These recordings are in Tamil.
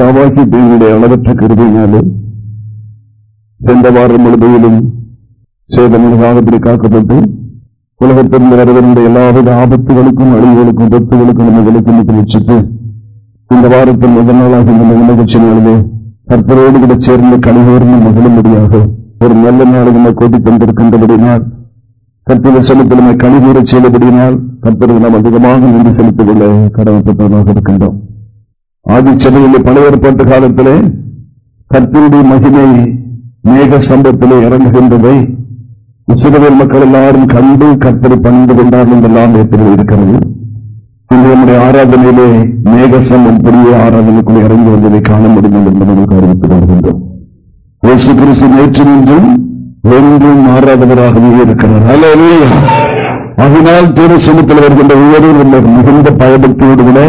பிதாவாகி தேவனுடைய அளவற்ற கருதினாலும் சென்ற வாரம் முழுவதிலும் சேதமுகாகப்படி காக்கப்பட்டு உலகத்தில் வரவிருந்த எல்லாவித ஆபத்துகளுக்கும் அழிவுகளுக்கும் விபத்துகளுக்கும் நம்மளுக்கு நிகழ்ச்சித்து இந்த வாரத்தில் முதல் நாளாக இந்த நிகழ்ச்சிகளிலே கற்பரோடு கூட சேர்ந்து கழிவோர்ந்து மகிழும்படியாக ஒரு நல்ல நாளை நம்மை கூட்டித் தந்திருக்கின்றபடினால் கற்பனை செலுத்தலுமை கழிவுற செய்தபடினால் கற்பது நாம் அதிகமாக நன்றி செலுத்திக் கொள்ள கடமைப்பட்டவராக இருக்கின்றோம் ஆதி சென்னையில் பழைய ஏற்பாட்டு காலத்திலே கர்த்தருடைய மகிமை மேக சம்பத்திலே இறங்குகின்றதை இஸ்ரவேல் மக்கள் எல்லாரும் கண்டு கர்த்தரை பணிந்து கொண்டார்கள் என்றெல்லாம் எப்படி இருக்கிறது இன்று நம்முடைய ஆராதனையிலே மேகசம்பம் பெரிய ஆராதனைக்குள் இறங்கி வந்ததை காண முடியும் என்று நமக்கு அறிவித்துக் கொள்கின்றோம். இயேசு கிறிஸ்து நேற்று நின்றும் என்றும் மாறாதவராகவே இருக்கிறார். ஹalleluya. அதனால் தீரசமத்தில் வருகின்ற ஒவ்வொருவரும் மிகுந்த பயபக்தியோடு கூட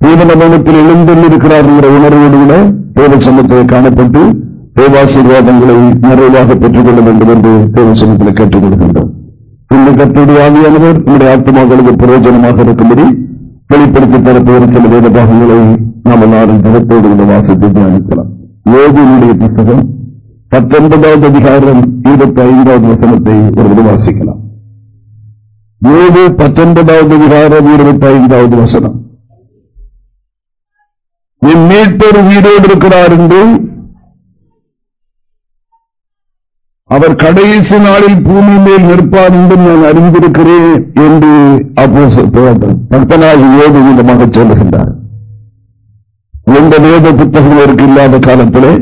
தீவனமத்தில் எழுந்திருக்கிறார் என்ற உணர்வோடு கூட தேவசமத்தில் காணப்பட்டு தேவாசீர்வாதங்களை நிறைவாக பெற்றுக் கொள்ள வேண்டும் என்று தேவசமத்தில் கேட்டுக் கொள்கின்றோம். இந்த கத்துடைய ஆவியானவர் நம்முடைய ஆத்மாக்களுக்கு பிரயோஜனமாக இருக்கும்படி வெளிப்படுத்தி தரப்போகிற சில வேத பாகங்களை நாம் எல்லாரும் தினத்தோடு இந்த வாசத்தை தியானிக்கலாம். யோகியினுடைய புத்தகம் பத்தொன்பதாவது அதிகாரம் இருபத்தி ஐந்தாவது வசனத்தை ஒரு வாசிக்கலாம். யோகு பத்தொன்பதாவது அதிகாரம் இருபத்தி ஐந்தாவது வசனம். என் மீட்பர் உயிரோடு இருக்கிறார் என்றும் அவர் கடைசி நாளில் பூமி மேல் நிற்பார் என்றும் நான் அறிந்திருக்கிறேன் என்று அப்போ பக்தனாகி விதமாக சொல்லுகின்றார். எந்த வேத புத்தகங்களுக்கு இல்லாத காலத்திலே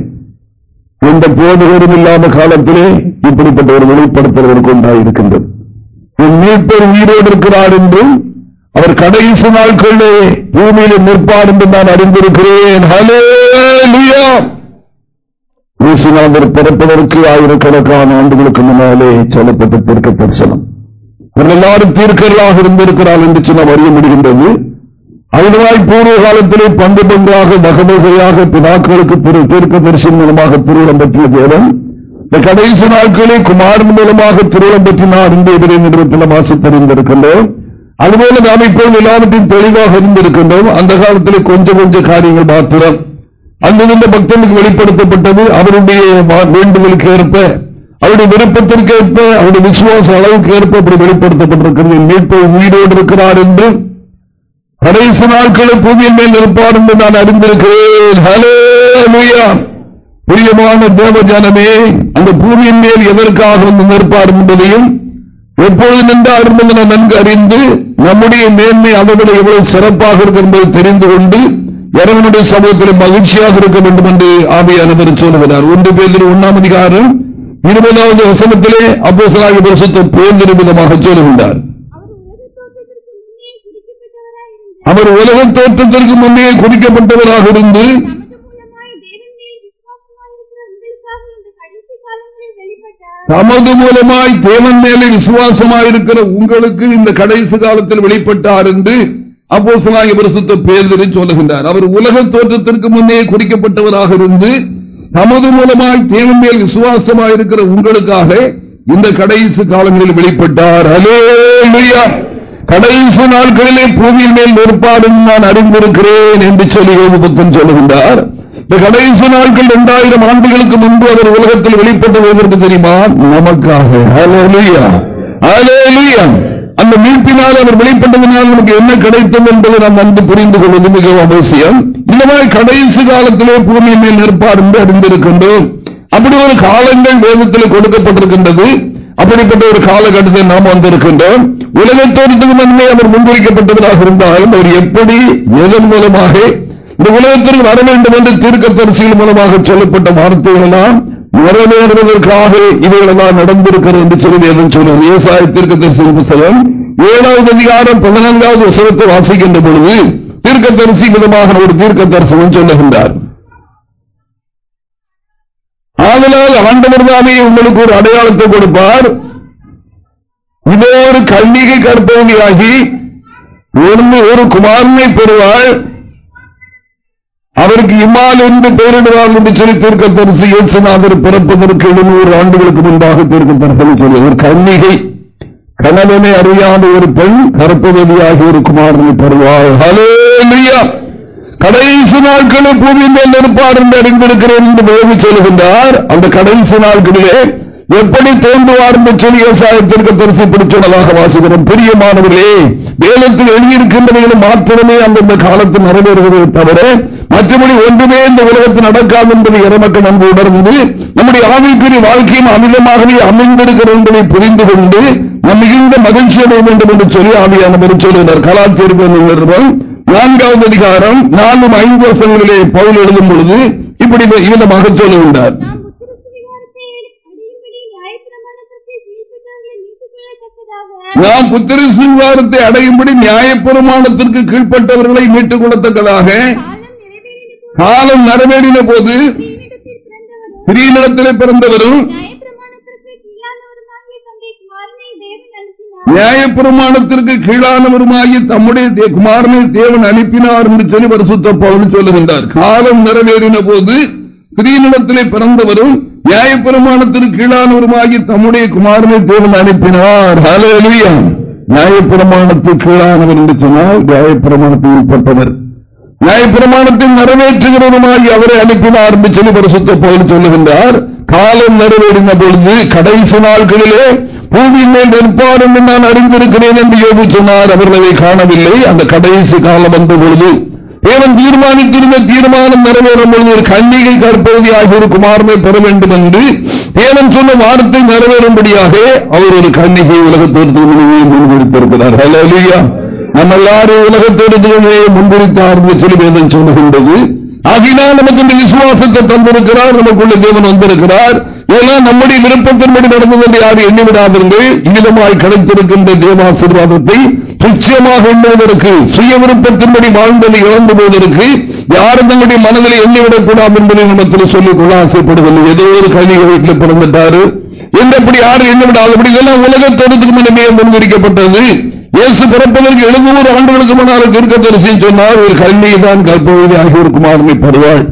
எந்த போதகரும் இல்லாத காலத்திலே இப்படிப்பட்ட ஒரு வெளிப்படுத்துவதற்கு உண்டாயிருக்கின்றது. என் மீட்பர் உயிரோடு இருக்கிறார் என்றும் அவர் கடைசி நாட்களிலே பூமியில நிற்பார் என்று நான் அறிந்திருக்கிறேன். இயேசுநாதர் பிறப்பதற்கு ஆயிரக்கணக்கான ஆண்டுகளுக்கு முன்னாலே சொல்லப்பட்ட தீர்க்க தரிசனம் இவர்கள் எல்லாரும் தீர்க்கர்களாக இருந்திருக்கிறார் என்று சின்ன அறிய முடிகின்றது. அதனால் பூர்வ காலத்திலே பங்கு பங்காக வகவகையாக பினாக்களுக்கு திரு தீர்க்க தரிசனம் மூலமாக திருவிழம் பற்றிய தேவன். இந்த கடைசி நாட்களே குமாரன் மூலமாக திருவிழம் நான் இந்த எதிரே நிறுவனத்தில் வாசித்தறிந்திருக்கின்றோம் அதுபோல நாம் இப்போது எல்லாவற்றையும் தெளிவாக இருந்திருக்கின்றோம் அந்த காலத்தில் கொஞ்சம் கொஞ்சம் காரியங்கள் மாத்திரம். அங்கிருந்த பக்தனுக்கு வெளிப்படுத்தப்பட்டது. அவருடைய வேண்டுதலுக்கு ஏற்ப அவருடைய விருப்பத்திற்கு ஏற்ப அவருடைய விசுவாச அளவுக்கு ஏற்ப அப்படி வெளிப்படுத்தப்பட்டிருக்கிறது. மீட்பு உயிரோடு இருக்கிறார் என்று. கடைசி நாட்களில் பூமியின் மேல் இருப்பார் என்று நான் அறிந்திருக்கிறேன். ஹலேலுயா பிரியமான தேவஜானமே அந்த பூமியின் மேல் எதற்காக வந்து நிற்பார் என்பதையும் எப்பொழுது நின்றார் என்பதை நான் நன்கு அறிந்து நம்முடைய மேன்மை அதை எவ்வளவு சிறப்பாக இருக்கும் என்பதை தெரிந்து கொண்டு இறைவனுடைய சமூகத்தில் மகிழ்ச்சியாக இருக்க வேண்டும் என்று ஆவியானவர் சொல்லுகிறார். ஒன்று பேரில் ஒன்னாம் அதிகாரம் இருபதாவது வசனத்திலே அப்போ சலாகி பரிசுத்த பேர் விதமாக சொல்லுகின்றார். அவர் உலக தோற்றத்திற்கு முன்னே குறிக்கப்பட்டவராக இருந்து தமது மூலமாய் தேவன் மேலே விசுவாசமாயிருக்கிற உங்களுக்கு இந்த கடைசி காலத்தில் வெளிப்பட்டார் என்று அப்போ சொல்லாங்க பிரசுத்த பேர்தரை சொல்லுகின்றார். அவர் உலக தோற்றத்திற்கு முன்னே குறிக்கப்பட்டவராக இருந்து தமது மூலமாய் தேவன் மேல் விசுவாசமாயிருக்கிற உங்களுக்காக இந்த கடைசி காலங்களில் வெளிப்பட்டார். அலேயா கடைசி நாட்களிலே பூமியின் மேல் நிற்பாடும் நான் அறிந்திருக்கிறேன் என்று சொல்லி பக்தன் சொல்லுகின்றார். இந்த கடைசி நாட்கள் இரண்டாயிரம் ஆண்டுகளுக்கு முன்பு அவர் உலகத்தில் வெளிப்பட்டது தெரியுமா? நமக்காக. அந்த மீட்பினால் அவர் வெளிப்பட்டதனால் நமக்கு என்ன கிடைத்தது என்பதை நாம் வந்து புரிந்து கொள்வது மிகவும் அவசியம். இந்த மாதிரி கடைசி காலத்திலே பூமியின் மேல் நிற்பார் என்று அறிந்திருக்கின்றோம். அப்படி ஒரு காலங்கள் வேதத்தில் கொடுக்கப்பட்டிருக்கின்றது. அப்படிப்பட்ட ஒரு காலகட்டத்தை நாம் வந்திருக்கின்றோம். உலகத்தோட்டத்துக்கு நன்மை அவர் முன்வைக்கப்பட்டவராக இருந்தாலும் அவர் எப்படி எதன் மூலமாக இந்த உலகத்திற்கு வர வேண்டும் என்று தீர்க்க தரிசிகள் மூலமாக சொல்லப்பட்ட வார்த்தைகள் எல்லாம் நிறைவேறுவதற்காக இவைகளெல்லாம் நடந்திருக்கிறது என்று சொல்லி எதன் சொல்வது விவசாய தீர்க்க தரிசி புத்தகம் ஏழாவது அதிகாரம் பதினான்காவது வசனத்தை வாசிக்கின்ற பொழுது தீர்க்க தரிசி விதமாக ஒரு தீர்க்க தரிசனம் சொல்லுகின்றார். ஆதலால் ஆண்டவர் தாமே உங்களுக்கு ஒரு அடையாளத்தை கொடுப்பார். இதோ ஒரு கல்விகை கற்பவனியாகி ஒரு குமாரனை பெறுவாள் அவருக்கு இம்மால் என்று பெயரிடுவார் என்று சொல்லி தீர்க்க தரிசி இயேசுநாதர் பிறப்பதற்கு எழுநூறு ஆண்டுகளுக்கு முன்பாக தீர்க்க தரிசனம் சொல்லி ஒரு கன்னிகை கணவனை அறியாத ஒரு பெண் கற்பவதியாகி ஒரு குமாரனை பெறுவார் ஹலோ கடைசி நாட்களில் பூமி மேல் இருப்பார் என்று அறிந்திருக்கிறேன் என்று வேவு சொல்கின்றார் அந்த கடைசி நாட்களிலே எப்படி தோன்றுவார் என்று சொல்லி விவசாயத்திற்கு தரிசி பிடிச்சுள்ளதாக வாசுகிறோம் பிரியமானவர்களே வேலத்தில் எழுதியிருக்கின்றவர்களும் மாத்திரமே அந்தந்த காலத்தில் நிறைவேறுகிறது தவிர மற்றபடி ஒன்றுமே இந்த உலகத்தில் நடக்காது என்பதை இறமக்கள் நன்கு உணர்ந்து நம்முடைய ஆவிக்குரிய வாழ்க்கையும் அமிதமாகவே அமைந்திருக்கிறது என்பதை புரிந்து கொண்டு நம் மிகுந்த மகிழ்ச்சி அடைய வேண்டும் என்று சொல்லி ஆவியானவர் சொல்லுகிறார் கலாச்சார நான்காவது அதிகாரம் நான்கு ஐந்து வருஷங்களிலே பவுல் எழுதும் பொழுது இப்படி விதமாக சொல்லுகின்றார். நாம் புத்திர சிங்காரத்தை அடையும்படி நியாயப்பிரமாணத்திற்கு கீழ்பட்டவர்களை மீட்டுக் கொள்ளத்தக்கதாக காலம் நிறைவேறின போது ஸ்ரீனிடத்தில் பிறந்தவரும் நியாயப்பிரமாணத்திற்கு கீழானவருமாகி தம்முடைய குமாரனை தேவன் அனுப்பினார் என்று சொல்லி வருஷத்த பவுன் சொல்லுகின்றார். காலம் நிறைவேறின போது ஸ்ரீனிடத்திலே பிறந்தவரும் நியாயப்பிரமாணத்திற்கு கீழானவருமாகி தம்முடைய குமாரனை தேவன் அனுப்பினார். நியாயப்பிரமாணத்துக்கு கீழானவர் என்று சொன்னால் நியாயப்பிரமாணத்தில் உட்பட்டவர் நியாயப்பிரமாணத்தை நிறைவேற்றுகிறவருமாகி அவரை அனுப்பினார் என்று சொல்லி வருஷத்த பவுன் சொல்லுகின்றார். காலம் நிறைவேறின பொழுது கடைசி நாட்களிலே பூமியின் மேல் நிற்பார் என்று நான் அறிந்திருக்கிறேன் என்று யோகி சொன்னார். அவர்களை காணவில்லை. அந்த கடைசி காலம் வந்த பொழுது தேவன் தீர்மானித்திருந்த தீர்மானம் நிறைவேறும் பொழுது ஒரு கண்ணிகை கற்பகுதி ஆகிய ஒரு குமாரனை பெற வேண்டும் என்று தேவன் சொன்ன வார்த்தை நிறைவேறும்படியாக அவர் ஒரு கண்ணிகை உலகத்தோடு முன்குறித்திருக்கிறார் நம்ம எல்லாரும் உலகத்தோடு முன்குறித்தார் என்று சொல்லுகின்றது. ஆகினால் நமக்கு இந்த விசுவாசத்தை தந்திருக்கிறார் நமக்குள்ள தேவன் வந்திருக்கிறார். இதெல்லாம் நம்முடைய விருப்பத்தின்படி நடந்தது என்று யாரும் எண்ணிவிடாதீர்கள் இனிதமாய் கிடைத்திருக்கின்ற தேவாசீர்வாதத்தை துச்சமாக எண்ணுவதற்கு சுய விருப்பத்தின்படி வாழ்ந்ததை இழந்து போவதற்கு யாரும் தங்களுடைய மனதில் எண்ணிவிடக்கூடாது என்பதை நமக்கு சொல்லிக்கொள்ள ஆசைப்படுவது ஏதோ ஒரு கல்வி வீட்டில் பிறந்துட்டாரு. என்றபடி யாரும் எண்ணிவிடாதபடி இதெல்லாம் உலகத்தோடத்துக்கு முன்னமே முன்கரிக்கப்பட்டது இயேசு பிறப்பதற்கு எழுநூறு ஆண்டுகளுக்கு முன்னால் தீர்க்க தரிசின்னு சொன்னால் ஒரு கல்வியை தான் கற்பகுதி ஆகியோர் குமாரனை இங்கே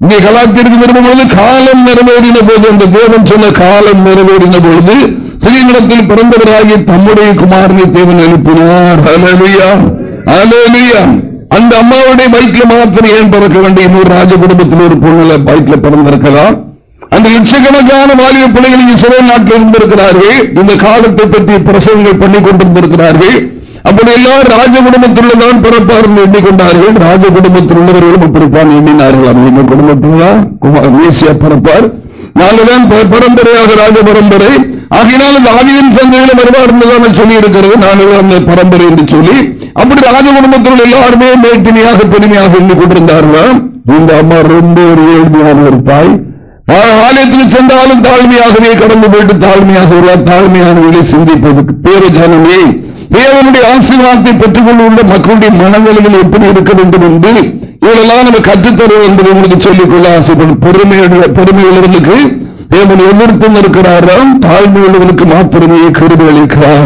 இங்கே கலாத்திற்கு விரும்பும்போது காலம் நிறைவேறின போது அந்த தேவன் சொன்ன காலம் நிறைவேறின பொழுது ஸ்ரீநிலத்தில் பிறந்தவராகி தம்முடைய குமாரனை தேவன் அனுப்பினார். அந்த அம்மாவுடைய வயிற்றில் மாத்திரம் ஏன் பிறக்க வேண்டிய இன்னொரு ராஜ குடும்பத்தில் ஒரு பொண்ணு வயிற்றில் பிறந்திருக்கலாம். அந்த லட்சக்கணக்கான வாலிப பிள்ளைகள் சிறை நாட்டில் இருந்திருக்கிறார்கள். இந்த காலத்தை பற்றி பிரசவங்கள் பண்ணி கொண்டிருந்திருக்கிறார்கள். அப்படி எல்லாம் ராஜ குடும்பத்தில் தான் பிறப்பார் எண்ணிக்கொண்டார்கள். ராஜ குடும்பத்தில் உள்ளவர்களும் அப்படித்தான் எண்ணினார்கள். அவங்க குடும்பத்தில் மேசியா பிறப்பார். நாங்கள்தான் பரம்பரையாக ராஜ பரம்பரை. ஆகினால் அந்த சந்தையில வருவார் என்றுதான் சொல்லி இருக்கிறது நாங்கள் அந்த பரம்பரை என்று சொல்லி அப்படி ராஜ குடும்பத்தில் எல்லாருமே மேட்டினியாக பெருமையாக எண்ணிக்கொண்டிருந்தார்களாம் இந்த அம்மா ரொம்ப ஒரு ஏழ்மையான ஒரு தாய். ஆலயத்தில் சென்றாலும் தாழ்மையாகவே கடந்து போயிட்டு தாழ்மையாக தாழ்மையான சிந்திப்பதற்கு பேரு ஜனமே. தேவனுடைய ஆசீர்வாதத்தை பெற்றுக் கொண்டுள்ள மக்களுடைய மனநிலைகள் எப்படி இருக்க வேண்டும் என்று இவரெல்லாம் நம்ம கற்றுத்தருவோம் என்பதை உங்களுக்கு சொல்லிக்கொள்ள ஆசைப்படும். பெருமையுடைய பெருமையுள்ளவர்களுக்கு தேவன் எதிர்த்தும் இருக்கிறாராம். தாழ்மையுள்ளவர்களுக்கு மாப்பெருமையை கருவி அளிக்கிறார்.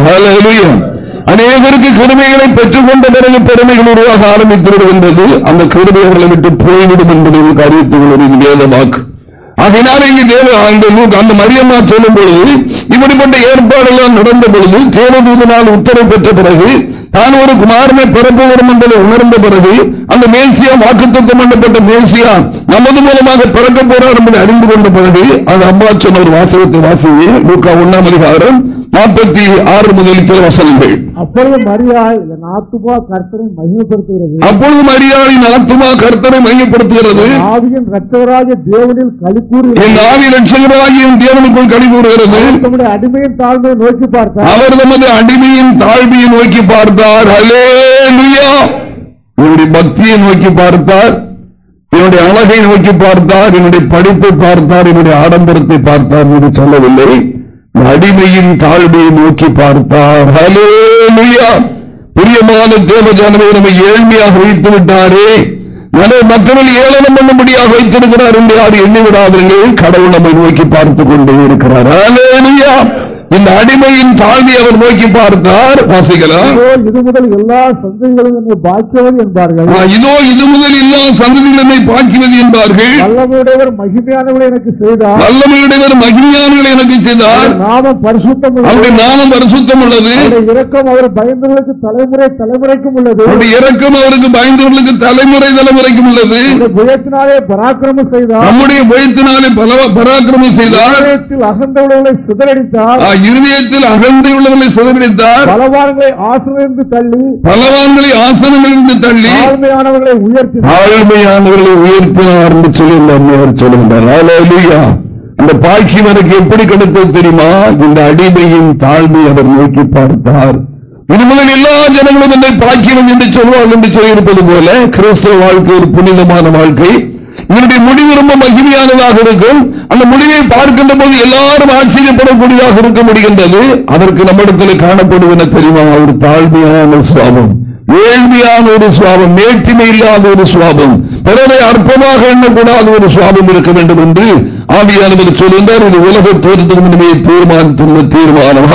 அநேகருக்கு கிருமைகளை பெற்றுக் கொண்ட பிறகு பெருமைகள் உருவாக ஆரம்பித்து அந்த கிருமைகளை விட்டு போய்விடும் என்பதை அறிவித்துக் கொள்வது வேதமாக்கு அதனால இங்கு தேவ அந்த மரியம்மா சொல்லும் பொழுது இப்படிப்பட்ட ஏற்பாடுகள் நடந்த பொழுது தேவதூதனால் உத்தரவு பெற்ற பிறகு தான் ஒரு குமாரனை பிறப்பு வரும் என்பதை உணர்ந்த பிறகு அந்த மேசியா வாக்குத்தம் பண்ணப்பட்ட மேசியா நமது மூலமாக பிறக்க போறார் என்பதை அறிந்து கொண்ட பிறகு அது அம்மா சொன்ன ஒரு வாசகத்தை வாசியே லூக்கா ஒன்னாம் அதிகாரம் நாற்பத்தி ஆறு முதல் சில வசனங்கள். அப்பொழுது மரியாய் என் ஆத்துமா கர்த்தரை மையப்படுத்துகிறது அப்பொழுது மரியாதை ஆத்துமா கர்த்தரை மையப்படுத்துகிறது ஆவியின் ரட்சகராகிய தேவனில் கழிக்கூறு என் ஆவி ரட்சகராகிய தேவனுக்குள் கழிவுறுகிறது தம்முடைய அடிமையின் தாழ்மையை நோக்கி பார்த்தார். அவர் தமது அடிமையின் தாழ்மையை நோக்கி பார்த்தார். ஹலே என்னுடைய பக்தியை நோக்கி பார்த்தார் என்னுடைய அழகை நோக்கி பார்த்தார் என்னுடைய படிப்பை பார்த்தார் என்னுடைய ஆடம்பரத்தை பார்த்தார் என்று சொல்லவில்லை. அடிமையின் தாழ்மையை நோக்கி பார்த்தார். பிரியமான தேவஜானவை நம்ம ஏழ்மையாக வைத்து விட்டாரே. மற்றவர்கள் ஏளனம் பண்ணும்படியாக வைத்திருக்கிறார் என்று யார் எண்ணிவிடாதீர்கள் கடவுள் நம்மை நோக்கி பார்த்துக் கொண்டே இருக்கிறார். இந்த அடிமையின் தாழ்மை அவர் நோக்கி பார்த்தார். வாசிக்கலாம் இதோ முதல் எல்லா சந்தைகளும் என்னை பாக்கியவது என்பார்கள். இதோ இது முதல் எல்லா சந்ததிகள் என்னை பாக்கியது என்பார்கள். வல்லமையுடையவர் மகிமையானவரை எனக்கு செய்தார். வல்லமையுடையவர் மகிழ்ச்சியானவர்களை எனக்கு செய்தார். நாமம் பரிசுத்தம். அவருடைய நாமம் பரிசுத்தம் உள்ளது இரக்கம் அவர் பயந்தவர்களுக்கு தலைமுறை தலைமுறைக்கும் உள்ளது. இறக்கம் அவருக்கு பயந்தவர்களுக்கு தலைமுறை தலைமுறைக்கும் உள்ளது. புயத்தினாலே பராக்கிரமம் செய்தார். நம்முடைய பயத்தினாலே பல பராக்கிரமம் செய்தார். அகந்தவர்களை சிதறடித்தார். இருதயத்தில் அகந்தை உள்ளவர்களை சிதறடித்தார் பலவான்களை ஆசிரியர்ந்து தள்ளி பலவான்களை ஆசனங்களிலிருந்து தள்ளி தாழ்மையானவர்களை உயர்த்தினார் என்று சொல்லி அம்மையார் சொல்லுகின்றார். ஹalleluya. அந்த பாக்கியம் எனக்கு எப்படி கிடைத்தது தெரியுமா? இந்த அடிமையின் தாழ்மை அவர் நோக்கி பார்த்தார். இது முதல் எல்லா ஜனங்களும் என்னை பாக்கியம் என்று சொல்வார்கள் என்று சொல்லியிருப்பது போல கிறிஸ்தவ வாழ்க்கை ஒரு புனிதமான வாழ்க்கை. உங்களுடைய முடிவு ரொம்ப மகிமையானதாக இருக்கும். அந்த முடிவை பார்க்கின்ற போது எல்லாரும் ஆச்சரியப்படக்கூடியதாக இருக்க முடிகின்றது. அதற்கு நம்மிடத்தில் காணப்படுவன தெரியுமா? ஒரு தாழ்மையான சுவாபம். ஏழ்மையான ஒரு சுவாபம். மேட்டிமை இல்லாத ஒரு சுவாபம். பிறரை அற்பமாக எண்ணக்கூடாத ஒரு சுவாபம் இருக்க வேண்டும் என்று ஆவியானவர் சொல்லியிருந்தார் இது உலக தோற்றத்துக்கு முன்னமே தீர்மானித்துள்ள தீர்மானம்.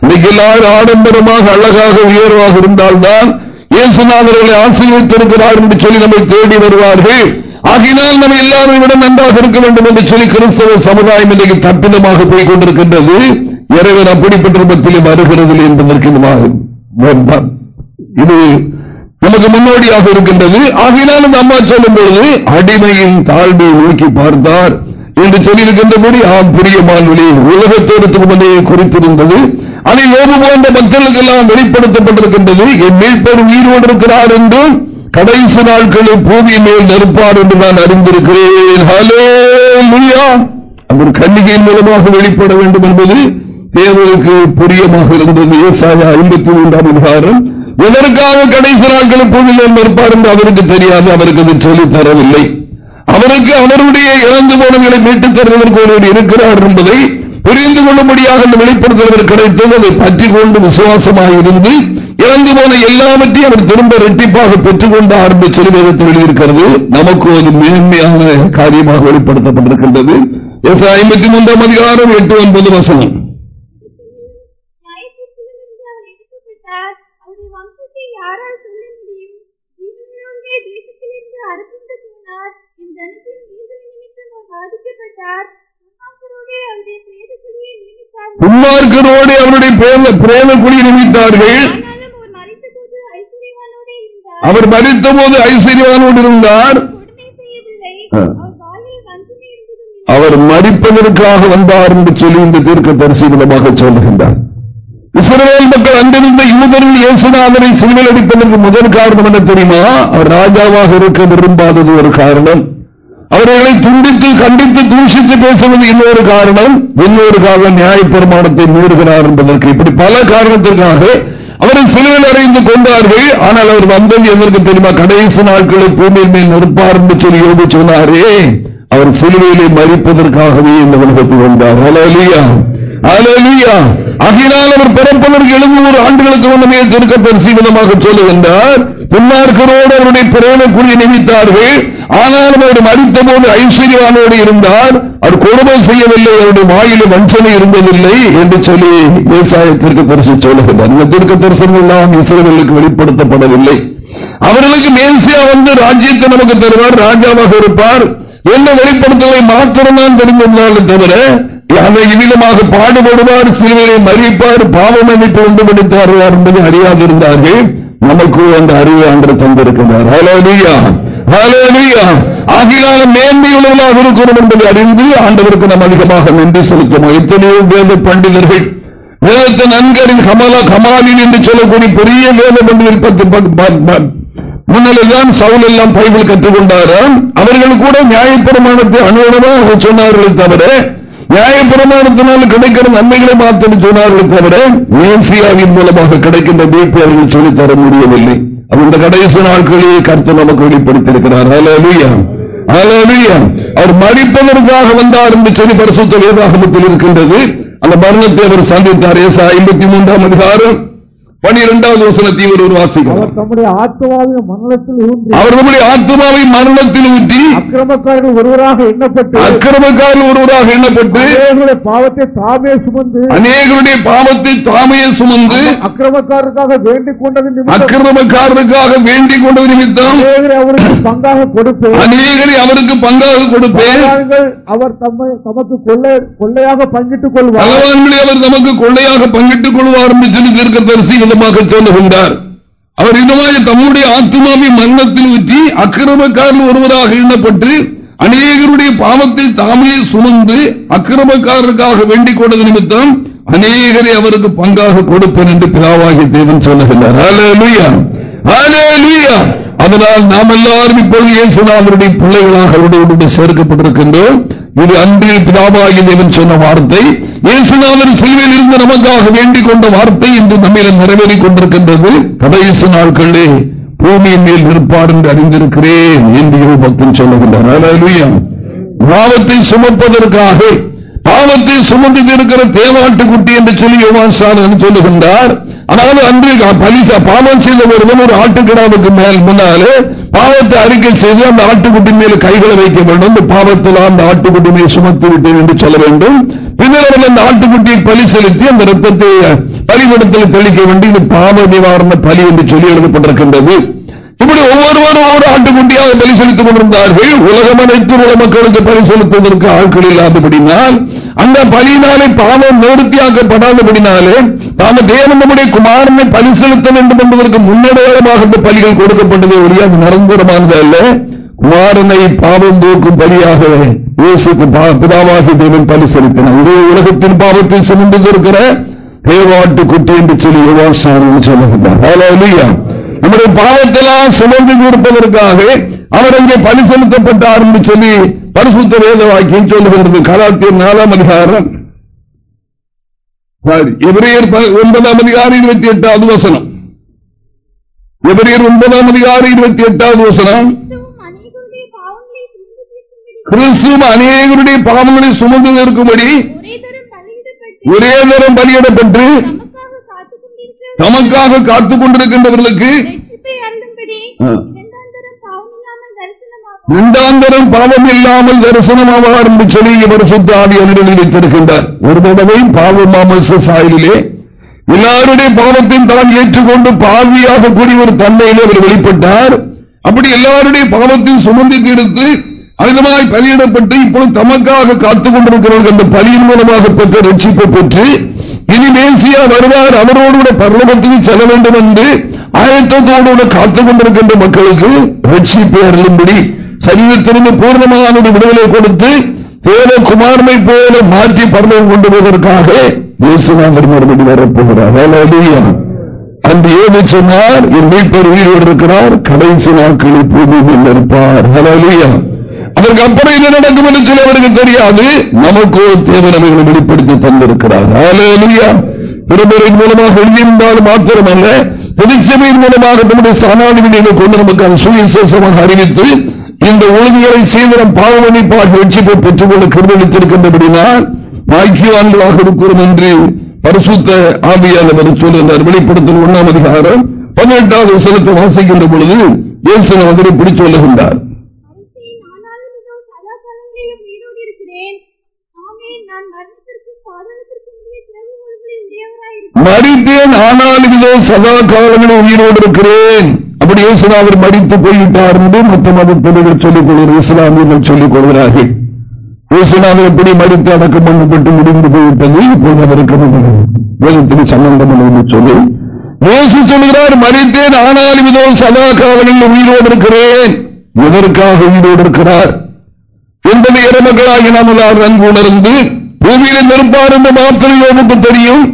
இன்னைக்கு எல்லாரும் ஆடம்பரமாக அழகாக உயர்வாக இருந்தால்தான் இயேசுநாதர்களை ஆசீர்வித்திருக்கிறார் என்று சொல்லி நம்மை தேடி வருவார்கள். ஆகினால் நம்ம எல்லாரும் விட நன்றாக இருக்க வேண்டும் என்று சொல்லி கிறிஸ்தவ சமுதாயம் இன்றைக்கு தப்பிதமாக போய் கொண்டிருக்கின்றது இறைவன் அப்படிப்பட்ட ரூபத்திலே வருகிறது என்பதற்கு இது இது நமக்கு முன்னோடியாக இருக்கின்றது. ஆகினாலும் அம்மா சொல்லும் பொழுது அடிமையின் தாழ்வை நோக்கி பார்த்தார் என்று சொல்லியிருக்கின்றபடி ஆம் பிரியமானவர்களே உலகத்தோடு முன்னே குறித்திருந்தது. அதை யோபு போன்ற மக்களுக்கெல்லாம் வெளிப்படுத்தப்பட்டிருக்கின்றது. என் மீட்பர் உயிரோடு இருக்கிறார் என்றும் கடைசி நாட்களில் பூமியின் மேல் நெருப்பார் என்று நான் அறிந்திருக்கிறேன். ஹalleluya. அவர் கன்னிகையின் மூலமாக வெளிப்பட வேண்டும் என்பது தேவனுக்கு புரியமாக இருந்தது. விவசாய ஐம்பத்தி மூன்றாம் அதிகாரம். எதற்காக கடைசி நாட்களில் பூமியில் நெருப்பார் என்று அவருக்கு தெரியாது அவருக்கு அது சொல்லித் தரவில்லை. அவருக்கு அவருடைய இறந்து போனவர்களை மீட்டுத் தருவதற்கு ஒருவர் இருக்கிறார் என்பதை புரிந்து கொள்ளும்படியாக அந்த வெளிப்படுத்துவதற்கு கிடைத்தது அதை பற்றி கொண்டு விசுவாசமாக இருந்து இறந்து போன எல்லாவற்றையும் அவர் திரும்ப ரெட்டிப்பாக பெற்றுக் கொண்டார் என்று வெளியிருக்கிறது நமக்கு ஒரு மேன்மையான காரியமாக வெளிப்படுத்தப்பட்டிருக்கின்றது. ஐம்பத்தி மூன்றாம் அதிகாரம் எட்டு ஒன்பது வசனம். துன்மார்க்கரோடு அவருடைய பிரேம- பிரேம நிமித்தார்கள். அவர் மறித்த போது ஐஸ்வர்யவானோடு இருந்தார் அவர் மறிப்பதற்காக வந்தார் என்று சொல்லி இந்த தீர்க்க தரிசனமாக சொல்லுகின்றார். இஸ்ரேல் மக்கள் அங்கிருந்த யூதர்கள் இயேசுநாதனை சிறுவில் அடிப்பதற்கு முதல் காரணம் என்ன தெரியுமா? அவர் ராஜாவாக இருக்க விரும்பாதது ஒரு காரணம். அவர்களை துண்டித்து கண்டித்து தூஷித்து பேசுவது இன்னொரு காரணம் இன்னொரு காரணம் பெருமானத்தை மீறுகிறார் என்பதற்கு. இப்படி பல காரணத்திற்காக அவரை சிலுவையில் அறைந்து கொண்டார்கள். ஆனால் அவர் வந்தது எதற்கு தெரியுமா? கடைசி நாட்களில் பூமியின் மேல் நிற்பார் என்று சொல்லி யோகி சொன்னாரே. அவர் சிலுவையிலே மறிப்பதற்காகவே இந்த உலகத்தில் வந்தார். அலலியா அலலியா ஆகையினால் அவர் பிறப்பதற்கு எழுநூறு ஆண்டுகளுக்கு முன்னமே திருக்க பரிசீலனமாக சொல்லுகின்றார் பின்னார்களோடு அவருடைய பிரேமக்குடியை நியமித்தார்கள் ஆனாலும் அவர் மறித்த போது ஐஸ்வர்யவானோடு இருந்தார். அவர் கொடுமை செய்யவில்லை அவருடைய வாயில வஞ்சனை இருந்ததில்லை என்று சொல்லி விவசாயத்திற்கு பரிசு சொல்லுகின்றார். இந்த திருக்க தரிசனம் இஸ்ரேலுக்கு வெளிப்படுத்தப்படவில்லை. அவர்களுக்கு மேசியா வந்து ராஜ்யத்தை நமக்கு தருவார் ராஜாவாக இருப்பார். என்ன வெளிப்படுத்துவதை மாத்திரம்தான் தெரிந்திருந்தாலும் தவிர அதை இவ்விதமாக பாடுபடுவார் சிலுவையை மறிப்பார் பாவம் மன்னிப்பு உண்டு பண்ணித்தார் என்பதை அறியாதிருந்தார்கள். நமக்கு அந்த அறிவு அன்று தந்திருக்கிறார் ஹalleluya ஆகினால மேன்மையுள்ளவர்களாக இருக்கிறோம் என்பதை அறிந்து ஆண்டவருக்கு நாம் அதிகமாக நன்றி செலுத்தமா எத்தனையோ வேத பண்டிதர்கள் வேதத்தை நன்கறின் கமலா கமாலின் என்று சொல்லக்கூடிய பெரிய வேத பண்டிதர் பத்து பத்து- முன்னிலைதான் சவுல் எல்லாம் பைபிள் கற்றுக்கொண்டாராம் அவர்கள் கூட நியாயப்பிரமாணத்தை அனுகூலமாக சொன்னார்களே தவிர நியாயப்பிரமாணத்தினால் கிடைக்கிற நன்மைகளை மாத்திரம் சொன்னார்களே தவிர மேசியாவின் மூலமாக கிடைக்கின்ற மீட்பை அவர்கள் சொல்லித் தர முடியவில்லை. அது இந்த கடைசி நாட்களிலே கருத்து நமக்கு வெளிப்படுத்தியிருக்கிறார். அவர் மறிப்பதற்காக வந்தார் என்று சொல்லி பரிசுத்த வேதாகமத்தில் இருக்கின்றது. அந்த மரணத்தை அவர் சந்தித்தார். ஐம்பத்தி மூன்றாம் அதிகாரம் பனிரெண்டாவது வசனத்தை ஒரு வாசிக்கிறார். அவர் நம்முடைய ஆத்மாவை மரணத்தில் ஊற்றி அக்கிரமக்காரர்கள் ஒருவராக எண்ணப்பட்டு அக்கிரமக்காரர் ஒருவராக எண்ணப்பட்டு அநேகருடைய பாவத்தை தாமே சுமந்து அநேகருடைய பாவத்தை தாமே சுமந்து அக்கிரமக்காரருக்காக வேண்டிக் கொண்டது நிமித்தம். அக்கிரமக்காரருக்காக வேண்டிக் கொண்டது நிமித்தம் அவருக்கு பங்காக கொடுப்பேன். அநேகரை அவருக்கு பங்காக கொடுப்பேன். அவர் தம்மை தமக்கு கொள்ளை கொள்ளையாக பங்கிட்டுக் கொள்வார். அவர் நமக்கு கொள்ளையாக பங்கிட்டுக் கொள்வார் என்று சொல்லி தீர்க்கதரிசி விதமாக சொல்லுகின்றார். அவர் இன்னமாக தம்முடைய ஆத்மாவை மரணத்தில் ஊற்றி அக்கிரமக்காரன் ஒருவராக எண்ணப்பட்டு அநேகருடைய பாவத்தை தாமே சுமந்து அக்கிரமக்காரருக்காக வேண்டிக் கொண்டது நிமித்தம் அநேகரை அவருக்கு பங்காக கொடுப்பேன் என்று பிதாவாகிய தேவன் சொல்லுகின்றார். அதனால் நாம் எல்லாரும் இப்பொழுது இயேசுநாதருடைய பிள்ளைகளாக அவருடைய சேர்க்கப்பட்டிருக்கின்றோம். இது அன்றில் பிதாவாகிய தேவன் சொன்ன வார்த்தை இயேசுநாதர் சிலுவையில் இருந்து நமக்காக வேண்டிக் கொண்ட வார்த்தை இன்று நம்மில நிறைவேறிக் கொண்டிருக்கின்றது கடைசி நாட்களே பூமியின் மேல் நிற்பார் என்று அறிந்திருக்கிறேன் என்று பக்தன் சொல்லுகின்றார். பாவத்தை சுமப்பதற்காக பாவத்தை சுமந்து இருக்கிற தேவாட்டு குட்டி என்று சொல்லி யோவான் சொல்லுகின்றார். அதாவது அன்று பலிசா பாவம் செய்த ஒருவன் ஒரு ஆட்டுக்கிடாவுக்கு மேல் முன்னாலே பாவத்தை அறிக்கை செய்து அந்த ஆட்டுக்குட்டி மேல் கைகளை வைக்க வேண்டும். இந்த பாவத்தில் அந்த ஆட்டுக்குட்டி மேல் சுமத்து விட்டேன் என்று சொல்ல வேண்டும். பின்னர் அந்த ஆட்டுக்குட்டியை பலி செலுத்தி அந்த ரத்தத்தை பலிபடத்தில் தெளிக்க வேண்டி இது பாவ நிவாரண பலி என்று சொல்லி எழுதப்பட்டிருக்கின்றது. இப்படி ஒவ்வொருவரும் ஒவ்வொரு ஆட்டுக்குட்டியாக பலி செலுத்திக் கொண்டிருந்தார்கள். உலகம் அனைத்து உலக மக்களுக்கு பலி செலுத்துவதற்கு ஆட்கள் இல்லாதபடினால் அந்த பலியினாலே பாவம் நிவர்த்தியாக்கப்படாதபடினாலே தாம தேவன் நம்முடைய குமாரனை பலி செலுத்த வேண்டும் என்பதற்கு முன்னடையாளமாக இந்த பலிகள் கொடுக்கப்பட்டதே ஒழிய அது நிரந்தரமானது அல்ல. குமாரனை பாவம் போக்கும் பலியாக இயேசுக்கு பிதாவாகி தேவன் பலி செலுத்தினார். ஒரே உலகத்தின் பாவத்தை சுமந்து இருக்கிற தேவாட்டு குட்டி என்று சொல்லி யோகாசாரம் சொல்லுகின்றார் நம்முடைய பாவத்தெல்லாம் சுமந்து இருப்பதற்காக அவர் அங்கே பலி செலுத்தப்பட்டார் என்று சொல்லி பரிசுத்த வேத வாக்கியம் சொல்லுகின்றது. கலாத்தியர் நாலாம் அதிகாரம். எபிரேயர் ஒன்பதாம் அதிகாரம் இருபத்தி எட்டாவது வசனம். எபிரேயர் ஒன்பதாம் அதிகாரம் இருபத்தி எட்டாவது வசனம். கிறிஸ்துவும் அநேகருடைய பாவங்களை சுமந்து நிற்கும்படி ஒரே தரம் பலியிடப்பட்டு தமக்காக காத்துக் கொண்டிருக்கின்றவர்களுக்கு இரண்டாந்தரம் பாவம் இல்லாமல் தரிசனமாக ஆரம்பிச்சதை இவர் சுத்த ஆவி அவர்கள் வைத்திருக்கின்றார். ஒரு தடவை பாவ சாயலிலே எல்லாருடைய பாவத்தையும் தான் ஏற்றுக்கொண்டு பாவியாக கூடிய ஒரு தன்மையிலே அவர் வெளிப்பட்டார். அப்படி எல்லாருடைய பாவத்தையும் சுமந்து தீர்த்து அதிகமாய் பலியிடப்பட்டு இப்பொழுது தமக்காக காத்துக் கொண்டிருக்கிறவர்கள் அந்த பலியின் மூலமாக பெற்ற ரட்சிப்பை பெற்று இனி மேசியா வருவார். அவரோடு கூட பரலோகத்துக்கு செல்ல வேண்டும் என்று ஆயத்தத்தோடு கூட காத்துக் கொண்டிருக்கின்ற மக்களுக்கு ரட்சிப்பை அருளும்படி சரீரத்திலிருந்து பூர்ணமான ஒரு விடுதலை கொடுத்து போல குமாரனை போல மாற்றி பரலோகம் கொண்டு போவதற்காக இயேசுநாதர் மறுபடி வரப்போகிறார். அன்று ஏது சொன்னார்? என் மீட்பர் உயிரோடு இருக்கிறார். கடைசி நாட்களில் பூமியில் இருப்பார். அதற்கு அப்புறம் என்ன நடக்கும் என்று சொல்லி அவருக்கு தெரியாது. நமக்கோ தேவனவைகளை வெளிப்படுத்தி தந்திருக்கிறார். ஹalleluya. திருமறையின் மூலமாக எழுதியிருந்தால் மாத்திரமல்ல திருச்சபையின் மூலமாக நம்முடைய சாமானிகளை கொண்டு நமக்கு அது சுயசேஷமாக அறிவித்து இந்த ஒழுங்குகளை சீவிரம் பாவமணிப்பாக வெற்றிப்பை பெற்றுக் கொள்ள கிருதளித்திருக்கின்றபடினால் பாக்கியவான்களாக இருக்கிறோம் என்று பரிசுத்த ஆவியானவர் சொல்லுகிறார். வெளிப்படுத்தல் ஒன்றாம் அதிகாரம் பதினெட்டாவது வசனத்தை வாசிக்கின்ற பொழுது இயேசு அவரை இப்படி சொல்லுகின்றார் மறித்தேன் ஆனாலும் இதோ சதா காலங்களில் உயிரோடு இருக்கிறேன். அப்படி இயேசுநாதர் மறித்து போய்விட்டார் என்று மற்ற மதத்தினர்கள் சொல்லிக் கொள்கிறார். இஸ்லாமியர்கள் சொல்லிக் கொள்கிறார்கள். இயேசுநாதர் எப்படி மறித்து அடக்கம் பண்ணப்பட்டு முடிந்து போய்விட்டது? இப்போது அவருக்கு வேதத்தில் சம்பந்தம் என்று சொல்லி இயேசு சொல்கிறார் மறித்தேன் ஆனாலும் இதோ சதா காவலில் உயிரோடு இருக்கிறேன். எதற்காக உயிரோடு இருக்கிறார்? என்பதை இறமக்களாகி நாம் எல்லாரும் நன்கு உணர்ந்து பூமியில் நெருப்பார் என்று மாத்திரை யோமுக்கு தெரியும்.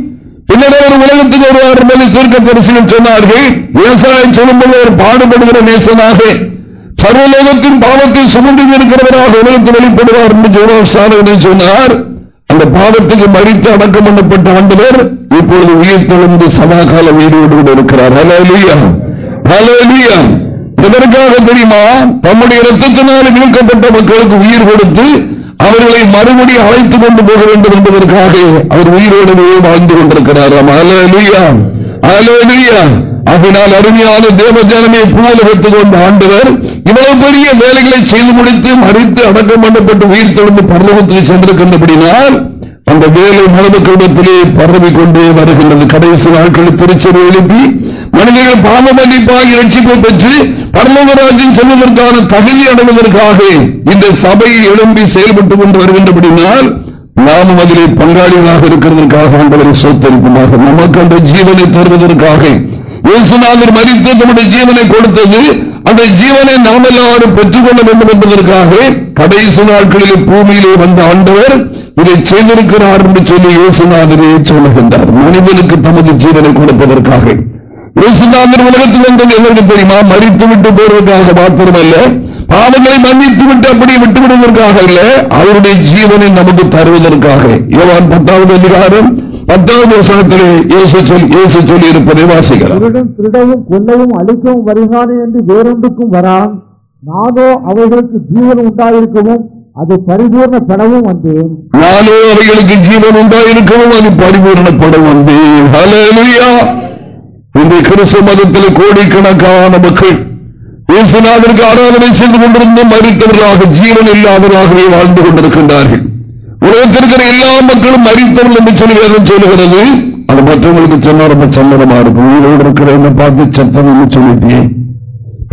பின்னர் ஒரு உலகத்துக்கு வருவார் என்பதை தீர்க்க தரிசனம் சொன்னார்கள்? விவசாயம் சொல்லும்போது அவர் பாடுபடுகிற நேசனாக சர்வலோகத்தின் பாவத்தை சுமந்து இருக்கிறவராக உலகத்தில் வெளிப்படுவார் என்று ஜோனாசானவனை சொன்னார். அந்த பாவத்துக்கு மறித்து அடக்கம் பண்ணப்பட்ட ஆண்டவர் இப்பொழுது உயிர் தெளிந்து சதாகால உயிரோடு கூட இருக்கிறார். ஹalleluya ஹalleluya எதற்காக தெரியுமா? தம்முடைய ரத்தத்தினால் இழுக்கப்பட்ட மக்களுக்கு உயிர் கொடுத்து அவர்களை மறுபடி அழைத்துக் கொண்டு போக வேண்டும் என்பதற்காக அவர் உயிரோடவே வாழ்ந்து கொண்டிருக்கிறார். ஹalleluya அதனால் அருமையான தேவ ஜனமே பூலகத்துக் கொண்ட ஆண்டவர் இவ்வளவு பெரிய வேலைகளை செய்து முடித்து மறித்து அடக்கம் பண்ணப்பட்டு உயிர் தொடர்ந்து பரலோகத்துக்கு சென்றிருக்கின்றபடினால் அந்த வேலை மனதுக்கிடத்திலே பரவி கொண்டே வருகின்றது. கடைசி நாட்களில் திருச்செறி எழுப்பி மனிதர்கள் பாவ மன்னிப்பாக ரட்சிப்பை பெற்று பரலோகராஜின் செல்வதற்கான தகுதி அடைவதற்காக இந்த சபையை எழும்பி செயல்பட்டுக் கொண்டு வருகின்றபடினால் நாமும் அதிலே பங்காளிகளாக இருக்கிறதற்காக ஆண்டவரை சொத்தரிப்புமாக. நமக்கு அந்த ஜீவனை தருவதற்காக இயேசுநாதர் மறித்து தம்முடைய ஜீவனை கொடுத்தது அந்த ஜீவனை நாம் எல்லாரும் பெற்றுக்கொள்ள வேண்டும் என்பதற்காக கடைசி நாட்களில் பூமியிலே வந்த ஆண்டவர் இதை செய்திருக்கிறார் என்று சொல்லி இயேசுநாதரே சொல்லுகின்றார். மனிதனுக்கு தமது ஜீவனை கொடுப்பதற்காக. இயேசுநாதர் உலகத்தில் வந்தது எதற்கு தெரியுமா மறித்து விட்டு போவதற்காக மாத்திரமல்ல. பாவங்களை மன்னித்து விட்டு அப்படி விட்டுவிடுவதற்காக இல்ல. அவருடைய ஜீவனை நமக்கு தருவதற்காக. யோவான் பத்தாவது அதிகாரம் பத்தாவது வசனத்திலே இயேசு சொல் இயேசு சொல்லி இருப்பதை வாசிக்கலாம். திருடன் திருடவும் கொல்லவும் அழிக்கவும் வருகிறானே என்று வேறொன்றுக்கும் வரான். நானோ அவைகளுக்கு ஜீவன் உண்டாயிருக்கவும் அது பரிபூர்ணப்படவும் வந்தேன். நானே அவைகளுக்கு ஜீவன் உண்டாயிருக்கவும் அது பரிபூர்ணப்படும் வந்தேன். ஹalleluya இந்த கிறிஸ்து மதத்தில் கோடிக்கணக்கான மக்கள் இயேசுநாதருக்கு ஆராதனை செய்து கொண்டிருந்த மறித்தவர்களாக ஜீவன் இல்லாதவர்களாகவே வாழ்ந்து கொண்டிருக்கின்றார்கள். உலகத்திற்கிற எல்லா மக்களும் மறித்தவர்கள் என்று சொல்லி வேதம் சொல்லுகிறது. அது மற்றவங்களுக்கு சொன்னா ரொம்ப சந்தனமா இருக்கும். உயிரோடு இருக்கிற என்ன பார்த்து சத்தம் என்று சொல்லிட்டேன்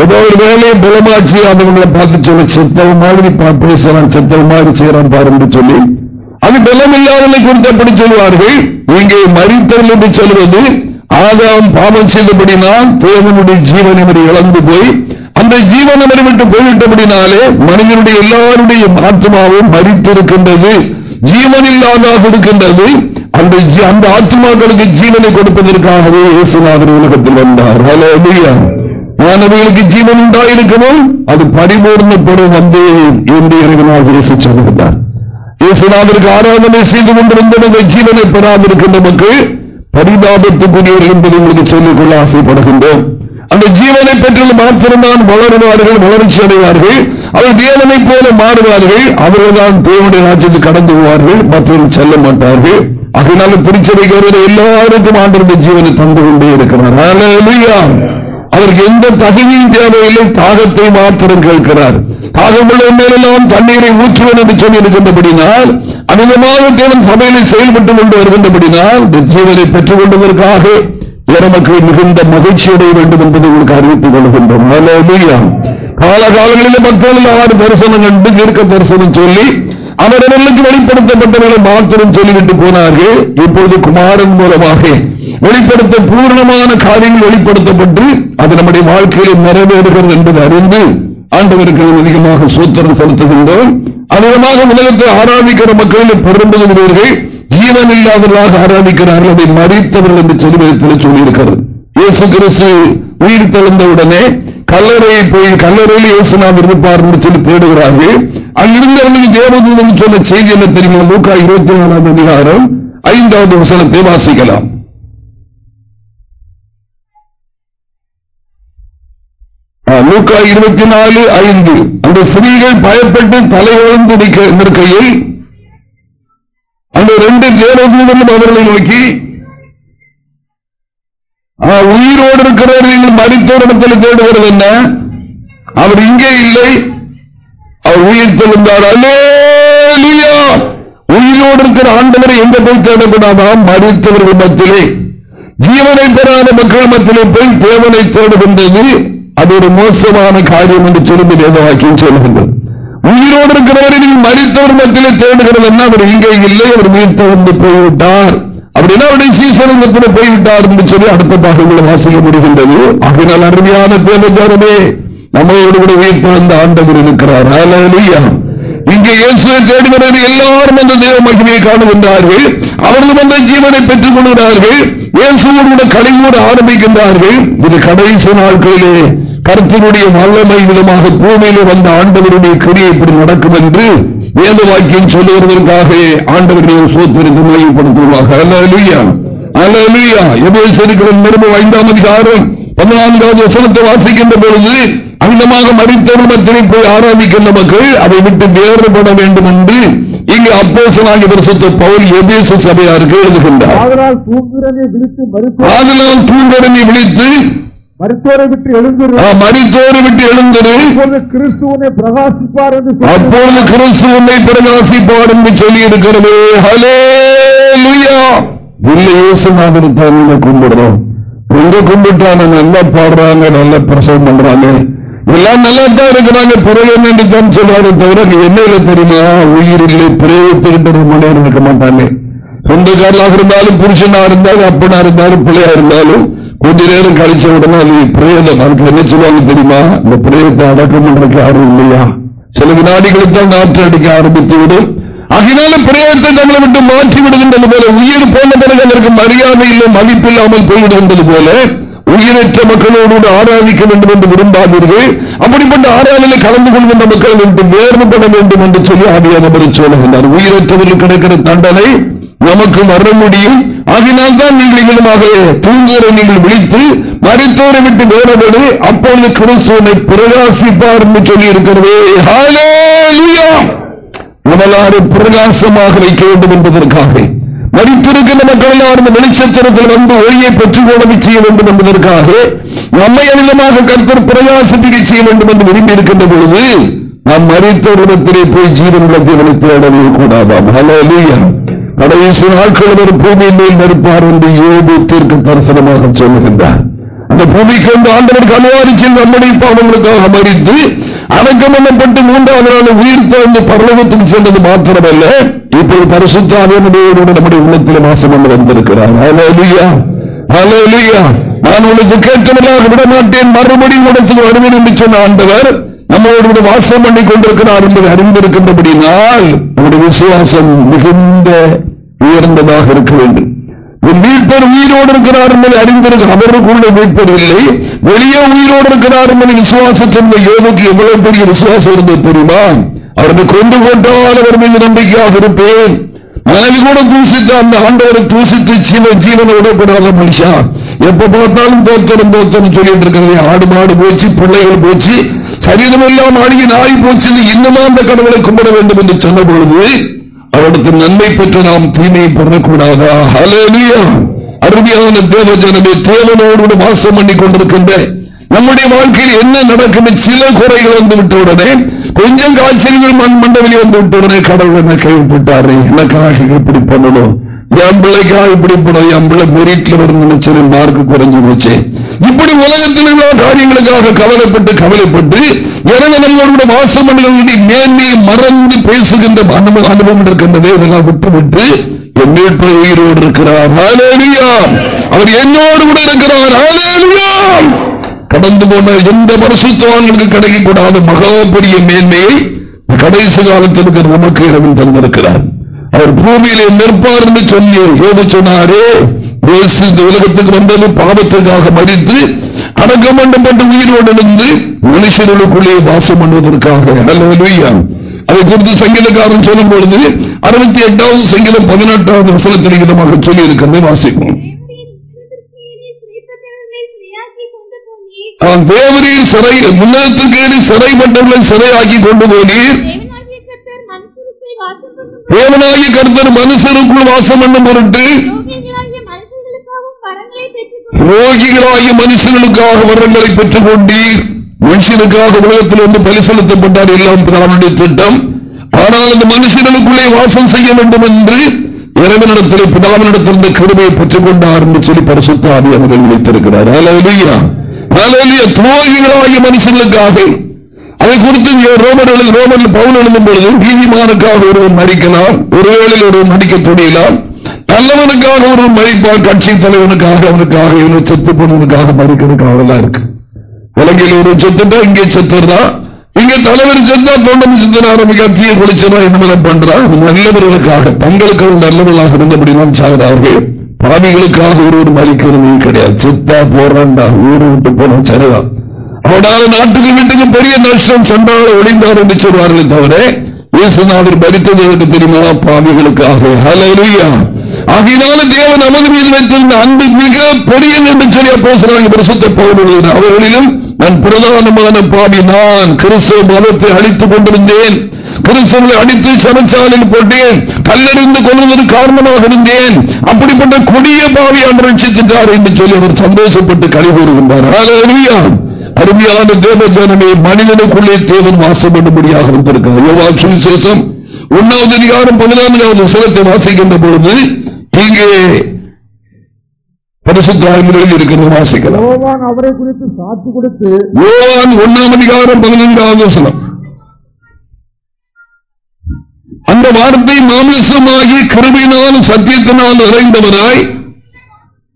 ஏதோ ஒரு வேலையை பலமாச்சு அவங்களை பார்த்து சொல்ல. செத்தவ மாதிரி பா- பேசுறான் செத்தவ மாதிரி செய்யறான் பாருன்னு சொல்லி. அது பலம் இல்லாதவர்களை குறித்து அப்படி சொல்வார்கள் இங்கே மறித்தவர்கள் என்று சொல்வது ஆதாம் பாவம் செய்தபடினால் தேவனுடைய ஜீவனை இழந்து போய் அந்த ஜீவன் அவரை விட்டு போய்விட்டபடினாலே மனிதனுடைய எல்லாருடைய ஆத்மாவும் மறித்திருக்கின்றது ஜீவன் இல்லாதாக இருக்கின்றது. அந்த ஜீ- அந்த ஆத்மாக்களுக்கு ஜீவனை கொடுப்பதற்காகவே இயேசுநாதர் உலகத்தில் வந்தார். ஹலோ மாணவர்களுக்கு ஜீவன் உண்டாயிருக்கணும் அது பரிபூர்ணப்படும் வந்து என்று இறைவனாக இயேசு சொல்லுகிறார் இயேசுநாதருக்கு ஆராதனை செய்து கொண்டிருந்த அந்த ஜீவனை பெறாதிருக்கின்ற நமக்கு பரிதாபத்துக்குரியவர் என்பதை உங்களுக்கு சொல்லிக் கொள்ள ஆசைப்படுகின்றோம். அந்த ஜீவனை பெற்று மாத்திரம்தான் வளருவார்கள் வளர்ச்சி அடைவார்கள். அவர் வேதனை போல மாறுவார்கள். அவர்கள்தான் தேவனுடைய ராஜ்யத்தில் கடந்து போவார்கள் மற்றவர்கள் செல்ல மாட்டார்கள். அதனால திருச்சபைக்கு வருகிற எல்லாருக்கும் ஆண்டவருடைய ஜீவனை தந்து கொண்டே இருக்கிறார். அதற்கு எந்த தகுதியும் தேவையில்லை தாகத்தை மாத்திரம் கேட்கிறார். தாகமுள்ள மேலெல்லாம் தண்ணீரை ஊற்றுவேன் என்று சொல்லி இருக்கின்றபடினால் அமிதமாக தேவன் சபையிலே செயல்பட்டுக் கொண்டு வருகின்றபடினால் ஜீவனை பெற்றுக் கொண்டதற்காக மக்கள் மிகுந்த மகிழ்ச்சி அடைய வேண்டும் என்பதை உங்களுக்கு அறிவித்துக் கொள்கின்றோம் ஹalleluya. காலகாலங்களில் மக்கள் ஆறு தரிசனம் கண்டு தீர்க்க தரிசனம் சொல்லி அவரவர்களுக்கு வெளிப்படுத்தப்பட்டவர்களை மாத்திரம் சொல்லிவிட்டு போனார்கள் இப்பொழுது குமாரன் மூலமாக வெளிப்படுத்த பூர்ணமான காரியங்கள் வெளிப்படுத்தப்பட்டு அது நம்முடைய வாழ்க்கையில் நிறைவேறுகிறது என்பதை அறிந்து ஆண்டவருக்கு நாம் அதிகமாக சூத்திரம் செலுத்துகின்றோம் அதிகமாக உலகத்தை ஆராதிக்கிற மக்களில் பெரும்பகுதியவர்கள் ஜீவன் இல்லாதவர்களாக ஆராதிக்கிறார்கள். அதை மறித்தவர்கள் என்று செல்வத்தில் சொல்லியிருக்கிறது. இயேசு கிறிஸ்து உயிர் தெளிந்தவுடனே கல்லறையை போய் கல்லறையில் இயேசுநாதர் இருப்பார் என்று சொல்லி தேடுகிறார்கள். அங்கிருந்து அவர்களுக்கு தேவதூதன் சொன்ன செய்தி என்ன தெரியுமா? நூக்கா இருபத்தி நாலாம் அதிகாரம் ஐந்தாவது வசனத்தை வாசிக்கலாம். லூக்கா இருபத்தி நாலு ஐந்து. அந்த ஸ்திரீகள் பயப்பட்டு தலைவழ்ந்து நிற்கையில் அந்த ரெண்டு தேவதூதர்களும் அவர்களை நோக்கி உயிரோடு இருக்கிறவர் நீங்கள் மறித்தவரிடத்தில் தேடுகிறது என்ன? அவர் இங்கே இல்லை. அவர் உயிர் தெழுந்தார். உயிரோடு இருக்கிற ஆண்டவரை எங்க போய் தேடக்கூடாதாம் மறித்தவர்கள் மத்தியிலே ஜீவனை பெறாத மக்கள் மத்தியிலே போய் தேவனை தேடுகின்றது. அது ஒரு மோசமான காரியம் என்று சொல்லி வேதவாக்கியம் சொல்லுகின்றது உயிரோடு இருக்கிறவரை நீங்கள் மறித்தவர் மத்தியிலே தேடுகிறது என்ன அவர் இங்கே இல்லை அவர் மீட்டு வந்து போய்விட்டார் அப்படின்னா அவருடைய சீசனத்தில் போய்விட்டார் என்று சொல்லி அடுத்த பாகங்களை வாசிக்க முடிகின்றது ஆகினால் அருமையான தேவஜாரமே நம்மளோடு கூட உயிர் வந்த ஆண்டவர் இருக்கிறார் ஹalleluya. இங்கே இயேசுவை தேடுகிறவர் எல்லாரும் அந்த தேவ மகிமையை காணுகின்றார்கள் அவர்களும் அந்த ஜீவனை பெற்றுக் கொள்கிறார்கள் இயேசுவோடு கூட கழிவோடு ஆரம்பிக்கின்றார்கள் இது கடைசி நாட்களிலே கருத்தினுடைய வல்லமை விதமாக பூமியிலே வந்த ஆண்டவருடைய கிரியை இப்படி நடக்கும் என்று வேத வாக்கியம் சொல்லுவதற்காக ஆண்டவருடைய சோத்திற்கு மையப்படுத்துவாங்க அல்ல அல்லா எபேசரிக்கிற நிருபம் ஐந்தாம் அதிகாரம் பதினான்காவது வசனத்தை வாசிக்கின்ற பொழுது அமிதமாக மறித்தவர்கள் மத்தியில் போய் ஆராதிக்கின்ற மக்கள் அதை விட்டு வேறுபட வேண்டும் என்று இங்கு அப்போசனாகி பரிசுத்த பவுல் எபேசு சபையாருக்கு எழுதுகின்றார். ஆதலால் தூங்குறனை விழித்து மருத்துவ ஆதலால் தூங்கரனை விழித்து மருத்துவரை விட்டு எழுந்திரு ஆ, மரித்தோரை விட்டு எழுந்தது. இப்பொழுது கிறிஸ்துவனை பிரகாசிப்பார் என்று சொல்லி. அப்பொழுது கிறிஸ்து உன்னை பிரகாசிப்பார் என்று சொல்லி இருக்கிறது ஹலே இல்லை இயேசுநாதர் தான் கும்பிடுறோம் எங்க கும்பிட்டா நம்ம நல்லா பாடுறாங்க நல்லா பிரசவம் பண்றாங்க. எல்லாம் நல்லா தான் இருக்கிறாங்க பிறகு என்று தான் சொல்றாரு தவிர என்ன இல்லை தெரியுமா? உயிர் இல்லை பிரயோகத்துக்கிட்ட ரொம்ப நேரம் இருக்க மாட்டாங்க சொந்தக்காரலாக இருந்தாலும் புருஷனா இருந்தாலும் அப்பனா இருந்தாலும் பிள்ளையா இருந்தாலும் கொஞ்ச நேரம் கழிச்ச உடனே அது பிரேதம் அதுக்கு என்ன சொல்லுவாங்க தெரியுமா? இந்த பிரேதத்தை அடக்கம் பண்றதுக்கு யாரும் இல்லையா? சில வினாடிகளுக்கு தான் நாற்று அடிக்க ஆரம்பித்து விடும் அதனால பிரேதத்தை நம்மளை விட்டு மாற்றி விடுகின்றது போல உயிர் போன பிறகு அதற்கு மரியாதை இல்லை மதிப்பில்லாமல் போய்விடுகின்றது போல உயிரற்ற மக்களோடு ஆராதிக்க வேண்டும் என்று விரும்பாதீர்கள். அப்படிப்பட்ட ஆராதனை கலந்து கொள்கின்ற மக்கள் என்று வேறுபட வேண்டும் என்று சொல்லி ஆவியானவர் சொல்லுகின்றார். உயிரற்றவர்கள் கிடைக்கிற தண்டனை நமக்கு வர முடியும். அதனால் தான் நீங்கள் இங்களுமாக தூங்குகிற நீங்கள் விழித்து மருத்துவரை விட்டு வேறுபடு அப்பொழுது கிறிஸ்துவனை பிரகாசிப்பார் என்று சொல்லி இருக்கிறது நம்மளாரும் பிரகாசமாக வைக்க வேண்டும் என்பதற்காக. மறித்திருக்கின்ற மக்கள் எல்லாரும் வெளிச்சத்திரத்தில் வந்து ஒளியை பெற்றுக்கொள்ள செய்ய வேண்டும் என்பதற்காக. நம்மை அனிதமாக கருத்தர் பிரகாசத்திற்கு செய்ய வேண்டும் என்று விரும்பி இருக்கின்ற பொழுது நாம் மறித்த இடத்திலே போய் ஜீவன் ஜீவனுடைய தேடவே கூடாதாம். ஹலோலியா கடைசி நாட்கள் ஒரு பூமியின் மேல் நிற்பார் என்று யோபு தீர்க்க தரிசனமாக சொல்லுகின்றார். அந்த பூமிக்கு வந்து ஆண்டவர் கல்வாரிச்சில் நம்முடைய பாவங்களுக்காக மறித்து அடக்கம் பண்ணப்பட்டு மூன்றாவது நாள் உயிர் தந்து பரலோகத்துக்கு சென்றது மாத்திரமல்ல இப்போது பரிசுத்தாவியோடு நம்முடைய உள்ளத்தில் மாசம் என்று வந்திருக்கிறார். நான் உனக்கு கேட்கவில்லாக விட மாட்டேன் மறுபடியும் உடத்துக்கு வருவேன் என்று சொன்ன ஆண்டவர் நம்மளோடு வாசம் பண்ணி கொண்டிருக்கிறார் என்பதை அறிந்திருக்கின்றபடினால் நம்முடைய விசுவாசம் மிகுந்த உயர்ந்ததாக இருக்க வேண்டும். உன் மீட்பர் உயிரோடு இருக்கிறார் என்பதை அறிந்திருக்க அவருக்குள்ள மீட்பர் இல்லை. வெளியே உயிரோடு இருக்கிறார் என்பதை விசுவாசத்தின் யோகுக்கு எவ்வளவு பெரிய விசுவாசம் இருந்தது தெரியுமா? அவரை கொண்டு கொண்டால் அவர் மீது நம்பிக்கையாக இருப்பேன். மனைவி கூட தூசித்து அந்த ஆண்டவரை தூசித்து சீன ஜீவனை விடக்கூடாத மனுஷா எப்ப பார்த்தாலும் தோத்தரும் தோத்தரும் சொல்லிட்டு இருக்கிறது. ஆடு மாடு போச்சு பிள்ளைகள் போச்சு சரீரம் எல்லாம் அழுகி நாய் போச்சு இன்னுமா அந்த கடவுளை கும்பிட வேண்டும் என்று சொன்ன பொழுது அவருக்கு நன்மை பெற்று நாம் தீமையை பெறக்கூடாதா? ஹலேலியா அருமையான தேவ ஜனமே தேவனோடு வாசம் பண்ணி கொண்டிருக்கின்ற நம்முடைய வாழ்க்கையில் என்ன நடக்கும் சில குறைகள் வந்து விட்டவுடனே கொஞ்சம் காய்ச்சல்கள் மண் மண்டவெளி வந்து விட்டவுடனே கடவுள் என்ன கைவிட்டாரு எனக்காக இப்படி பண்ணணும். என் பிள்ளைக்காக இப்படி பண்ணணும். என் பிள்ளை மெரிட்ல வரணும்னு நினைச்சது மார்க் குறைஞ்சு போச்சு. இப்படி உலகத்தில் உள்ள காரியங்களுக்காக கவலைப்பட்டு கவலைப்பட்டு எனவே நம்மளோட வாசம் மேன்மையை மறந்து பேசுகின்ற அனுபவம் அனுபவம் இருக்கின்றதே இதெல்லாம் விட்டுவிட்டு என் உயிரோடு இருக்கிறார். ஹalleluya. அவர் என்னோடு கூட இருக்கிறார். கடந்து போன எந்த பரிசுத்தவான்களுக்கு கிடைக்கக்கூடாத மகா பெரிய மேன்மையை கடைசி காலத்தில் இருக்கிற நமக்கு இரவில் தந்திருக்கிறார். அவர் பூமியிலே நிற்பார் என்று சொல்லி ஏது சொன்னாரே இயேசு இந்த உலகத்துக்கு வந்தது பாவத்துக்காக மறித்து அடக்கம் உயிரோடு இருந்து மனுஷர்களுக்குள்ளே வாசம் பண்ணுவதற்காக. அதை குறித்து சங்கீதக்காரன் சொல்லும் பொழுது அறுபத்தி எட்டாவது சங்கீதம் பதினெட்டாவது வசனத்தில் விதமாக சொல்லி இருக்கிறதை வாசிப்போம் தேவரீர் உன்னதத்திற்கு ஏறி சிறைப்பட்டவர்களை சிறையாக்கி கொண்டு போனீர். தேவனாகிய கருத்தர் மனுஷருக்குள் வாசம் பண்ணும் மனுஷருக்குள் வாசம் பண்ணும் பொருட்டு ரோகிகளாகிய மனுஷர்களுக்காக வரங்களை பெற்றுக் கொண்டீர் மனுஷனுக்காக உலகத்தில் வந்து பலி செலுத்தப்பட்டார் எல்லாம் பிரானுடைய திட்டம் ஆனால் அந்த மனுஷர்களுக்குள்ளே வாசம் செய்ய வேண்டும் என்று இறைவனிடத்தில் பிதாவினிடத்தில் இந்த கிருமையை பெற்றுக் கொண்டார் என்று சொல்லி பரிசுத்த ஆவி அவர்கள் வைத்திருக்கிறார் துரோகிகளாகிய மனுஷங்களுக்காக அதை குறித்து ரோமர்கள் ரோமர்கள் பவுல் எழுதும் பொழுது நீதிமானுக்காக ஒருவர் நடிக்கலாம் ஒருவேளில் ஒருவன் நடிக்க துணியலாம் நல்லவனுக்காக ஒரு மறிப்பார் கட்சி தலைவனுக்காக அவனுக்காக இவனை செத்து போனவனுக்காக மறிக்கிறதுக்கு அவ்வளவுதான் இருக்கு. இலங்கையில் ஒரு செத்துட்டா இங்கே செத்துறா இங்க தலைவர் செத்தா தொண்டம் சிந்தன ஆரம்பிக்க தீய குளிச்சதா என்ன பண்றான் நல்லவர்களுக்காக தங்களுக்கு ஒரு நல்லவர்களாக இருந்தபடிதான் சாகிறார்கள் பாவிகளுக்காக ஒருவர் மறிக்கிறது கிடையாது. செத்தா போறான்டா ஊரு விட்டு போனா சரிதான். அவனால நாட்டுக்கு வீட்டுக்கு பெரிய நஷ்டம் சென்றால் ஒளிந்தார் என்று சொல்வார்களே தவிர இயேசுநாதர் மறித்தது எனக்கு தெரியுமா? பாவிகளுக்காக. ஹalleluya. ஆகினால தேவன் நமது மீது வைத்திருந்த அன்பு மிக பெரிய என்று சொல்லி அப்போ சொன்னாங்க பரிசுத்த அவர்களிலும் நான் பிரதானமான பாவி நான் கிறிஸ்தவ மதத்தை அழித்துக் கொண்டிருந்தேன். கிறிஸ்தவர்களை அடித்து சரச்சாலையில் போட்டேன். கல்லறிந்து கொள்வதற்கு காரணமாக இருந்தேன். அப்படிப்பட்ட கொடிய பாவி பாவியாண்டு ரட்சித்துட்டார் என்று சொல்லி அவர் சந்தோஷப்பட்டு கழி கூறுகின்றார். அருமையான தேவஜனமே மனிதனுக்குள்ளே தேவன் வாசப்படும்படியாக வந்திருக்கிறார். யோவான் சுவிசேஷம் ஒன்னாவது அதிகாரம் பதினான்காவது வசனத்தை வாசிக்கின்ற பொழுது இங்கே இருக்கிறது வாசிக்கலாம். அவரை குறித்து சாட்சி கொடுத்து ஒன்னாம் அதிகாரம் பதினைந்தாவது வசனம். அந்த வார்த்தை மாமிசமாகி கிருபினால் சத்தியத்தினால் நிறைந்தவராய்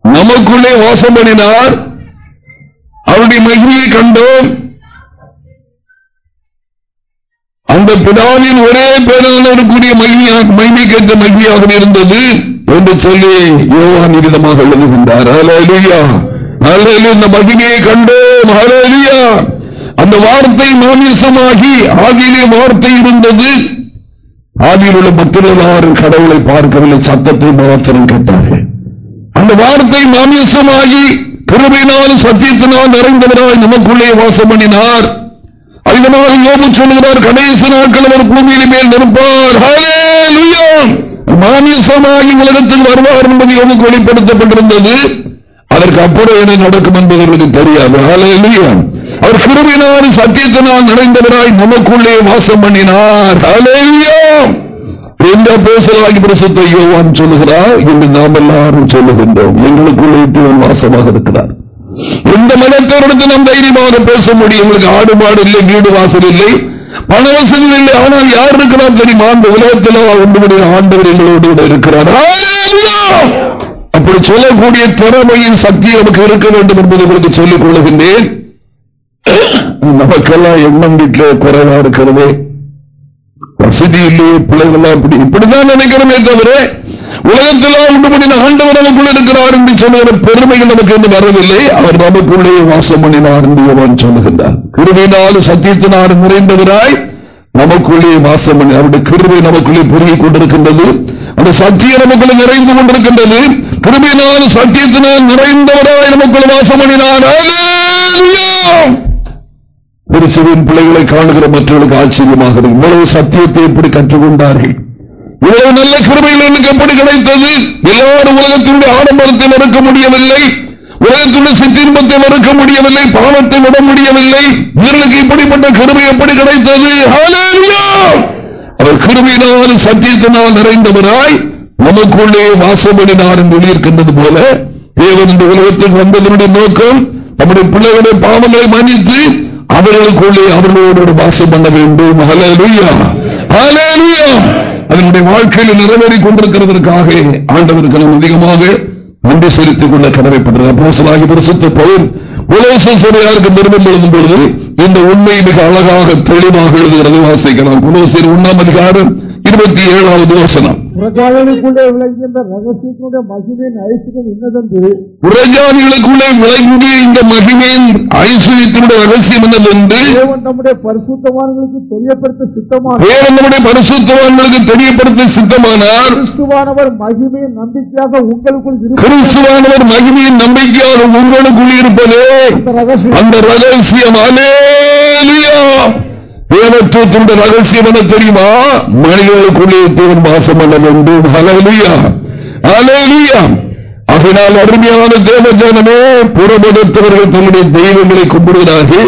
நமக்குள்ளே வாசம் பண்ணினார். அவருடைய மகிமையை கண்டோம். அந்த பிதாவின் ஒரே பேரானவருக்குரிய மகிமையாக மகிமைக்கேற்ற மகிமையாக இருந்தது என்று சொல்லி யோகான் விதமாக எழுதுகின்றார் ஹalleluya. ஹalleluya. இந்த மகிமையை கண்டோம் ஹalleluya. அந்த வார்த்தை மாமிசமாகி ஆகியிலே வார்த்தை இருந்தது ஆதியில் உள்ள பக்தர்கள் கடவுளை பார்க்கவில்லை சத்தத்தை மாத்திரம் கேட்டார்கள் அந்த வார்த்தை மாமிசமாகி கிருபையினால் சத்தியத்தினால் நிறைந்தவராய் நமக்குள்ளே வாசம் பண்ணினார் அதிகமாக யோபு சொல்லுகிறார் கடைசி நாட்கள் அவர் பூமியின் மேல் நிற்பார். மாமிசமாக எங்களிடத்தில் வருவார் என்பது யோபுக்கு வெளிப்படுத்தப்பட்டிருந்தது. அதற்கு அப்புறம் என்ன நடக்கும் என்பது அவர்களுக்கு தெரியாது. அவர் கிருமினால் சத்தியத்தினால் நிறைந்தவராய் நமக்குள்ளே வாசம் பண்ணினார். எந்த பேசலாகி பிரசுத்த யோவான் சொல்லுகிறார் என்று நாம் எல்லாரும் சொல்லுகின்றோம். எங்களுக்குள்ளே வாசமாக இருக்கிறார். எந்த மதத்தோடு நாம் தைரியமாக பேச முடியும். எங்களுக்கு ஆடு மாடு இல்லை வீடு வாசல் இல்லை. பண வசதிகள் இல்லை. ஆனால் யார் இருக்கிறார் தெரியுமா? அந்த உலகத்தில் உண்டு ஆண்டவர் எங்களோடு கூட இருக்கிறார். அப்படி சொல்லக்கூடிய திறமையின் சக்தி நமக்கு இருக்க வேண்டும் என்பதை உங்களுக்கு சொல்லிக் கொள்ளுகின்றேன் நமக்கெல்லாம் எண்ணம் வீட்டில் குறைவா இருக்கிறது. வசதி இல்லையே பிள்ளைகள் அப்படி இப்படிதான் நினைக்கிறோமே தவிர உலகத்தில் உண்டு பண்ணின ஆண்டவர் நமக்குள் இருக்கிறார் என்று சொல்லுகிற பெருமைகள் நமக்கு என்று வரவில்லை. அவர் நமக்குள்ளே வாசம் பண்ணினார் என்று சொல்லுகின்றார். கிருபினால் சத்தியத்தினார் நிறைந்தவராய் நமக்குள்ளே வாசம் பண்ணி அவருடைய கிருபை நமக்குள்ளே பெருகிக் கொண்டிருக்கின்றது. அந்த சத்தியம் நமக்குள்ளே நிறைந்து கொண்டிருக்கின்றது. கிருபினால் சத்தியத்தினால் நிறைந்தவராய் நமக்குள் வாசம் பண்ணினார். திருச்சிவின் பிள்ளைகளை காணுகிற மற்றவர்களுக்கு ஆச்சரியமாக இவ்வளவு சத்தியத்தை எப்படி கற்றுக்கொண்டார்கள். இவ்வளவு நல்ல கிருமைகள் எனக்கு எப்படி கிடைத்தது. எல்லாரும் உலகத்தினுடைய ஆடம்பரத்தை மறுக்க முடியவில்லை. உலகத்துடைய சித்தின்பத்தை மறுக்க முடியவில்லை. பாவத்தை விட முடியவில்லை. இவர்களுக்கு இப்படிப்பட்ட கருமை எப்படி கிடைத்தது. அவர் கருமையினால் சத்தியத்தினால் நிறைந்தவராய் நமக்குள்ளே வாசப்படினார் என்று எழுதியிருக்கின்றது போல தேவன் இந்த உலகத்துக்கு வந்ததனுடைய நோக்கம் நம்முடைய பிள்ளைகளுடைய பாவங்களை மன்னித்து அவர்களுக்குள்ளே அவர்களோடு ஒரு வாசம் பண்ண வேண்டும். ஹalleluya ஹalleluya அதனுடைய வாழ்க்கையில் நிறைவேறிக் கொண்டிருக்கிறதற்காக ஆண்டவருக்கு நாம் அதிகமாக நன்றி செலுத்திக் கொள்ள கடமைப்படுறது அப்போசலாகி பரிசுத்த பவுல் உலோசனையாருக்கு எழுதும் பொழுது இந்த உண்மை மிக அழகாக தெளிவாக எழுதுகிறது வாசிக்கலாம். குலோசியர் ஒன்னாம் அதிகாரம் இருபத்தி ஏழாவது வசனம். பிரஜாதனுக்குள்ளே விளங்குகின்ற ரகசியத்தினுடைய மகிமையின் ஐஸ்வர்யம் இன்னதென்று புறஜாதிகளுக்குள்ளே விளங்கிய இந்த மகிமையின் ஐஸ்வர்யத்தினுடைய ரகசியம் என்னவென்று தேவன் நம்முடைய பரிசுத்தவான்களுக்கு தெரியப்படுத்த சித்தமான தேவன் நம்முடைய பரிசுத்தவான்களுக்கு தெரியப்படுத்த சித்தமானார். கிறிஸ்துவானவர் மகிமையின் நம்பிக்கையாக உங்களுக்குள் கிறிஸ்துவானவர் மகிமையின் நம்பிக்கையாக உங்களுக்குள் இருப்பதே. அந்த ரகசியம். அலேலியா தேவத்துவத்தினுடைய ரகசியம் என்ன தெரியுமா? மனிதர்களுக்குள்ளே தேவன் வாசம் பண்ண வேண்டும் அலேலியா அலேலியா அதனால் அருமையான தேவஜானமே புறமதத்தவர்கள் தன்னுடைய தெய்வங்களை கும்பிடுகிறார்கள்.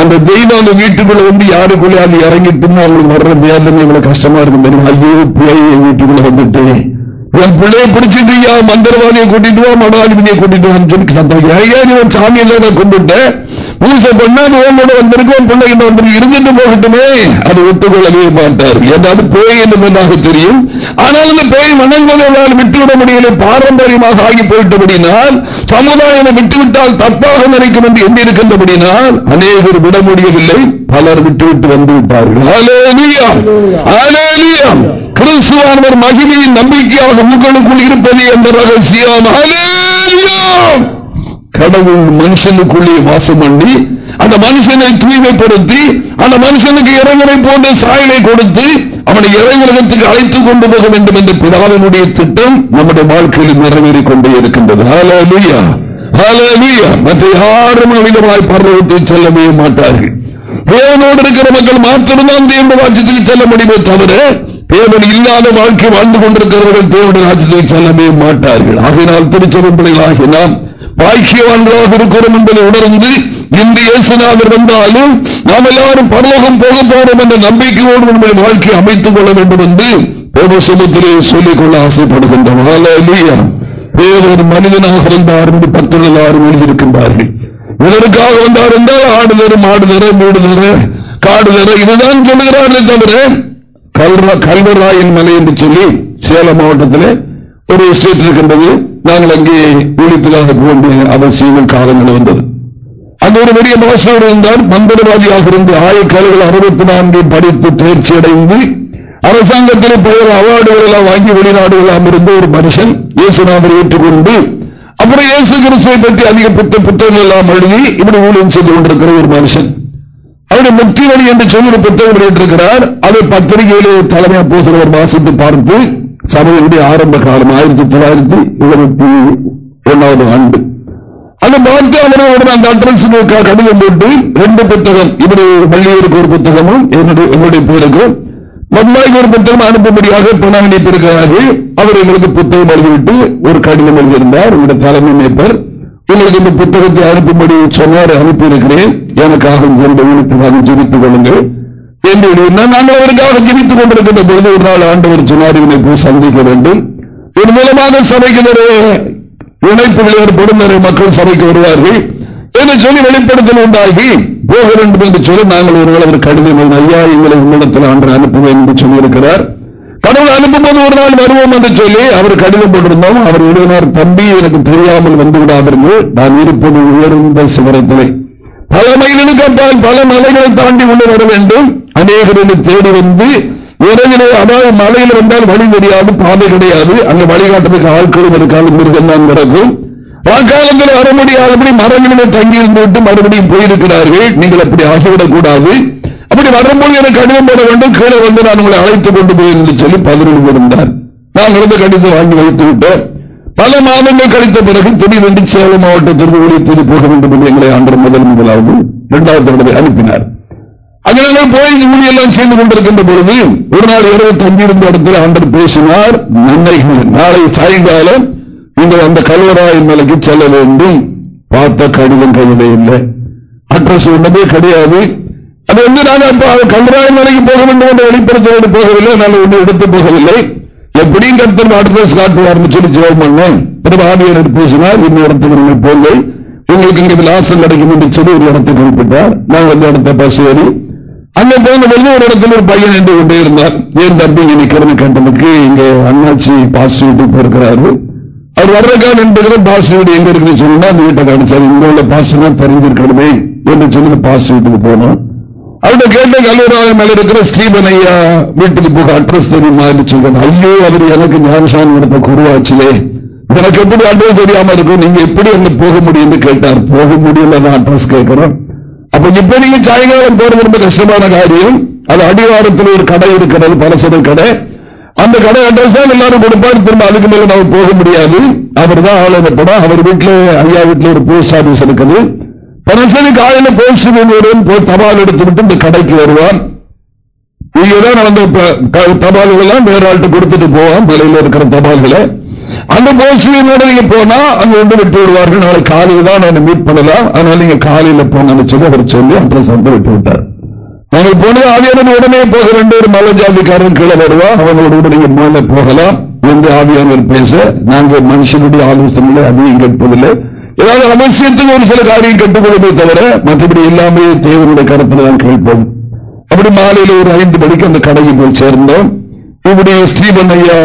அந்த தெய்வம் அந்த வீட்டுக்குள்ள வந்து யாருக்குள்ளே அது இறங்கிட்டு அவங்களுக்கு வர்ற வேதனை இவ்வளவு கஷ்டமா இருக்கும் தெரியும்? ஐயோ பிள்ளை என் வீட்டுக்குள்ள வந்துட்டு என் பிள்ளைய பிடிச்சிட்டு ஐயா மந்திரவாதியை கூட்டிட்டு வா மடாதிபதியை கூட்டிட்டு வான்னு சொல்லி சந்தோஷம் ஐயா நீ ஒரு சாமியில நான் கும்பிட்டேன் பூசை பண்ணா அது உங்களோட வந்திருக்கும் பிள்ளை என்ன வந்து இருந்துட்டு போகட்டுமே. அது ஒத்துக்கொள்ளவே மாட்டார். ஏதாவது பேய் என்பதாக தெரியும். ஆனால் இந்த பேய் வணங்குவதால் விட்டுவிட முடியல பாரம்பரியமாக ஆகி போயிட்டபடினால் சமுதாயம் விட்டுவிட்டால் தப்பாக நினைக்கும் என்று எண்ணி இருக்கின்றபடினால் அநேகர் விட முடியவில்லை. பலர் விட்டுவிட்டு வந்து விட்டார்கள். கிறிஸ்துவானவர் மகிமையின் நம்பிக்கையாக உங்களுக்குள் இருப்பது என்ற ரகசியம். ஹalleluya. கடவுள் மனுஷனுக்குள்ளே வாசம் பண்ணி அந்த மனுஷனை தூய்மைப்படுத்தி அந்த மனுஷனுக்கு இறைவனை போன்ற சாயலை கொடுத்து அவனை இறைவனத்துக்கு அழைத்துக் கொண்டு போக வேண்டும் என்ற பிதாவினுடைய திட்டம் நம்முடைய வாழ்க்கையில் நிறைவேறிக் கொண்டே இருக்கின்றது. மற்ற யாரும் அமிதமாய் பர்வத்தை செல்லவே மாட்டார்கள். தேவனோடு இருக்கிற மக்கள் மாத்திரம்தான் தேவனுடைய ராஜ்யத்துக்கு செல்ல முடியுமே தவிர தேவன் இல்லாத வாழ்க்கை வாழ்ந்து கொண்டிருக்கிறவர்கள் தேவனுடைய ராஜ்யத்துக்கு செல்லவே மாட்டார்கள். ஆகினால் திருச்சபை பிள்ளைகளாகி பாக்கியவான்களாக இருக்கிறோம் என்பதை உணர்ந்து இன்று இயேசுநாதர் வந்தாலும் நாம் எல்லாரும் பரலோகம் போக போறோம் என்ற நம்பிக்கையோடு நம்முடைய வாழ்க்கையை அமைத்துக் கொள்ள வேண்டும் என்று தேவசமத்திலே சொல்லிக்கொள்ள ஆசைப்படுகின்றோம். ஹalleluya. மனிதனாக இருந்தார் என்று பத்திரில் யாரும் எழுதியிருக்கின்றார்கள். இதற்காக வந்தார் என்றால் ஆடு தர மாடு தர மூடு தர காடு தர இதுதான் சொல்லுகிறார்களே தவிர கல்வ கல்வராயன் மலை என்று சொல்லி சேலம் மாவட்டத்தில் ஒரு எஸ்டேட் இருக்கின்றது. நாங்கள் அங்கே ஊழியத்துக்காக போக வேண்டிய அவசியங்கள் காலங்கள் வந்தது. அந்த ஒரு பெரிய மாஸ்டர் இருந்தால் மந்திரவாதியாக இருந்து ஆயக்காலர்கள் அறுபத்தி நான்கு படித்து தேர்ச்சி அடைந்து அரசாங்கத்தில் பெயர் அவார்டுகள் எல்லாம் வாங்கி வெளிநாடுகளாம் இருந்த ஒரு மனுஷன் இயேசுநாதரை ஏற்றுக்கொண்டு அப்புறம் இயேசு கிறிஸ்துவை பற்றி அதிக புத்த புத்தகங்கள் எல்லாம் எழுதி இப்படி ஊழியம் செய்து கொண்டிருக்கிற ஒரு மனுஷன். அவருடைய முக்தி வழி என்று சொல்லி ஒரு புத்தகம் வெளியிட்டிருக்கிறார். அதை பத்திரிகையிலே தலைமை ஒரு மாசத்தை பார்த்து சபையினுடைய ஆரம்ப காலம் ஆயிரத்தி தொள்ளாயிரத்தி எழுபத்தி ஒன்னாவது ஆண்டு. அந்த பார்த்து அந்த அட்ரஸ் கடிதம் போட்டு ரெண்டு புத்தகம் இவருடைய வள்ளியூருக்கு ஒரு புத்தகமும் என்னுடைய என்னுடைய பேருக்கும் மதுராய்க்கு ஒரு புத்தகம் அனுப்பும்படியாக பணம் அனுப்பியிருக்கிறார்கள் அவர் எங்களுக்கு புத்தகம் எழுதிவிட்டு ஒரு கடிதம் எழுதியிருந்தார். உங்களுடைய தலைமை மேப்பர் உங்களுக்கு இந்த புத்தகத்தை அனுப்பும்படி சொன்னார் அனுப்பியிருக்கிறேன். எனக்காக உங்களுடைய வாங்கி ஜெபித்துக் கொள்ளுங்கள். என்று எழுதினார் நாங்கள் அவருக்காக ஜெபித்துக் கொண்டிருக்கின்ற பொழுது ஒரு நாள் ஆண்டவர் சொன்னார் இவனை சந்திக்க வேண்டும். இதன் மூலமாக சபைக்கு நிறைய இணைப்புகள் ஏற்படும் நிறைய மக்கள் சபைக்கு வருவார்கள். என்று சொல்லி வெளிப்படுத்தல் உண்டாகி போக வேண்டும் என்று சொல்லி நாங்கள் ஒருவேளை ஒரு கடிதம் ஐயா எங்களை உங்களிடத்தில் ஆண்டு அனுப்புவேன் என்று சொல்லியிருக்கிறார். கடவுள் அனுப்பும்போது ஒரு நாள் வருவோம் என்று சொல்லி அவர் கடிதம் போட்டிருந்தோம். அவர் எழுதினார் தம்பி எனக்கு தெரியாமல் வந்து விடாதீர்கள். நான் இருப்பது உயர்ந்த சிகரத்திலே. பல மைல்களுக்கு அப்பால் பல மலைகளை தாண்டி உள்ள வர வேண்டும். அநேகரை தேடி வந்து விரைவிலே அதாவது மலையில் வந்தால் வழி தெரியாது பாதை கிடையாது. அங்க வழிகாட்டுறதுக்கு ஆட்களும் இருக்காது மிருகம் தான் கிடக்கும். வாக்காளத்தில் வர முடியாதபடி மரங்களிலே தங்கி இருந்து விட்டு மறுபடியும் போயிருக்கிறார்கள். நீங்கள் அப்படி ஆகிவிடக் கூடாது. அப்படி வரும்போது எனக்கு கடிதம் போட வேண்டும். கீழே வந்து நான் உங்களை அழைத்துக் கொண்டு போய் என்று சொல்லி பதினொன்று இருந்தார் நான் இருந்த கடிதம் வாங்கி வைத்து விட்டேன். பல மாதங்கள் கழித்த பிறகு திடீரென்று சேலம் மாவட்டத்திற்கு ஒளி போக வேண்டும் என்று எங்களை ஆண்டு முதல் முதலாவது இரண்டாவது தடவை அனுப்பினார். அங்கே போய் ஊழியெல்லாம் சேர்ந்து கொண்டிருக்கின்ற பொழுது ஒரு நாள் இரவு தங்கியிருந்த இடத்துல ஆண்டர் பேசினார் நன்மைகள் நாளை சாயங்காலம் நீங்கள் அந்த கல்வராய் மலைக்கு செல்ல வேண்டும். பார்த்த கடிதம் கையிலே இல்லை. அட்ரஸ் ஒன்றதே கிடையாது. அது வந்து நான் அப்ப கல்வராய் மலைக்கு போக வேண்டும் என்ற வெளிப்படுத்தோடு போகவில்லை. நான் ஒன்று எடுத்து போகவில்லை. எப்படியும் கருத்து அட்ரஸ் காட்டுவார்னு சொல்லி ஜெயம் பண்ணேன். திரும்ப ஆவியர் பேசினார் இன்னும் இடத்துக்கு போங்கள் உங்களுக்கு இங்கே விலாசம் கிடைக்கும் என்று சொல்லி ஒரு இடத்தை குறிப்பிட்டார். நாங்கள் அந்த இடத்தை பஸ் ஏறி அங்க போன பொழுது ஒரு இடத்துல ஒரு பையன் நின்று கொண்டே இருந்தார். ஏன் தம்பி இங்க நிக்கிறன்னு கேட்டதுக்கு இங்க அண்ணாச்சி பாஸ் வீட்டுக்கு போயிருக்கிறாரு. அவர் வர்றக்கா நின்று பாஸ் வீடு எங்க இருக்குன்னு சொன்னா அந்த வீட்டை காணிச்சாரு இங்க உள்ள பாஸ் தெரிஞ்சிருக்கணுமே என்று சொல்லி பாஸ் வீட்டுக்கு போனோம் அவர்கிட்ட கேட்ட கல்லூராய மேல இருக்கிற ஸ்ரீபன் ஐயா வீட்டுக்கு போக அட்ரஸ் தெரியுமா என்று ஐயோ அவர் எனக்கு ஞானசாமி இடத்த குருவாச்சுலே. எனக்கு எப்படி அட்ரஸ் தெரியாம இருக்கும்? நீங்க எப்படி அங்க போக முடியும்னு கேட்டார். போக முடியல நான் அட்ரஸ் கேட்கிறோம். அப்ப இப்ப நீங்க சாயங்காலம் போறது ரொம்ப கஷ்டமான காரியம் அது அடிவாரத்தில் ஒரு கடை இருக்கிறது பலசர கடை அந்த கடை அட்ரஸ் தான் எல்லாரும் கொடுப்பாரு திரும்ப அதுக்கு மேல நம்ம போக முடியாது அவர் தான் ஆளுநப்படம் அவர் வீட்டுல ஐயா வீட்டுல ஒரு போஸ்ட் ஆபீஸ் இருக்குது பனசரி காலையில போஸ்ட் ஒருவன் போய் தபால் எடுத்துவிட்டு இந்த கடைக்கு வருவான் இங்கதான் நடந்த க- தபால்கள் எல்லாம் வேற ஆள்கிட்ட கொடுத்துட்டு போவான் மலையில இருக்கிற தபால்களை அந்த போஸ்டினோட நீங்க போனா அங்க ஒன்று விட்டு விடுவார்கள். நாளை காலையில தான் நான் மீட் பண்ணலாம் அதனால நீங்க காலையில போன சொல்லி அவர் சொல்லி அப்புறம் வந்து விட்டு விட்டார். நாங்கள் போனது ஆவியானவர் உடனே போக ரெண்டு ஒரு மலை ஜாதிக்காரன் கீழே வருவான் அவங்களோட கூட நீங்க போகலாம். என்று ஆவியானவர் பேச. நாங்கள் மனுஷனுடைய ஆலோசனை அதிகம் கேட்பதில்லை. ஏதாவது அவசியத்துக்கு ஒரு சில காரியம் கட்டுக்கொள்வதை தவிர மற்றபடி எல்லாமே தேவனுடைய கருத்தில் தான் கேட்போம். அப்படி மாலையில ஒரு ஐந்து மணிக்கு அந்த கடைக்கு போய் சேர்ந்தோம். இப்படி ஸ்ரீபன் ஐயா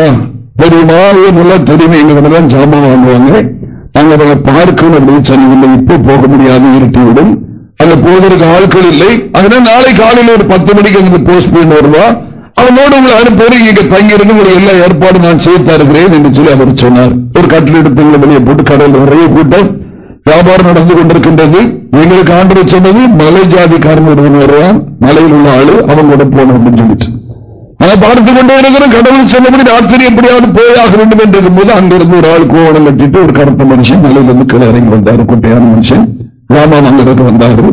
தெரியுமா இது நல்லா தெரியும் ஜாமான் வாங்குவாங்க. நாங்கள் அவங்களை பார்க்கணும் அப்படின்னு சொன்னீங்க இப்போ போக முடியாது இருட்டிவிடும் அங்க போவதற்கு ஆட்கள் இல்லை. அதனால நாளை காலையில் ஒரு பத்து மணிக்கு அங்க போஸ்ட் பண்ணி வருவா. அவனோடு உங்களை அனுப்புவது இங்க தங்கியிருந்து உங்களுக்கு எல்லா ஏற்பாடும் நான் செய்து தருகிறேன் என்று சொல்லி அவர் சொன்னார். ஒரு கட்டில் எடுத்து வெளியே போட்டு கடையில் நிறைய கூட்டம் வியாபாரம் நடந்து கொண்டிருக்கின்றது. எங்களுக்கு ஆண்டு சொன்னது மலை ஜாதிக்காரன் வருவான். மலையில் உள்ள ஆளு அவங்களோட கூட போகணும் அப்படின்னு சொல்லிட்டு. அதை பார்த்து கொண்டே இருக்கிற கடவுள் சொன்னபடி ராத்திரி எப்படியாவது போயாக வேண்டும் என்று இருக்கும்போது அங்கிருந்து ஒரு ஆள் கோவணம் கட்டிட்டு ஒரு கருத்த மனுஷன் மலையிலிருந்து கீழே இறங்கி வந்தாரு. குட்டையான மனுஷன். ராமா அங்கிருந்து வந்தாரு.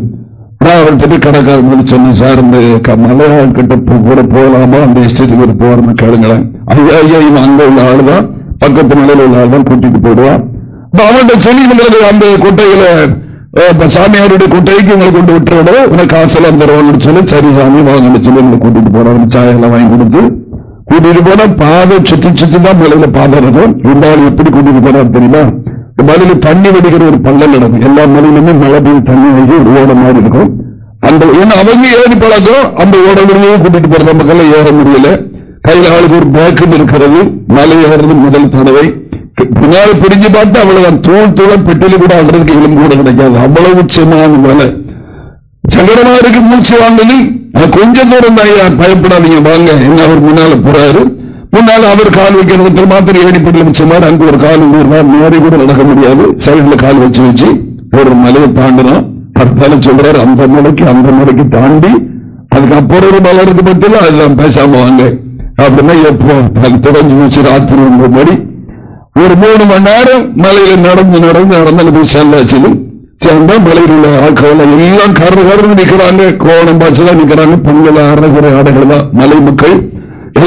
நான் அவர்கிட்ட கடைக்காரங்க சொன்னேன் சார் இந்த க- மலையாள கிட்ட போ- கூட போகலாமா அந்த இஷ்டத்துக்கு ஒரு போறோம்னு கேளுங்களேன். ஐயா ஐயா இவன் அங்க உள்ள ஆளுதான் பக்கத்து மலையில உள்ள ஆளுதான் கூட்டிட்டு போயிடுவான் அவன்கிட்ட சொல்லி அந்த கொட்டையில சாமியாருடைய குட்டைக்கு உங்களை கொண்டு விட்டுறோட உனக்கு காசெல்லாம் தருவாங்கன்னு சொல்லி சரி சாமி வாங்கன்னு சொல்லி உங்களை கூட்டிட்டு போறாங்க சாயெல்லாம் வாங்கி கொடுத்து கூட்டிட்டு போனா பாதை சுத்தி சுத்தி தான் மலையில பாதை இருக்கும் இருந்தாலும் எப்படி கூட்டிட்டு போறாரு தெரியுமா மலையில தண்ணி வெடிக்கிற ஒரு பள்ளம் நடக்கும் எல்லா மலையிலுமே மழை பெய்யும் தண்ணி வெடிக்க ஒரு ஓட மாதிரி இருக்கும் அந்த ஏன்னா அவங்க ஏறி பழக்கம் அந்த ஓட வழியே கூட்டிட்டு போற நமக்கெல்லாம் ஏற முடியல கையில ஆளுக்கு ஒரு பேக்கம் இருக்கிறது மலை ஏறது முதல் தடவை பின்னால் பிரிஞ்சு பார்த்து அவ்வளவுதான். தூள் தூள பெட்டில கூட ஆடுறதுக்கு எலும்பு கூட கிடைக்காது. அவ்வளவு உச்சமான மலை சங்கடமா இருக்கு மூச்சு வாங்கலி கொஞ்சம் கொஞ்ச தூரம் தான் பயப்படாதீங்க வாங்க. என்ன அவர் முன்னால போறாரு. முன்னால அவர் கால் வைக்கிறது மாத்திரம் ஏடிப்பட்டில் வச்சமாறு அங்க ஒரு கால் ஊர்னார் நேரே கூட நடக்க முடியாது. சைடுல கால் வச்சு வச்சு ஒரு மலையை தாண்டினோம் பத்தாலும் சொல்றாரு அந்த மலைக்கு அந்த மலைக்கு தாண்டி அதுக்கப்புறம் ஒரு மலருக்கு மட்டும் அதெல்லாம் பேசாம வாங்க. அப்படின்னா எப்போ? அது தொடர்ந்து வச்சு ராத்திரி ஒன்பது மணி. ஒரு மூணு மணி நேரம் மலையில நடந்து நடந்து நடந்து போய் சேர்ந்தா மலையில் உள்ள ஆட்கள் எல்லாம் கரு கரு நிக்கிறாங்க. கோணம் பாய்ச்சலாம் நிக்கிறாங்க. பொங்கல் அறகுறை ஆடைகள் தான் மலை மக்கள்.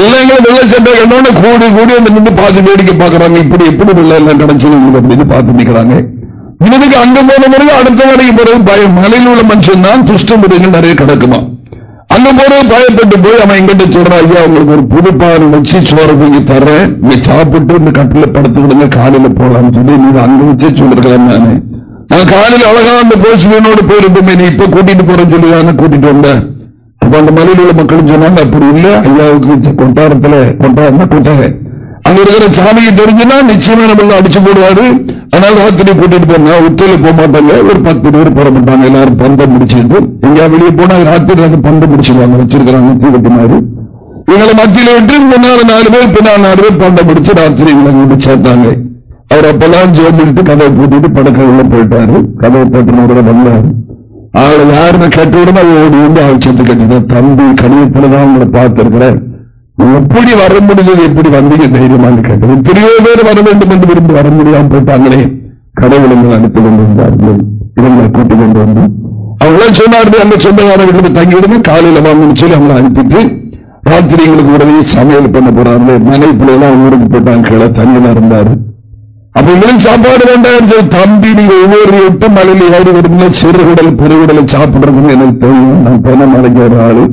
எல்லாங்களும் வெள்ள சண்டை கண்டோட கூடி கூடி அந்த நின்று பார்த்து வேடிக்கை பார்க்கறாங்க. இப்படி எப்படி வெள்ள எல்லாம் கிடைச்சது அப்படின்னு பார்த்து நிக்கிறாங்க. இவனுக்கு அங்க போன பிறகு அடுத்த வரைக்கும் பிறகு பயம். மலையில் உள்ள மனுஷன் தான் துஷ்டம் நிறைய கிடக்குமா? அந்த போறது பயப்பட்டு போய் அவன் எங்கிட்ட சொல்றான் ஐயா உங்களுக்கு ஒரு புதுப்பான வச்சு சோறு கொஞ்சம் தர்றேன். நீ சாப்பிட்டு இந்த கட்டில படுத்து விடுங்க காலையில போலாம்னு சொல்லி நீ அங்க வச்சே சொல்லிருக்கலாம் நானு. நான் காலையில அழகா அந்த போஸ்ட்மேனோடு போயிருப்போமே நீ இப்ப கூட்டிட்டு போறேன்னு சொல்லி கூட்டிட்டு வந்தேன் அப்ப அந்த மலையில உள்ள மக்களும் சொன்னாங்க அப்படி இல்ல ஐயாவுக்கு கொட்டாரத்துல கொட்டாரம் கொட்டாங்க அங்க இருக்கிற சாமியை தெரிஞ்சுன்னா நிச்சயமா நம்ம அடிச்சு போடுவாரு. அதனால ராத்திரி கூட்டிட்டு போனா உத்தியில போக மாட்டாங்க ஒரு பத்து பேர் போட மாட்டாங்க. எல்லாரும் பந்தம் முடிச்சுட்டு எங்கேயா வெளியே போனா ராத்திரி அந்த பந்தம் முடிச்சிருவாங்க. வச்சிருக்கிறாங்க. தீவட்டு மாதிரி இவங்களை மத்தியில விட்டு முன்னால நாலு பேர் பின்னால் நாலு பேர் பந்தம் முடிச்சு ராத்திரி இவங்களை கொண்டு சேர்த்தாங்க. அவர் அப்பெல்லாம் ஜோதிட்டு கதவை பூட்டிட்டு படக்க உள்ள போயிட்டாரு. கதவை போட்டு வந்தாரு. அவளை யாருன்னு கேட்ட உடனே ஓடி வந்து அவள் செத்து கட்டிதான் தம்பி கணியத்துலதான் உங்களை பார்த்திருக்கிறேன் எப்படி வர முடிஞ்சது எப்படி வந்தீங்க தைரியமான்னு கேட்டது. எத்தனையோ பேர் வர வேண்டும் என்று விரும்பி வர முடியாமல் போயிட்டாங்களே. கடவுளங்கள் அனுப்பி கொண்டு வந்தார்கள். இவங்களை கூட்டிக் கொண்டு வந்து. அவங்களாம் சொன்னார்கள் அந்த சொந்தக்கார வீட்டுல தங்கி விடுங்க காலையில வாங்கன்னு சொல்லி அவங்களை அனுப்பிட்டு ராத்திரி எங்களுக்கு உடனே சமையல் பண்ண போறாரு மனை பிள்ளைலாம் ஊருக்கு போயிட்டாங்க கீழே தண்ணியில இருந்தாரு. அப்ப எங்களுக்கு சாப்பாடு வேண்டாம் தம்பி நீங்க ஒவ்வொரு எட்டு மலையில ஏறி வரும்போது சிறுகுடல் பெருகுடலை சாப்பிடுறதுன்னு எனக்கு தெரியும். நான் போன மலைக்கு ஒரு ஆளு.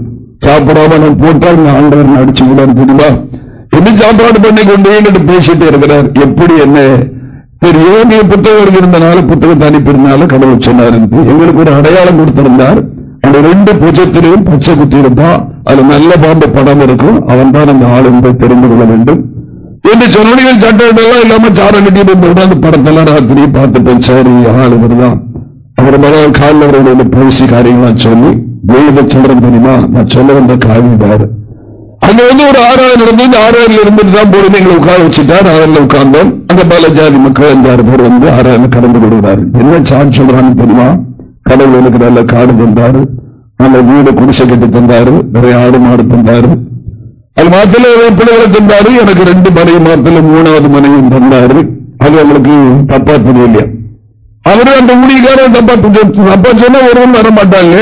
சாப்பிடாம நான் போட்டால் நான் ஆண்டவர் அடிச்சு விடாது தெரியுமா? என்ன சாப்பாடு பண்ணி கொண்டு என்கிட்ட பேசிட்டு இருக்கிறார். எப்படி என்ன? தெரியும் புத்தகம் இருந்தனால புத்தகத்தை அனுப்பியிருந்தாலும் கடவுள் சொன்னார் எங்களுக்கு ஒரு அடையாளம் கொடுத்திருந்தார். அந்த ரெண்டு பூஜத்திலையும் பச்சை குத்தி இருப்பான். அதுல நல்ல பாம்பு படம் இருக்கும். அவன் தான் அந்த ஆள் என்பதை தெரிந்து கொள்ள வேண்டும். என்று சொன்னீங்க சட்டம் இல்லாம சாரம் கட்டிட்டு அந்த படத்தெல்லாம் ராத்திரி பார்த்துட்டு சரி ஆள் இவர்தான். அவர் மகன் காலில் அவர்களோட பேசி காரியங்களாம் சொல்லி எழுத சொல்றேன் தெரியுமா? நான் சொல்ல வந்த காரியம் வேறு அங்க வந்து ஒரு ஆறாயிரம் இருந்து இந்த ஆறாயிரம் இருந்துட்டு தான் போடுது எங்களை உட்கார வச்சுட்டார். ஆறாயிரம் உட்கார்ந்தோம். அந்த பல ஜாதி மக்கள் அஞ்சாறு பேர் வந்து ஆறாயிரம் கடந்து கொடுக்குறாரு என்ன சார்ஜ் சொல்றான்னு தெரியுமா? கடவுள் எனக்கு நல்ல காடு தந்தாரு. நல்ல வீடு குடிசை கட்டி தந்தாரு. நிறைய ஆடு மாடு தந்தாரு. அது மாத்திர பிள்ளைகளை தந்தாரு. எனக்கு ரெண்டு மனைவி மாத்திர மூணாவது மனைவியும் தந்தாரு. அது அவங்களுக்கு தப்பா தெரியலையா அவரு அந்த ஊழியக்காரன் தப்பா தப்பா சொன்னா ஒருவன் வர மாட்டாங்க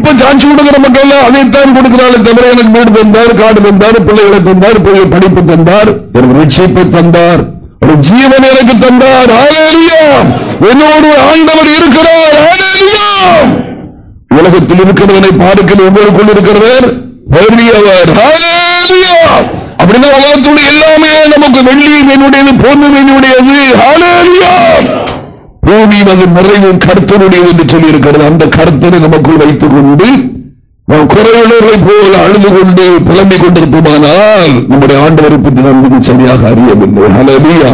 இப்ப சாட்சி கொடுக்கிற மக்கள் எல்லாம் அதைத்தான் கொடுக்கிறாளே தவிர எனக்கு வீடு தந்தார் காடு தந்தார் பிள்ளைகளை தந்தார் படிப்பு தந்தார் எனக்கு ரட்சிப்பை தந்தார் ஒரு ஜீவன் எனக்கு தந்தார் என்னோடு ஆண்டவர் இருக்கிறார் உலகத்தில் இருக்கிறவனை பார்க்கிற உங்களுக்குள் இருக்கிறவர் அப்படின்னா உலகத்துடைய எல்லாமே நமக்கு வெள்ளி என்னுடையது பொண்ணு என்னுடையது ஹalleluya. அது நிறைவும் கர்த்தருடையது என்று சொல்லியிருக்கிறது. அந்த கர்த்தரை நமக்குள் வைத்துக் கொண்டு நாம் குறையுள்ளவர்களை போல அழுது கொண்டு புலம்பிக் கொண்டிருப்போமானால் நம்முடைய ஆண்டவரை பற்றி நாம் மிக சரியாக அறியவில்லை. ஹalleluya.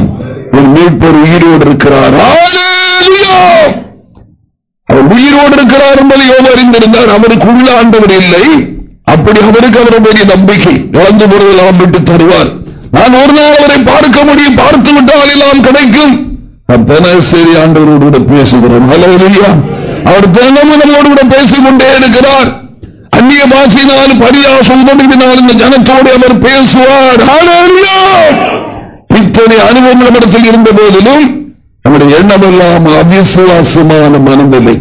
என் மீட்பர் உயிரோடு இருக்கிறார். அவர் உயிரோடு இருக்கிறார் என்பதை யோகம் அறிந்திருந்தார். அவருக்கு உள்ள ஆண்டவர் இல்லை. அப்படி அவருக்கு அவருடைய நம்பிக்கை இழந்து போறதெல்லாம் விட்டு தருவார். நான் ஒரு நாள் அவரை பார்க்க முடியும். பார்த்து விட்டால் எல்லாம் கிடைக்கும். சரி ஆண்டவரோடு கூட பேசுகிறோம். அவர் தினமும் நம்மோடு கூட பேசிக் கொண்டே இருக்கிறார். அந்நிய பாசினால் பரியாசம் உதவினால் இந்த ஜனத்தோடு அவர் பேசுவார். இத்தனை அனுபவம் நம்மிடத்தில் இருந்த போதிலும் நம்முடைய எண்ணமெல்லாம் அவிசுவாசமான மனநிலை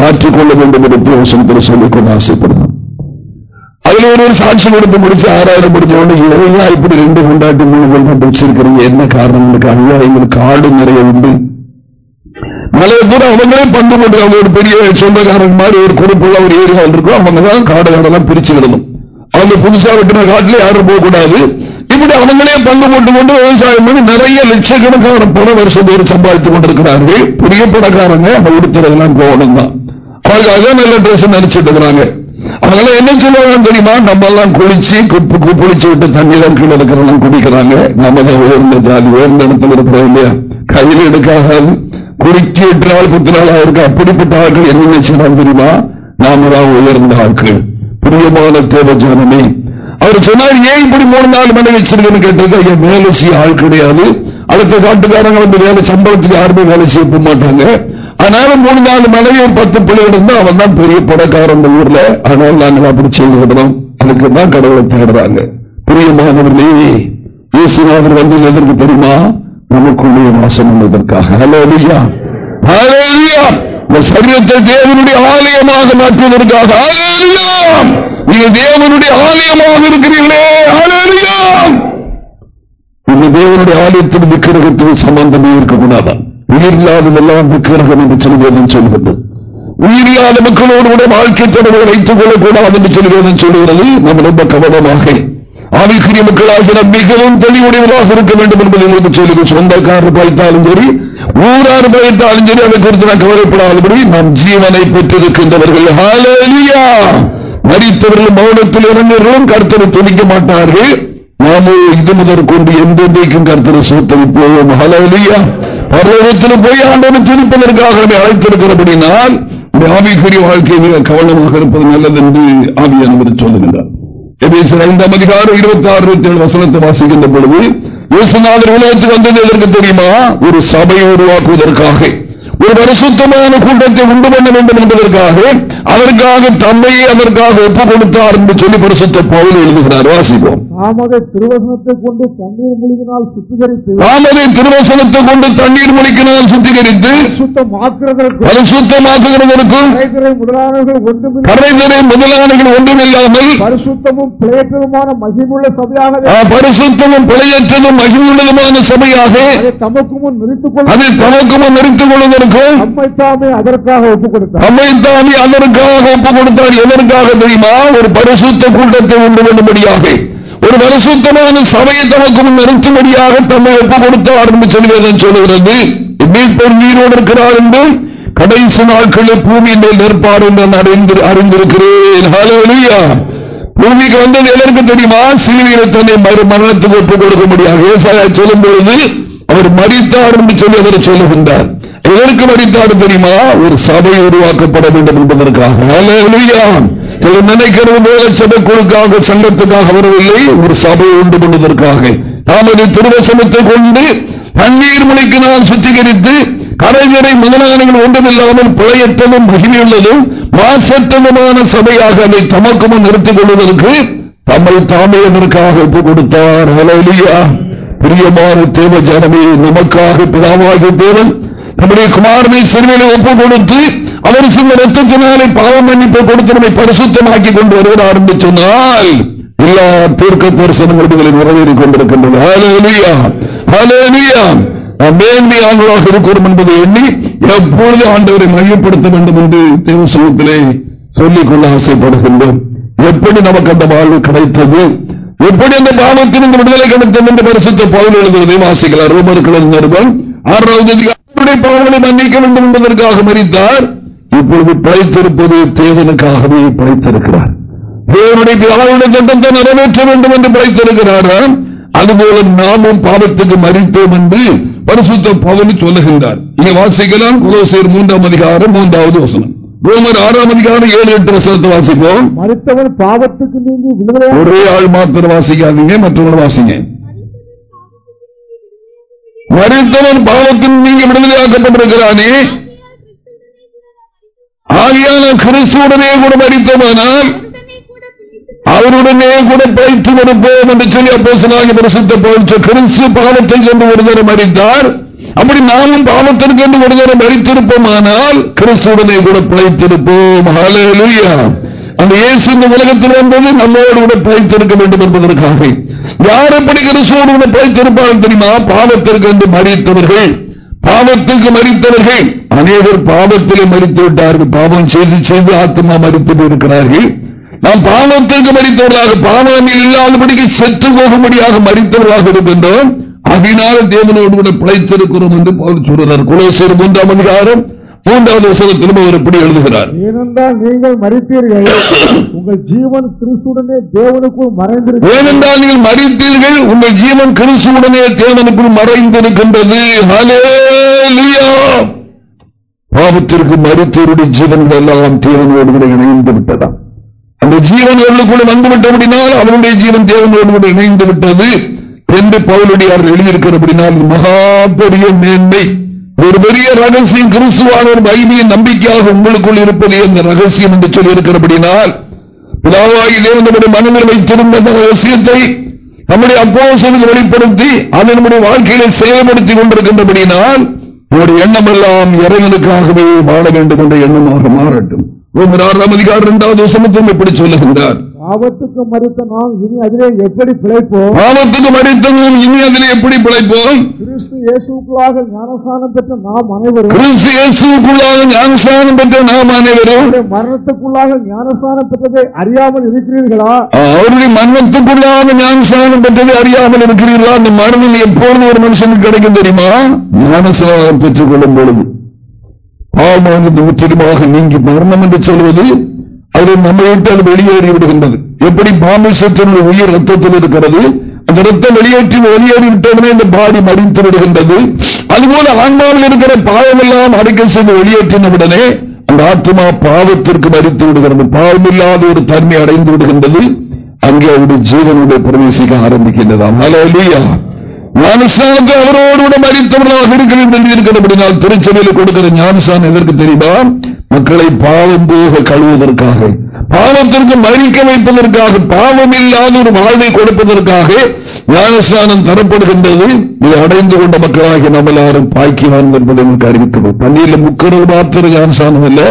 மாற்றிக்கொள்ள வேண்டும் என்று சொல்லிக்கொண்டு ஆசைப்படுறோம் ஒரு சாட்சி கொடுத்து முடிச்சு ஆறாயிரம் முடிஞ்ச உடனே இப்படி ரெண்டு கொண்டாட்டி மூணு கொண்டாட்டி வச்சிருக்கிறீங்க என்ன காரணம்? இருக்காங்க எங்களுக்கு காடு நிறைய உண்டு. மலையை கூட அவங்களே பங்கு போட்டு அவங்க ஒரு பெரிய சொந்தக்காரங்க மாதிரி ஒரு குறிப்புள்ள ஒரு ஏரியா இருக்கும். அவங்க தான் காடு காடெல்லாம் பிரிச்சு விடணும். அவங்க புதுசா வெட்டின காட்டுல யாரும் போகக்கூடாது. இப்படி அவங்களே பங்கு போட்டு கொண்டு விவசாயம் பண்ணி நிறைய லட்சக்கணக்கான பண வருஷம் பேர் சம்பாதித்துக் கொண்டிருக்கிறார்கள். புதிய பணக்காரங்க அவங்க உடுத்துறதுலாம் போகணும் தான் அவங்க அதான் நல்ல ட்ரெஸ் நினைச்சிட்டு இருக்கிறாங்க. அதனால என்ன சொல்லுவாங்க தெரியுமா? நம்ம எல்லாம் குளிச்சு குளிச்சு விட்டு தண்ணீர் கீழே இருக்கிறவங்க குடிக்கிறாங்க. நம்ம தான் உயர்ந்த ஜாதி உயர்ந்த இடத்துல இருக்கிறோம் இல்லையா? கையில் எடுக்காது குளிச்சு எட்டு நாள் பத்து நாள் அவருக்கு அப்படிப்பட்ட ஆட்கள் என்ன நினைச்சுதான் தெரியுமா? நாம தான் உயர்ந்த ஆட்கள். பிரியமான தேவ அவர் சொன்னார் ஏன் இப்படி மூணு நாலு மணி வச்சிருக்கேன்னு கேட்டது என் வேலை செய்ய ஆள் கிடையாது. அடுத்த காட்டுக்காரங்க வந்து வேலை சம்பளத்துக்கு யாருமே வேலை செய்ய மாட்டாங்க. அதனால மூணு நாலு மனைவி பத்து பிள்ளைகள் இருந்தா அவன் தான் பெரிய படக்காரன் ஊர்ல. அதனால நாங்கள் அப்படி செய்து விடணும் அதுக்கு தான் கடவுளை தேடுறாங்க. பிரியமானவர்களே இயேசுநாதர் வந்து எதற்கு தெரியுமா? நமக்குள்ளே வாசம் உள்ளதற்காக ஹலோலியா ஹலோலியா இந்த சரீரத்தை தேவனுடைய ஆலயமாக மாற்றுவதற்காக. ஹalleluya நீங்க தேவனுடைய ஆலயமாக இருக்கிறீர்களே. ஹalleluya இந்த தேவனுடைய ஆலயத்தில் விக்கிரகத்தில் சம்பந்தமே இருக்கக்கூடாதான். உயிர் இல்லாததெல்லாம் விக்கிரகம் என்று சொல்லுவேன் சொல்கிறது உயிரில்லாத மக்களோடு கூட வாழ்க்கை தொடர்பை வைத்துக் கொள்ளக்கூடாது என்று சொல்கிறது சொல்கிறது நம்ம ரொம்ப கவனமாக ஆவிக்குரிய மக்களாக நாம் மிகவும் தெளிவுடையவராக இருக்க வேண்டும் என்பதை உங்களுக்கு சொல்லி சொந்தக்காரர் பயத்தாலும் சரி ஊரார் பயத்தாலும் சரி அதை குறித்து நான் கவலைப்படாதபடி நாம் ஜீவனை பெற்றிருக்கின்றவர்கள். மறித்தவர்கள் மௌனத்தில் இறங்குகிறோம் கருத்தரை துணிக்க மாட்டார்கள். நாமோ இது முதற்கொண்டு எந்தெந்தைக்கும் கருத்தரை சுத்தரிப்போம் ஹலோ இல்லையா பரலோகத்தில் போய் ஆண்டோடு திருப்பதற்காக அழைத்திருக்கிறபடினால் ஆவிக்குரிய வாழ்க்கையை கவனமாக இருப்பது நல்லது என்று ஆவியானவர் சொல்லுகின்றார். ஐந்தாம் அதிகாரம் இருபத்தி ஆறு இருபத்தி ஏழு வசனத்தை வாசிக்கின்ற பொழுது இயேசுநாதர் உலகத்துக்கு வந்தது எதற்கு தெரியுமா? ஒரு சபையை உருவாக்குவதற்காக. ஒரு பரிசுத்தமான கூட்டத்தை உண்டு பண்ண வேண்டும் என்பதற்காக அதற்காக தம்மையை அதற்காக ஒப்புக் கொடுத்தார் என்று சொல்லி பரிசுத்த பவுல் எழுதுகிறார். வாசிப்போம். தாமதை திருவசனத்தை கொண்டு தண்ணீர் மூழ்கினால் சுத்திகரித்து தாமரை திருவசனத்தை கொண்டு தண்ணீர் மொழிக்கினால் சுத்திகரித்து பரிசுத்தமாக்குகிறதற்கும் கரைதிரை முதலானவர்கள் ஒன்றுமில்லாமல் பரிசுத்தமும் பிழையற்றதுமான மகிமுள்ள சபையாக பரிசுத்தமும் பிழையற்றதும் மகிழ்வுள்ளதுமான சபையாக தமக்கு முன் நிறுத்திக் கொள்ள அதை தமக்குமும் நிறுத்திக் கொள்வதற்கும் நம்மை தாமே அதற்காக ஒப்புக் கொடுத்தார் நம்மைத்தானே அதற்காக ஒப்புக் கொடுத்தார் எதற்காக தெரியுமா? ஒரு பரிசுத்த கூட்டத்தை உண்டு பண்ணும்படியாக. ஒரு மனசுத்தமான சபையை தமக்கு முன் நிறுத்தும்படியாக தம்மை ஒப்புக் கொடுத்தார் என்று சொல்லுகிறது மீட்பர் நீரோடு இருக்கிறார் என்றும் கடைசி நாட்களில் பூமியின் மேல் நிற்பார் என்று நான் அறிந்து- அறிந்திருக்கிறேன். பூமிக்கு வந்தது எதற்கு தெரியுமா? சிலுவையில் தன்னை மறு மரணத்துக்கு ஒப்புக் கொடுக்க முடியாது விவசாய சொல்லும் பொழுது அவர் மறித்தார் என்று சொல்லி அவர் சொல்லுகின்றார். எதற்கு மறித்தார் தெரியுமா? ஒரு சபை உருவாக்கப்பட வேண்டும் என்பதற்காக. சில நினைக்கிறது போல சபைக்குழுக்காக சங்கத்துக்காக வரவில்லை ஒரு சபையை உண்டு பண்ணுவதற்காக தாமது திருவசனத்தை கொண்டு தண்ணீர் நான் சுத்திகரித்து கரைஞரை முதலாளிகள் ஒன்றுமில்லாமல் பிழையற்றதும் மகிமையுள்ளதும் மாசற்றதுமான சபையாக அதை தமக்கும் நிறுத்திக் கொள்வதற்கு தம்மை தாமே ஒப்புக் கொடுத்தார் ஹalleluya. பிரியமான தேவ ஜனமே நமக்காக பிதாவாகிய தேவன் நம்முடைய குமாரனை சிறுவையில ஒப்புக் கொடுத்து அவர் சில ரத்தத்தினாலே பாவ மன்னிப்பை கொடுத்து நம்மை பரிசுத்தமாக்கி கொண்டு வருவதை என்று சொன்னால் எல்லா தீர்க்க தரிசனங்களும் இதில் நிறைவேறிக் கொண்டிருக்கின்றன. ஹalleluya. மேன்மையானவராக இருக்கிறோம் என்பதை எண்ணி எப்பொழுது ஆண்டவரை மையப்படுத்த வேண்டும் என்று தேவ சொல்லிக்கொள்ள ஆசைப்படுகின்றோம். எப்படி நமக்கு அந்த வாழ்வு கிடைத்தது? எப்படி அந்த பாவத்திலிருந்து விடுதலை கிடைத்தது என்று பரிசுத்த பவுல் எழுதுவதையும் ஆசைக்கிறார் ரோமர்கள் நிறுவனம் ஆறாவது பாவங்களை மன்னிக்க வேண்டும் என்பதற்காக மறித்தார். இப்பொழுது பிழைத்திருப்பது தேவனுக்காகவே தேவனுடைய பிதாவுடைய திட்டத்தை நிறைவேற்ற வேண்டும் என்று பிழைத்திருக்கிறாராம் அதுபோல நாமும் பாவத்துக்கு மறித்தோம் என்று பரிசுத்த பவுல் சொல்லுகின்றார். இங்கே வாசிக்கலாம் குலோசியர் மூன்றாம் அதிகாரம் மூன்றாவது வசனம். ரோமர் ஆறாம் அதிகாரம் ஏழு எட்டு வசனத்தை வாசிப்போம். மறித்தவன் பாவத்துக்கு நீங்கி விடுதலை ஒரே ஆள் மாத்திரம் வாசிக்காதீங்க மற்றவங்க வாசிங்க. மறித்தவன் பாவத்தின் நீங்க விடுதலையாக்கப்பட்டிருக்கிறானே ஆகியான கிறிஸ்துடனே கூட மறித்தோமானால் அவருடனே கூட பிழைத்து இருப்போம் என்று சொல்லி அப்போ பிரசித்த பவுல் கிறிஸ்து பாவத்தை கொண்டு ஒரு தரம் மறித்தார். அப்படி நாமும் பாவத்திற்கு என்று ஒரு தரம் மறித்திருப்போமானால் கிறிஸ்துடனே கூட பிழைத்திருப்போம். அந்த இயேசு இந்த உலகத்தில் வந்தது நம்மோடு கூட பிழைத்திருக்க வேண்டும் என்பதற்காக. யார் எப்படி கிறிஸ்துவோடு கூட பிழைத்திருப்பார்கள் தெரியுமா? பாவத்திற்கு என்று மறித்தவர்கள். பாவத்துக்கு மறித்தவர்கள். அநேகர் பாவத்திலே மறித்து விட்டார்கள். பாவம் செய்து செய்து ஆத்மா மறித்து இருக்கிறார்கள் நாம் பாவத்திற்கு மறித்தவர்களாக பாவம் இல்லாதபடிக்கு செத்து போகும்படியாக மறித்தவர்களாக இருக்கின்றோம். அதனால் தேவனோடு கூட பிழைத்திருக்கிறோம் என்று சொல்கிறார். குலேசர் மூன்றாம் அதிகாரம் மூன்றாவது வசனத்திலும் அவர் எப்படி எழுதுகிறார். ஏனென்றால் நீங்கள் மறித்தீர்கள் உங்கள் ஜீவன் கிறிஸ்துடனே தேவனுக்குள் மறைந்திருக்கிறது. ஏனென்றால் நீங்கள் மறித்தீர்கள் உங்கள் ஜீவன் கிறிஸ்துவுடனே தேவனுக்குள் மறைந்திருக்கின்றது. பாவத்திற்கு மறித்தவருடைய ஜீவன்கள் எல்லாம் தேவனோடு கூட இணைந்து விட்டதாம். அந்த ஜீவன் அவர்களுக்குள்ள வந்துவிட்டபடினால் அவருடைய ஜீவன் தேவனோடு கூட இணைந்து விட்டது. என்று பவுலடியார் எழுதியிருக்கிறபடினால் இது மகா பெரிய மேன்மை. ஒரு பெரிய ரகசியம் கிறிஸ்துவானவர் பைபியின் நம்பிக்கையாக உங்களுக்குள் இருப்பது அந்த ரகசியம் என்று சொல்லி இருக்கிறபடினால் பிதாவாகி தேவன் நம்முடைய மனதில் வைத்திருந்த அந்த ரகசியத்தை நம்முடைய அப்போசனுக்கு வெளிப்படுத்தி அதை நம்முடைய வாழ்க்கையில செயல்படுத்திக் கொண்டிருக்கின்றபடினால் உங்களுடைய எண்ணம் எல்லாம் இறைவனுக்காகவே வாழ வேண்டும் என்ற எண்ணமாக மாறட்டும். ரோமர் ஆறாம் அதிகாரம் இரண்டாவது வசனத்திலும் இப்படி சொல்லுகின்றார். பாவத்துக்கு மறித்த நாம் இனி அதிலே எப்படி பிழைப்போம்? பாவத்துக்கு மறித்தவன் இனி அதில் எப்படி பிழைப்போம்? கிறிஸ்து இயேசுக்குள்ளாக ஞானஸ்தானம் பெற்ற நாம் அனைவரும் கிறிஸ்து இயேசுக்குள்ளாக ஞானஸ்தானம் பெற்ற நாம் அனைவரும் மரணத்துக்குள்ளாக ஞானஸ்தானம் பெற்றதை அறியாமல் இருக்கிறீர்களா? அவருடைய மரணத்துக்குள்ளாக ஞானஸ்தானம் பெற்றது அறியாமல் இருக்கிறீர்களா? அந்த மரணம் எப்பொழுது ஒரு மனுஷனுக்கு கிடைக்கும் தெரியுமா? ஞானஸ்தானம் பெற்றுக் கொள்ளும் பொழுது. பாவமானது முற்றிலுமாக நீங்கி மரணம் என்று சொல்வது அது நம்மை விட்டு அது வெளியேறி விடுகின்றது. எப்படி மாமிசத்தினுடைய உயிர் ரத்தத்தில் இருக்கிறது? அந்த ரத்தம் வெளியேற்றி வெளியேறி விட்டவுடனே இந்த பாடி மறித்து விடுகின்றது. அதுபோல ஆன்மாவில் இருக்கிற பாவம் எல்லாம் அடைக்க செய்து வெளியேற்றின உடனே அந்த ஆத்மா பாவத்திற்கு மறித்து விடுகிறது. பாவமில்லாத ஒரு தன்மை அடைந்து விடுகின்றது. அங்கே அவருடைய ஜீவனுடைய பிரவேசிக்க ஆரம்பிக்கின்றதாம் அலையா அவரோடு கூட மறித்தவர்களாக இருக்கிறது என்று இருக்கிறபடினால் திருச்சபையில் கொடுக்கிற ஞானஸ்தானம் எதற்கு தெரியுமா? மக்களை பாவம் போக கழுவதற்காக பாவத்திற்கு மறிக்க வைப்பதற்காக பாவம் இல்லாத ஒரு வாழ்வை கொடுப்பதற்காக ஞானஸ்தானம் தரப்படுகின்றது. இதை அடைந்து கொண்ட மக்களாகி நம்ம எல்லாரும் பாய்க்குவான் என்பதை உங்களுக்கு அறிவிக்கிறோம். தண்ணீரில் முக்கிறது மாத்திரம் ஞானஸ்தானம் இல்ல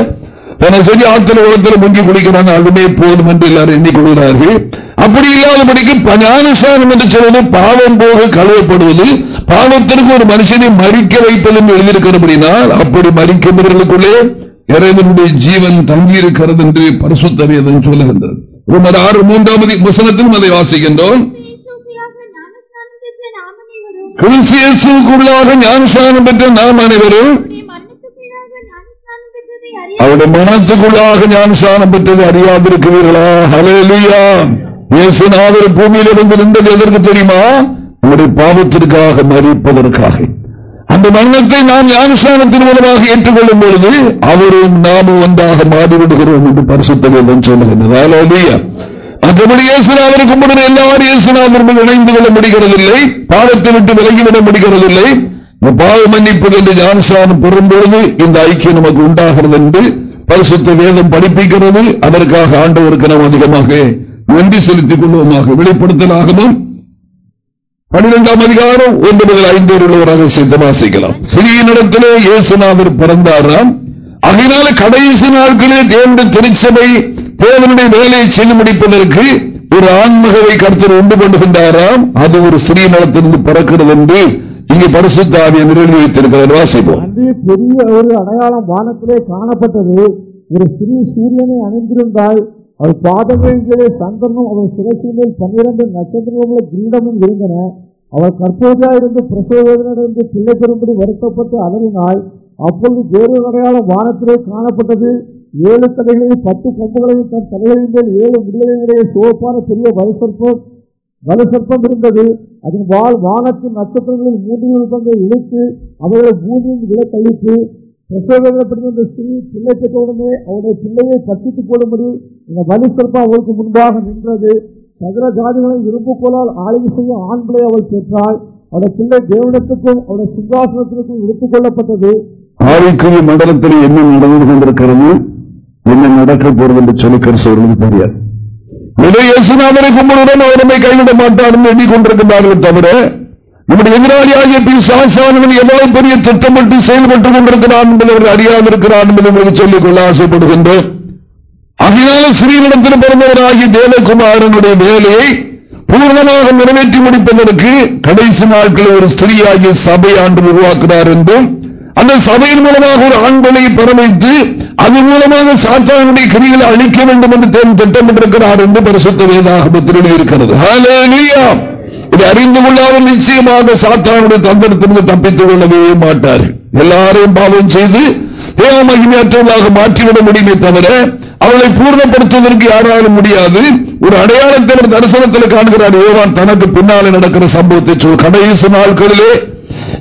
சரி ஆத்திர உலகத்தில் முங்கி குடிக்கிறாங்க அதுமே போதும் என்று எல்லாரும் எண்ணிக்கொள்கிறார்கள் அப்படி இல்லாதபடிக்கு ஞானஸ்தானம் என்று சொல்வது பாவம் போக கழுவப்படுவது. பாவத்திற்கு ஒரு மனுஷனை மறிக்க வைப்பது என்று எழுதியிருக்கிறபடினால் அப்படி மறிக்கிறவர்களுக்குள்ளே இறைவனுடைய ஜீவன் தங்கியிருக்கிறது என்று பரிசுத்த சொல்லுகின்றது. ரோமர் ஆறு மூன்றாவது வசனத்திலும் அதை வாசிக்கின்றோம். கிறிஸ்துவுக்குள்ளாக ஞானசானம் பெற்ற நாம் அனைவரும் பெற்ற அவருடைய மனத்துக்குள்ளாக ஞானஸ்நானம் பெற்றதை மனத்துக்குள்ளாக பெற்றது அறியாதிருக்கிறீர்களா? ஹலேலுயா இயேசுநாதர் பூமியிலிருந்து நின்றது எதற்கு தெரியுமா? நம்முடைய பாவத்திற்காக மறிப்பதற்காக. அந்த மரணத்தை நாம் ஞானஸ்தானத்தின் மூலமாக ஏற்றுக்கொள்ளும் பொழுது அவரும் நாமும் ஒன்றாக மாறிவிடுகிறோம் என்று பரிசுத்த சொல்லுகின்றார். மற்றபடி இயேசுநாதர் கும்பிடுற எல்லாரும் இயேசுநாதர் இணைந்து கொள்ள முடிகிறதில்லை. பாவத்தை விட்டு விலகிவிட முடிகிறதில்லை. பாவ மன்னிப்பு என்று ஞானஸ்தானம் பெறும் பொழுது இந்த ஐக்கியம் நமக்கு உண்டாகிறது என்று பரிசுத்த வேதம் படிப்பிக்கிறது. அதற்காக ஆண்டவருக்கு நாம் அதிகமாக நன்றி செலுத்திக் கொள்வோமாக வெளிப்படுத்தலாகவும். பன்னிரெண்டாம் அதிகாரம் ஒன்று முதல் ஐந்து வரை உள்ள ஒரு ரகசியத்தை வாசிக்கலாம் சிறியனிடத்திலே இயேசுநாதர் பிறந்தாராம். அதனால கடைசி நாட்களே தேவனுடைய திருச்சபை தேவனுடைய வேலையை செய்து முடிப்பதற்கு ஒரு ஆன்மகவை கருத்தர் உண்டு கொண்டுகின்றாராம். அது ஒரு சிறிய நலத்திலிருந்து பறக்கிறது என்று இங்கே பரிசுத்தாவிய நிறைவு வைத்திருக்கிறார் வாசிப்போம். பெரிய ஒரு அடையாளம் வானத்திலே காணப்பட்டது. ஒரு சிறிய சூரியனை அணிந்திருந்தால் அவர் பாதங்களிலே கீழே சந்திரனும் அவர் சிரசின் பன்னிரண்டு நட்சத்திரங்களும் கிரீடமும் இருந்தன. அவர் கற்போதா இருந்து பிரசோதனிடமிருந்து பிள்ளை பெறும்படி வருத்தப்பட்டு அலறினாள். அப்பொழுது வேறு அடையாள வானத்திலே காணப்பட்டது. ஏழு தலைகளையும் பத்து கொம்புகளையும் தன் தலைகளின் மேல் ஏழு முடிவுகளுடைய சிவப்பான பெரிய வலுசற்பம் வலுசற்பம் இருந்தது. அதன் வாழ் வானத்தின் நட்சத்திரங்களில் மூன்று பங்கை இழுத்து அவர்களை பூமியின் விலை தள்ளிட்டு பிரசவப்பட்டிருந்த ஸ்திரீ பிள்ளை பெற்றவுடனே அவருடைய பிள்ளையை பட்சித்துக் கொள்ளும்படி இந்த வலுசற்பம் அவளுக்கு முன்பாக நின்றது. சகல ஜாதிகளை இரும்பு கோலால் ஆளுகை செய்ய ஆண் பிள்ளை அவள் பெற்றாள். அவருடைய பிள்ளை தேவனத்துக்கும் அவருடைய சிங்காசனத்திற்கும் எடுத்துக் கொள்ளப்பட்டது. ஆவிக்குரிய மண்டலத்தில் என்ன நடந்து கொண்டிருக்கிறது? என்ன நடக்க போறது என்று சொல்லி கருசவர்களுக்கு தெரியாது. ஏதோ இயேசுநாதரை அவர் நம்மை கைவிட மாட்டார் என்று எண்ணிக்கொண்டிருக்கிறார்கள் தவிர நம்முடைய எதிராளியாகிய பிசாசானவன் எவ்வளவு பெரிய திட்டமிட்டு செயல்பட்டுக் கொண்டிருக்கிறான் என்பதை அறியாதிருக்கிறான் என்பதை சொல்லிக்கொள்ள சொல்லிக் கொள்ள ஆசைப்படுகின்றோம் அதனால ஸ்ரீனிடத்தில் பிறந்தவராகிய தேவகுமாரனுடைய வேலையை பூர்ணமாக நிறைவேற்றி முடிப்பதற்கு கடைசி நாட்களில் ஒரு ஸ்திரீயாகிய சபை ஆண்டு உருவாக்குகிறார் என்றும் அந்த சபையின் மூலமாக ஒரு ஆண்களை பரமைத்து அதன் மூலமாக சாத்தானுடைய கிரிகளை அழிக்க வேண்டும் என்று திட்டமிட்டிருக்கிறார் என்று பரிசுத்த வேதாகமத்தில் இருக்கிறது இதை அறிந்து கொள்ளாமல் நிச்சயமாக சாத்தானுடைய தந்திரத்திலிருந்து தப்பித்துக் கொள்ளவே மாட்டார் எல்லாரையும் பாவம் செய்து தேவ மகிமையற்றதாக மாற்றிவிட முடியுமே தவிர அவளை பூர்ணப்படுத்துவதற்கு யாராலும் முடியாது. ஒரு அடையாளத்தை தரிசனத்தில் காண்கிறார். ஏவான் தனக்கு பின்னாலே நடக்கிற சம்பவத்தை சொல் கடைசி நாட்களிலே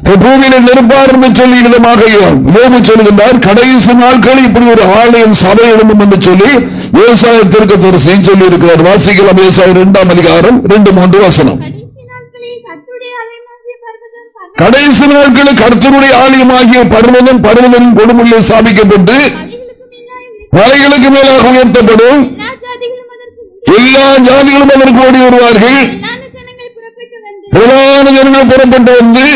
பூமியில நெருப்பார் என்று சொல்லி விதமாக யோகு சொல்கின்றார் கடைசி நாட்கள் இப்படி ஒரு ஆலயம் சபை எழும்பும் என்று சொல்லி விவசாயத்திற்கு தரிசி சொல்லி இருக்கிறார் வாசிக்கலாம் விவசாயம் இரண்டாம் அதிகாரம் ரெண்டு மூன்று வசனம். கடைசி நாட்களில் கருத்தருடைய ஆலயமாகிய பருவதன் பருவதன் கொடுமுள்ள ஸ்தாபிக்கப்பட்டு மலைகளுக்கு மேலாக உயர்த்தப்படும். எல்லா ஜாதிகளும் அதற்கு ஓடி வருவார்கள். பிரதான ஜனங்கள் புறப்பட்டு வந்து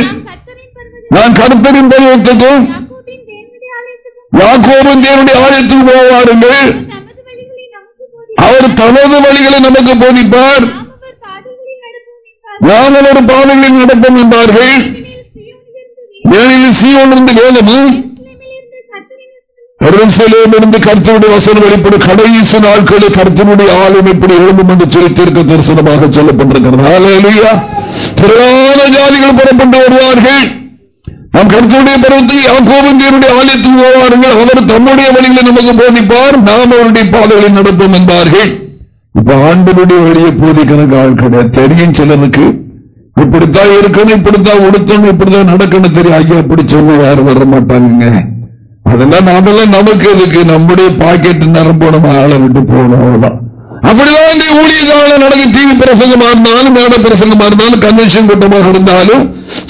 நான் கருத்தரின் பருவத்துக்கும் யாக்கோபின் தேவனுடைய ஆலயத்துக்கு போவாருங்கள். அவர் தனது வழிகளை நமக்கு போதிப்பார். நாங்கள் ஒரு பாதைகளில் நடப்போம் என்பார்கள். மேலில் சீவனிருந்து வேதமும் இருந்து கருத்தினுடைய வசனம் வெளிப்படும் கடைசி நாட்களில் கருத்தினுடைய ஆளும் எப்படி எழும்பும் என்று சொல்லி தீர்க்க தரிசனமாக சொல்லப்பட்டிருக்கிறது. திரளான ஜாதிகள் புறப்பட்டு வருவார்கள். நாம் கருத்துடைய பருவத்தில் யாக்கோபந்தியருடைய ஆலயத்துக்கு போவார்கள் அவர் தம்முடைய வழிகளை நமக்கு போதிப்பார். நாம் அவருடைய பாதைகளை நடப்போம் என்பார்கள். இப்ப ஆண்டனுடைய வழியை போதிக்கிற ஆள் கிடையாது தெரியும் சிலருக்கு இப்படித்தான் இருக்கணும் இப்படித்தான் உடுத்தணும் இப்படித்தான் நடக்கணும் தெரியும். ஐயா அப்படி சொன்ன யாரும் வர மாட்டாங்க அதெல்லாம் நாமெல்லாம் நமக்கு எதுக்கு? நம்முடைய பாக்கெட் நிரம்ப நம்ம ஆளை விட்டு போகணும் அவ்வளவுதான். அப்படிதான் இந்த ஊழியர்கால நடக்க டிவி பிரசங்கமா இருந்தாலும் மேட பிரசங்கமா இருந்தாலும் கன்வென்ஷன் கூட்டமாக இருந்தாலும்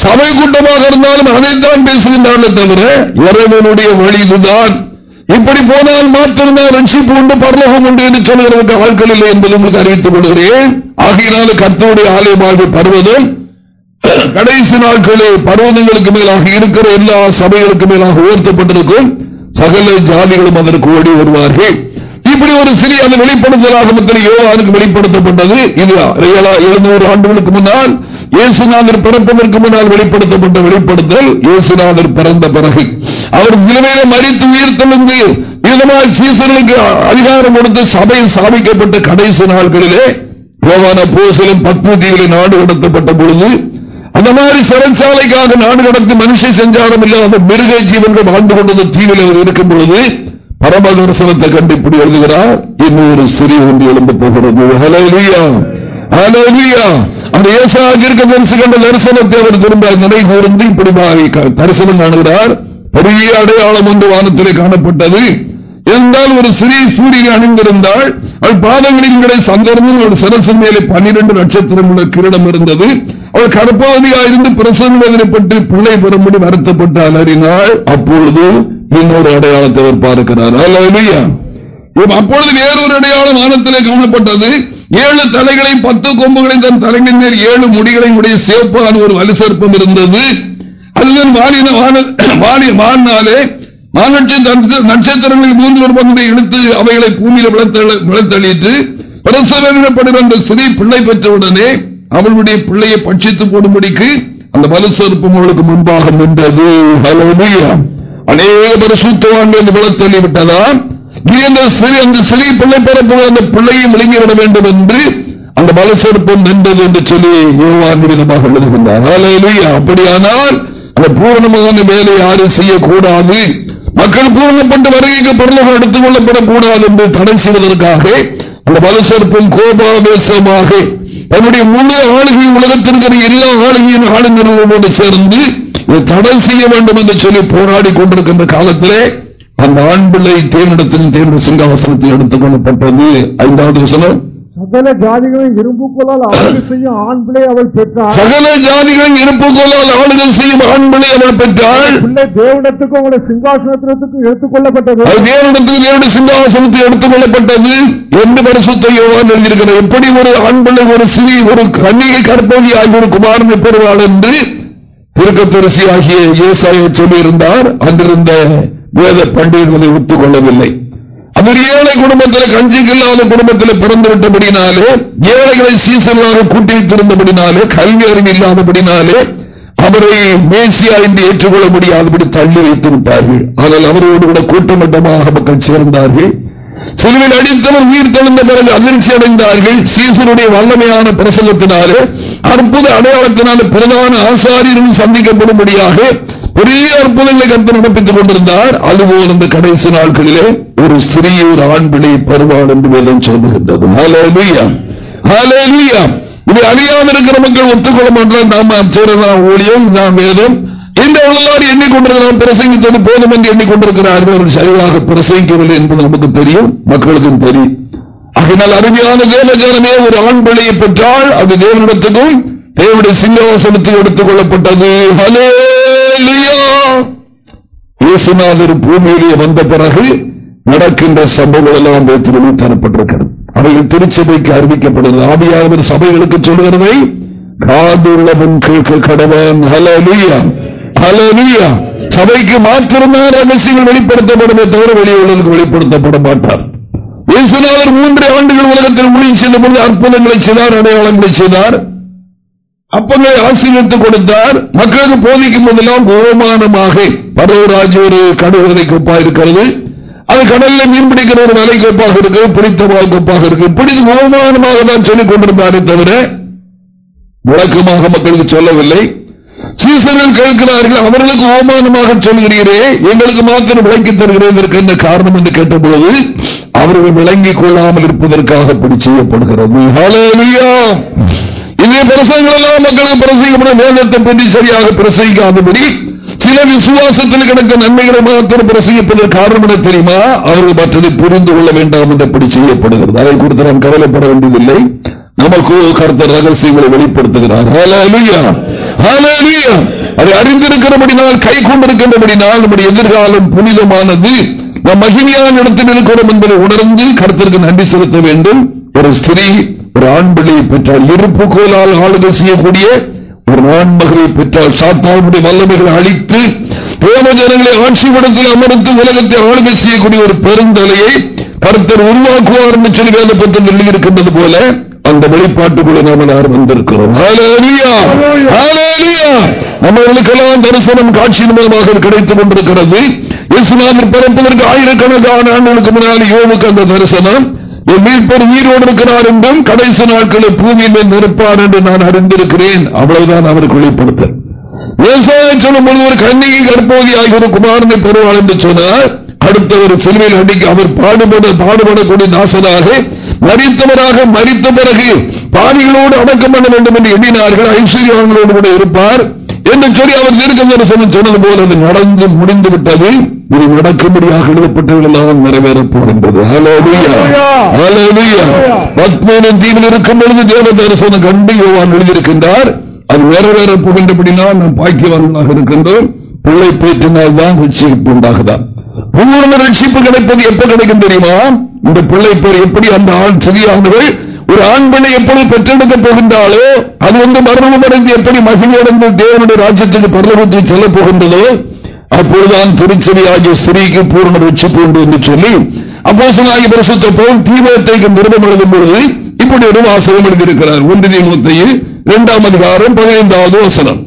சபை கூட்டமாக இருந்தாலும் அதைத்தான் பேசுகின்றார்கள் தவிர இறைவனுடைய வழி இப்படி போனால் மாத்திருந்தால் ரட்சிப்பு உண்டு பரலோகம் உண்டு என்று சொல்கிறதுக்கு ஆட்கள் இல்லை என்பதை உங்களுக்கு அறிவித்துக் கொள்கிறேன். ஆகையினால கத்தோடைய ஆலயமாக பருவதும் கடைசி நாட்களே பர்வதங்களுக்கு மேலாக இருக்கிற எல்லா சபைகளுக்கு மேலாக உயர்த்தப்பட்டிருக்கும் சகல ஜாதிகளும் அதற்கு ஓடி வருவார்கள். இப்படி ஒரு சிறிய அந்த வெளிப்படுத்தலாக யோகாவுக்கு வெளிப்படுத்தப்பட்டது. இது எழுநூறு ஆண்டுகளுக்கு முன்னால் இயேசுநாதர் பிறப்பதற்கு முன்னால் வெளிப்படுத்தப்பட்ட வெளிப்படுத்தல். இயேசுநாதர் பிறந்த பிறகு அவர் நிலைமையில மறித்து உயிர்த்தெழுந்து இதனால் சீசர்களுக்கு அதிகாரம் கொடுத்து சபை ஸ்தாபிக்கப்பட்ட கடைசி நாட்களிலே யோகான பூசலும் பத்மதீவிலே நாடு கடத்தப்பட்ட பொழுது அந்த மாதிரி சிறைச்சாலைக்காக நாடு கடத்தி மனுஷ செஞ்சாலும் இல்லாத மிருக ஜீவன்கள் வாழ்ந்து கொண்டது தீவில் அவர் இருக்கும் பொழுது பரம தரிசனத்தை கண்டு இப்படி எழுதுகிறார் இன்னொரு சிறிய ஒன்று எழுந்து போகிறது. அந்த ஏசாக இருக்க தரிசு கண்ட தரிசனத்தை அவர் திரும்ப நினை கூர்ந்து இப்படி தரிசனம் காணுகிறார். பெரிய அடையாளம் ஒன்று வானத்திலே காணப்பட்டது. என்றால் ஒரு சிறிய சூரியனை அணிந்திருந்தால் அவள் பாதங்களின் கடை சந்தர்மம் ஒரு சரசின் மேலே பன்னிரண்டு நட்சத்திரம் உள்ள கிரீடம் இருந்தது. அவள் கருப்பாதியாயிருந்து பிரசன்னப்பட்டு பிள்ளை பெறும்படி வருத்தப்பட்டு அலறினாள் அப்பொழுது இன்னொரு அடையாளத்தை அவர் பார்க்கிறார். அப்பொழுது வேறொரு அடையாளம் வானத்திலே கவனப்பட்டது ஏழு தலைகளையும் பத்து கொம்புகளையும் தன் தலைகளின் மேல் ஏழு முடிகளையும் உடைய சேப்பான ஒரு வலுசற்பம் இருந்தது. அதுதான் வாலின நட்சத்திரங்களில் மூன்று ஒரு பங்கை இழுத்து அவைகளை பூமியில் விளத்தளித்து பிரசவப்படுகிற அந்த ஸ்திரீ பிள்ளை பெற்றவுடனே அவளுடைய பிள்ளையை பட்சித்து போடும்படிக்கு அந்த மலுசற்பம் அவளுக்கு முன்பாக நின்றது. அநேக பரிசுத்தவான்கள் விளத்தள்ளி விட்டதா? அந்த சிறி பிள்ளை பெறப்போகிற அந்த பிள்ளையும் விளங்கிவிட வேண்டும் என்று அந்த மலசற்பம் நின்றது என்று சொல்லி யோவான் விதமாக எழுதுகின்றார். அப்படியானால் அந்த பூரணமான வேலை யாரும் செய்யக்கூடாது. மக்கள் பூரணப்பட்டு வருகைக்கு பொருளாக எடுத்துக் கொள்ளப்படக்கூடாது என்று தடை செய்வதற்காக அந்த மலசற்பம் கோபாவேசமாக தன்னுடைய முழு ஆளுகை உலகத்திற்கு எல்லா ஆளுகையின் ஆளுநர்களோடு சேர்ந்து தடை செய்ய வேண்டும் என்று சொல்லி போராடி கொண்டிருக்கின்ற காலத்திலே அந்த ஆண் பிள்ளை தேர்ந்தெடுத்தின் தேர்வு சிங்காவசனத்தை எடுத்துக் கொள்ளப்பட்டது ஐந்தாவது வசனம். சகல ஜாதிகளும் இரும்புக்கோளால் ஆளுகை செய்யும் ஆண் பிள்ளை அவள் பெற்றாள். சகல ஜாதிகளின் இருப்புக்கோளால் ஆளுதல் செய்யும் ஆண்மனை அவள் பெற்றாள். பிள்ளை தேவனிடத்துக்கும் அவங்களுடைய சிங்காசனத்திற்கும் எடுத்துக் கொள்ளப்பட்டது அது தேவனிடத்துக்கு தேவனுடைய சிங்காசனத்தை எடுத்துக் கொள்ளப்பட்டது என்று பரிசுத்த யோவான் எழுதியிருக்கிறார். எப்படி ஒரு ஆண்பிள்ளை ஒரு சிறி ஒரு கன்னிகை கற்பதி ஆகிய ஒரு குமாரனை பெறுவாள் என்று திருக்கத்தரிசி ஆகிய ஏசாயை சொல்லியிருந்தார். அன்றிருந்த வேத பண்டிகைகளை ஒத்துக்கொள்ளவில்லை. அவர் ஏழை குடும்பத்தில் கஞ்சிக்கு இல்லாத குடும்பத்தில் பிறந்து விட்டபடினாலே ஏழைகளை சீசனாக கூட்டி வைத்திருந்தபடினாலே கல்வி அறிவு இல்லாதபடினாலே அவரை மேசியா என்று ஏற்றுக்கொள்ள முடியாதபடி தள்ளி வைத்து விட்டார்கள். ஆனால் அவரோடு கூட கூட்டமட்டமாக மக்கள் சேர்ந்தார்கள். சிலுவில் அடித்தவர் உயிர் தெழுந்த பிறகு அதிர்ச்சி அடைந்தார்கள். சீசனுடைய வல்லமையான பிரசங்கத்தினாலே அற்புத அடையாளத்தினால பிரதான ஆசாரியர்கள் சந்திக்கப்படும்படியாக பெரிய அற்புதங்களை கருத்து நடப்பித்துக் கொண்டிருந்தார். அதுபோல் அந்த கடைசி நாட்களிலே ஒரு ஸ்திரீ ஒரு ஆண் பிள்ளை பருவாள் என்று வேதம் சொல்லுகின்றது. இது அழியாமல் இருக்கிற மக்கள் ஒத்துக்கொள்ள மாட்டால் ஊழியம் நாம் வேதம். இந்த வரலாறு எண்ணிக்கொண்டிருக்கிறோம் பிரசங்கித்தது போதும் என்று எண்ணிக்கொண்டிருக்கிறார்கள். அவர்கள் சரியாக பிரசங்கிக்கவில்லை என்பது நமக்கு தெரியும். மக்களுக்கும் தெரியும். அதனால் அருமையான தேவஜானமே ஒரு ஆண் பிள்ளையை பெற்றால் அது தேவனிடத்துக்கும் தேவனுடைய சிங்காசனத்துக்கு எடுத்துக் கொள்ளப்பட்டது. இயேசுநாதர் பூமியிலே வந்த பிறகு நடக்கின்ற சம்பவங்கள் எல்லாம் வேத்திரமே தரப்பட்டிருக்கிறது. அவைகள் திருச்சபைக்கு அறிவிக்கப்படுகிறது ஆவியானவர் சபைகளுக்கு சொல்கிறதை காதுள்ளவன் கேட்க கடவன். ஹலலியா ஹலலியா சபைக்கு மாத்திரம்தான் ரகசியங்கள் வெளிப்படுத்தப்படுமே தவிர வெளியுள்ளவர்களுக்கு வெளிப்படுத்தப்பட மாட்டார். இயேசுநாதர் மூன்று ஆண்டுகள் உலகத்தில் மொழி செய்த பொழுது அற்புதங்களை செய்தார் அடையாளங்களை செய்தார். அப்பங்களை ஆசீர்வித்துக் கொடுத்தார். மக்களுக்கு போதிக்கும் போதெல்லாம் கோமானமாக பரவராஜ் ஒரு கடவுளை கொப்பா இருக்கிறது. அது கடல்ல மீன் பிடிக்கிற ஒரு வலை கொப்பாக இருக்கு பிடித்த வால் கொப்பாக இருக்கு பிடித்து கோமானமாக தான் சொல்லிக் கொண்டிருந்தாரே தவிர விளக்கமாக மக்களுக்கு சொல்லவில்லை. சீசர்கள் கேட்கிறார்கள் அவர்களுக்கு ஓமானமாக சொல்கிறீரே எங்களுக்கு மாத்திரம் விளங்கி தருகிறேன் இருக்க என்ன காரணம்? என்று கேட்டபொழுது அவர்கள் விளங்கிக் கொள்ளாமல் இருப்பதற்காக அப்படி செய்யப்படுகிறது. இதே பிரசங்கள் எல்லாம் மக்களுக்கு பிரசங்கப்படும் வேதத்தை பற்றி சரியாக பிரசங்கிக்காதபடி சில விசுவாசத்தில் கிடக்க நன்மைகளை மாத்திரம் பிரசங்கிப்பதற்கு காரணம் என தெரியுமா? அவர்கள் மற்றதை புரிந்து கொள்ள வேண்டாம் என்று அப்படி செய்யப்படுகிறது. அதை குறித்து நாம் கவலைப்பட வேண்டியதில்லை. நமக்கு கருத்த ரகசியங்களை வெளிப்படுத்துகிறார். ஹalleluya. ஹalleluya. அதை அறிந்திருக்கிறபடினால் கை கொண்டிருக்கின்றபடினால் நம்முடைய எதிர்காலம் புனிதமானது. நம் மகிமையான இடத்தில் இருக்கிறோம் என்பதை உணர்ந்து கருத்திற்கு நன்றி செலுத்த வேண்டும். ஒரு ஸ்திரீ ஒரு ஆண் பிள்ளையை பெற்றால் இருப்பு கோலால் ஆளுகை செய்யக்கூடிய ஒரு ஆண் மகளை பெற்றால் சாத்தாவுடைய வல்லமைகளை அழித்து தேவ ஜனங்களை ஆட்சி படத்தில் அமர்த்து உலகத்தை ஆளுகை செய்யக்கூடிய ஒரு பெருந்தலையை கருத்தர் உருவாக்குவார் என்று சொல்லி வேத பத்தத்தில் எழுதியிருக்கின்றது போல அந்த வெளிப்பாட்டுக்குள்ள நாம் எல்லாரும் வந்திருக்கிறோம். நம்மளுக்கெல்லாம் தரிசனம் காட்சியின் மூலமாக கிடைத்துக் கொண்டிருக்கிறது. இஸ்லாமில் பிறப்பதற்கு ஆயிரக்கணக்கான ஆண்டுகளுக்கு முன்னால் யோவுக்கு அந்த தரிசனம். என் மீட்பர் உயிரோடு இருக்கிறார் என்றும் கடைசி நாட்களில் பூமியின் நிற்பார் என்று நான் அறிந்திருக்கிறேன். அவ்வளவுதான் அவருக்கு வெளிப்படுத்த விவசாயம் சொல்லும் பொழுது ஒரு கண்ணியை கற்போதி ஆகிய ஒரு குமாரனை பெறுவார் என்று சொன்னார். அடுத்த ஒரு சிலுவையில் அடிக்க அவர் பாடுபட பாடுபடக்கூடிய நாசனாக மறித்தவராக மறித்த பிறகு பாவிகளோடு அடக்கம் பண்ண வேண்டும் என்று எண்ணினார்கள். ஐஸ்வர்யவான்களோடு கூட இருப்பார். என்று சொல்லி அவர் தீர்க்க தரிசனம் சொன்னது போல அது நடந்து முடிந்து விட்டது இது நடக்கும்படியாக எழுதப்பட்டவர்களெல்லாம் நிறைவேறப் போகின்றது தீவில் இருக்கும் பொழுது தேவ தரிசனம் கண்டு யோவான் எழுதியிருக்கின்றார் அது நிறைவேறப் போகின்றபடினால் நாம் பாக்கியவான்களாக இருக்கின்றோம். பிள்ளை பேற்றினால் தான் ரட்சிப்பு உண்டாகுதான் பூர்ண ரட்சிப்பு கிடைப்பது எப்ப கிடைக்கும் தெரியுமா? இந்த பிள்ளை பேர் எப்படி அந்த ஆண் சிறியானவள் ஒரு ஆண் பெண்ணை எப்பொழுது பெற்றெடுக்க போகின்றாலோ அது வந்து மரணம் அடைந்து எப்படி மகிழ்ச்சியடைந்து தேவனுடைய ராஜ்யத்துக்கு பரலோகத்தில் செல்ல போகின்றதோ அப்பொழுதுதான் திருச்செவி ஆகிய ஸ்திரீக்கு பூர்ண ரட்சிப்பு உண்டு என்று சொல்லி அப்போசனாகி பரிசுத்த போல் தீவிரத்தை நிருபம் எழுதும் பொழுது இப்படி ஒரு வாசகம் எழுதியிருக்கிறார். ஒன்று தீமத்தையில் இரண்டாம் அதிகாரம் பதினைந்தாவது வசனம்.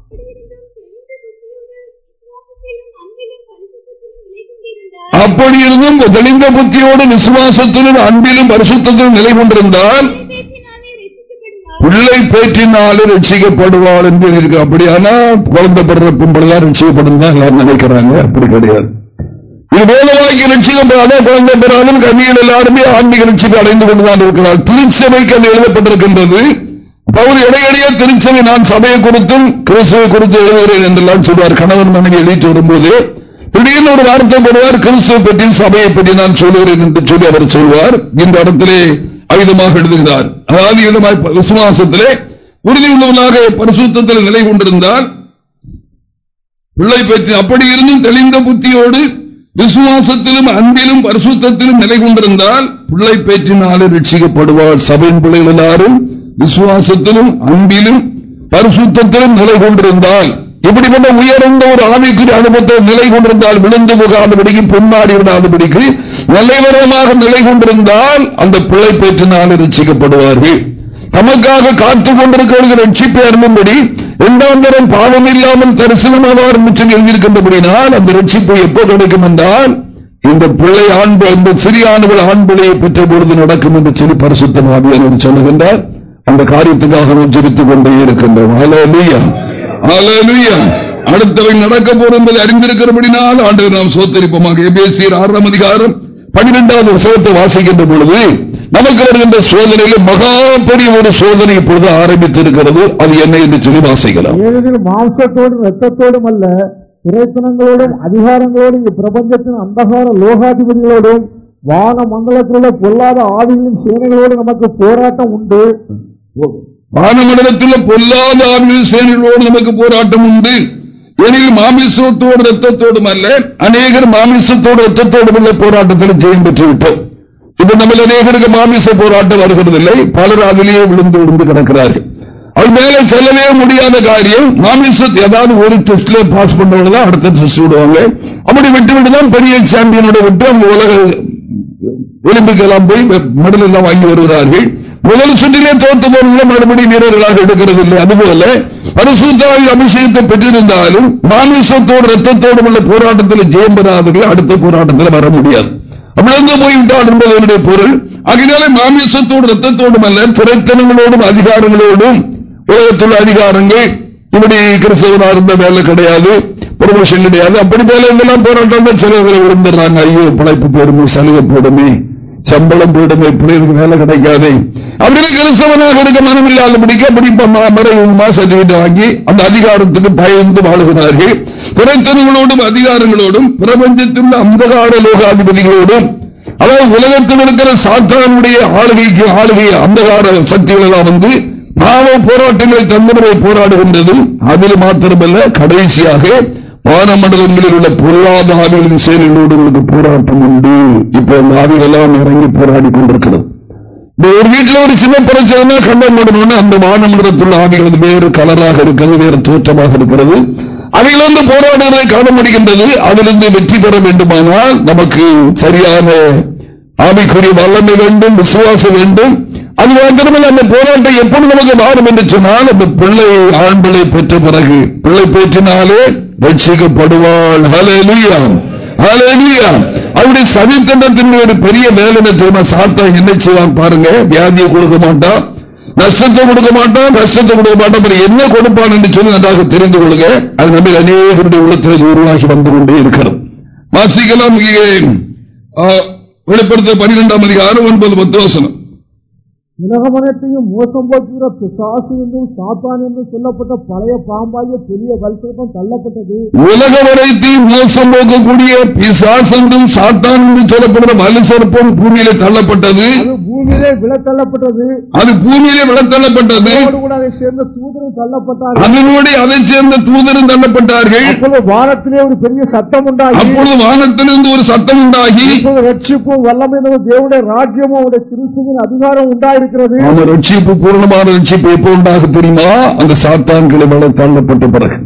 அப்படி இருந்தும் தெளிந்த புத்தியோடு விசுவாசத்திலும் அன்பிலும் பரிசுத்திலும் நிலை கொண்டிருந்தால் அப்படி இருந்தும் தெளிந்த புத்தியோடு விசுவாசத்திலும் அன்பிலும் பரிசுத்தத்திலும் நிலை கொண்டிருந்தால் பேசினாலே ரசிக்கப்படுவார் பிள்ளை பேற்றினாலே ரட்சிக்கப்படுவாள் என்று இருக்கு அப்படியானா குழந்தை பிறப்பும் பொழுதுதான் ரட்சிக்கப்படும் தான் எல்லாரும் நினைக்கிறாங்க. அப்படி கிடையாது. இது வேதவாக்கி ரட்சிக்கப்படாத குழந்தை பெறாமல் கண்ணியில் எல்லாருமே ஆன்மீக ரட்சிப்பு அடைந்து கொண்டுதான் இருக்கிறார். திருச்சபைக்கு அது எழுதப்பட்டிருக்கின்றது. பவுல் இடையிடையே திருச்சபை நான் சபையை கொடுத்தும் கிறிஸ்துவை கொடுத்து எழுதுகிறேன் என்றெல்லாம் சொல்வார். கணவன் மனைவி எழுதிட்டு வரும்போது திடீர்னு ஒரு வார்த்தை போடுவார் கிறிஸ்துவை பற்றி சபையை பற்றி நான் சொல்லுகிறேன் என்று சொல்லி அவர் சொல்வார். இந்த இடத்திலே ஆயுதமாக எழுதுகிறார். அதாவது விதமாய் விசுவாசத்திலே உறுதியுள்ளவனாக பரிசுத்தத்தில் நிலை கொண்டிருந்தால் பிள்ளை பற்றி அப்படி இருந்தும் தெளிந்த புத்தியோடு விசுவாசத்திலும் அன்பிலும் பரிசுத்திலும் நிலை கொண்டிருந்தால் பிள்ளை பேற்றினாலே ரட்சிக்கப்படுவார். சபையின் பிள்ளைகள் எல்லாரும் விசுவாசத்திலும் அன்பிலும் பரிசுத்திலும் நிலை கொண்டிருந்தால் இப்படிப்பட்ட உயர்ந்த ஒரு ஆவிக்குரிய அனுபவத்தை நிலை கொண்டிருந்தால் விழுந்து முகாதபடிக்கு பொன்னாடி விடாதபடிக்கு நிலைவரமாக நிலை கொண்டிருந்தால் அந்த பிள்ளை பெற்றினால் ரசிக்கப்படுவார்கள் தமக்காக காத்துக் கொண்டிருக்கிற ரட்சிப்பை அனுப்பும்படி இரண்டாம் தரம் பாவம் இல்லாமல் தரிசனமாக என்று எழுதியிருக்கின்றபடினால் அந்த ரட்சிப்பு எப்போ கிடைக்கும் என்றால் இந்த பிள்ளை ஆண்பு இந்த சிறிய ஆண்டுகள் ஆண் பிள்ளையை பெற்ற பொழுது நடக்கும் என்று சொல்லி பரிசுத்தமாக சொல்லுகின்றார். அந்த காரியத்துக்காக உச்சரித்துக் கொண்டே இருக்கின்றோம். அடுத்தவை நடக்க போறோம் என்பதை அறிந்திருக்கிறபடினால் ஆண்டு நாம் சோத்தரிப்போமாக. எபேசியர் ஆறாம் அதிகாரம் பனிரெண்டாவது வருஷத்தை வாசிக்கின்ற பொழுது நமக்கு வருகின்ற சோதனையில மகா பெரிய ஒரு சோதனை இப்பொழுது ஆரம்பித்திருக்கிறது. அது என்ன என்று சொல்லி வாசிக்கலாம். மாம்சத்தோடும் ரத்தத்தோடும் அல்ல துறைத்தனங்களோடும் அதிகாரங்களோடும் இப்பிரபஞ்சத்தின் அந்தகார லோகாதிபதிகளோடும் வான மண்டலத்தில் உள்ள பொல்லாத ஆவிகளின் சேனைகளோடு நமக்கு போராட்டம் உண்டு. வானமண்டலத்தில் பொல்லாத ஆவிகளின் சேனைகளோடு நமக்கு போராட்டம் உண்டு. எனில் மாமிசத்தோடு ரத்தத்தோடும் அல்ல அநேகர் மாமிசத்தோடு ரத்தத்தோடும் உள்ள போராட்டத்தில் ஜெயம் பெற்றுவிட்டோம். இப்ப நம்ம அநேகருக்கு மாமிச போராட்டம் வருகிறதில்லை பலர் அதிலேயே விழுந்து விழுந்து கிடக்கிறார்கள். அது மேலே செல்லவே முடியாத காரியம் மாமிசத்தை ஏதாவது ஒரு டெஸ்ட்ல பாஸ் பண்றவங்க அடுத்த டெஸ்ட் விடுவாங்க. அப்படி விட்டு விட்டு தான் பெரிய சாம்பியனோட விட்டு அவங்க உலக ஒலிம்பிக் எல்லாம் போய் மெடல் எல்லாம் வாங்கி வருகிறார்கள். முதல் சுற்றிலே தோத்து மறுபடியும் வீரர்களாக எடுக்கிறது இல்லை அதுபோல பரிசுத்தாவி அபிஷேகத்தை பெற்றிருந்தாலும் மாமிசத்தோடு ரத்தத்தோடு உள்ள போராட்டத்தில் ஜெயம் பெறாதவர்கள் அடுத்த போராட்டத்தில் வர முடியாது. விழுந்து போய்விட்டார் என்பது என்னுடைய பொருள். அதனால மாமிசத்தோடு ரத்தத்தோடும் அல்ல திரைத்தனங்களோடும் அதிகாரங்களோடும் உலகத்துள்ள அதிகாரங்கள். இப்படி கிறிஸ்தவனா இருந்த வேலை கிடையாது ப்ரொமோஷன் கிடையாது. அப்படி போல இதெல்லாம் போராட்டம் சில பேர் விழுந்துடுறாங்க ஐயோ பிழைப்பு போடுமே சலுகை போடுமே சம்பளம் போடுமே பிள்ளைகளுக்கு வேலை கிடைக்காதே. அப்படின்னு கிறிஸ்தவனாக இருக்க மனம் இல்லாதபடிக்கு அப்படி மறை சர்டிபிகேட் வாங்கி அந்த அதிகாரத்துக்கு பயந்து வாழுகிறார்கள். துறைத்தனங்களோடும் அதிகாரங்களோடும் பிரபஞ்சத்தில் அந்தகார லோகாதிபதிகளோடும் அதாவது உலகத்தில் இருக்கிற சாத்தானுடைய ஆளுகைக்கு ஆளுகை அந்தகார சக்திகள் எல்லாம் வந்து பாவ போராட்டங்களை தந்தமுறை போராடுகின்றது அதில் மாத்திரமல்ல கடைசியாக வானமண்டலங்களில் உள்ள பொருளாதார ஆவிகளின் செயல்களோடு உங்களுக்கு போராட்டம் உண்டு. இப்ப அந்த ஆவிகள் எல்லாம் இறங்கி போராடி கொண்டிருக்கிறது. ஒரு வீட்டில் ஒரு சின்ன பிரச்சனை கண்டம் பண்ணணும்னு அந்த வானமண்டலத்துள்ள ஆவிகள் வேறு கலராக இருக்கிறது வேறு தோற்றமாக இருக்கிறது. அதிலிருந்து போராடுவதை காண முடிகின்றது. அதிலிருந்து வெற்றி பெற வேண்டுமானால் நமக்கு சரியான ஆவிக்குரிய வல்லமை வேண்டும் விசுவாசம் வேண்டும். அது மாத்திரமல்ல அந்த போராட்டம் எப்படி நமக்கு மாறும் என்று சொன்னால் அந்த பிள்ளை ஆண் பெற்ற பிறகு பிள்ளை பேற்றினாலே ரட்சிக்கப்படுவாள். அவருடைய சதித்தண்டத்தின் ஒரு பெரிய வேலை சாத்தா என்ன செய்வான் பாருங்க? வியாதியை கொடுக்க மாட்டான் நஷ்டத்தை கொடுக்க மாட்டான் நஷ்டத்தை கொடுக்க மாட்டான். என்ன கொடுப்பான் என்று சொல்லி நன்றாக தெரிந்து கொள்ளுங்க. அது நம்ம அநேகருடைய உள்ளத்தில் உருவாகி வந்து கொண்டே இருக்கிறோம் வாசிக்கலாம் வெளிப்படுத்த பனிரெண்டாம் அதிகாரம் ஒன்பது பத்து வசனம். உலகமனத்தையும் மோசம் போக்குகிற பிசாசு என்றும் சாத்தான் என்றும் சொல்லப்பட்ட பழைய பாம்பாகிய பெரிய வல்சர்ப்பம் தள்ளப்பட்டது. உலக வரைத்தையும் மோசம் போக்கக்கூடிய பிசாஸ் என்றும் சாத்தான் என்று சொல்லப்படுற வலுசற்பம் பூமியிலே தள்ளப்பட்டது. பூமியிலே விழத்தள்ளப்பட்டது. அது பூமியிலே விழத்தள்ளப்பட்டது. அதை சேர்ந்த தூதரும் தள்ளப்பட்டார்கள். அதனோடு அதை சேர்ந்த தூதரும் தள்ளப்பட்டார்கள். வானத்திலே ஒரு பெரிய சத்தம் உண்டாகி. அப்பொழுது வானத்திலிருந்து ஒரு சத்தம் உண்டாகி. ரட்சிப்பும் வல்லமை தேவனுடைய ராஜ்யமும் அவருடைய கிறிஸ்துவின் அதிகாரம் உண்டாயிருக்கு. இருக்கிறது? ரட்சிப்பு பூர்ணமான ரட்சிப்பு எப்போ உண்டாக தெரியுமா? அந்த சாத்தான்களை தள்ளப்பட்ட பிறகு.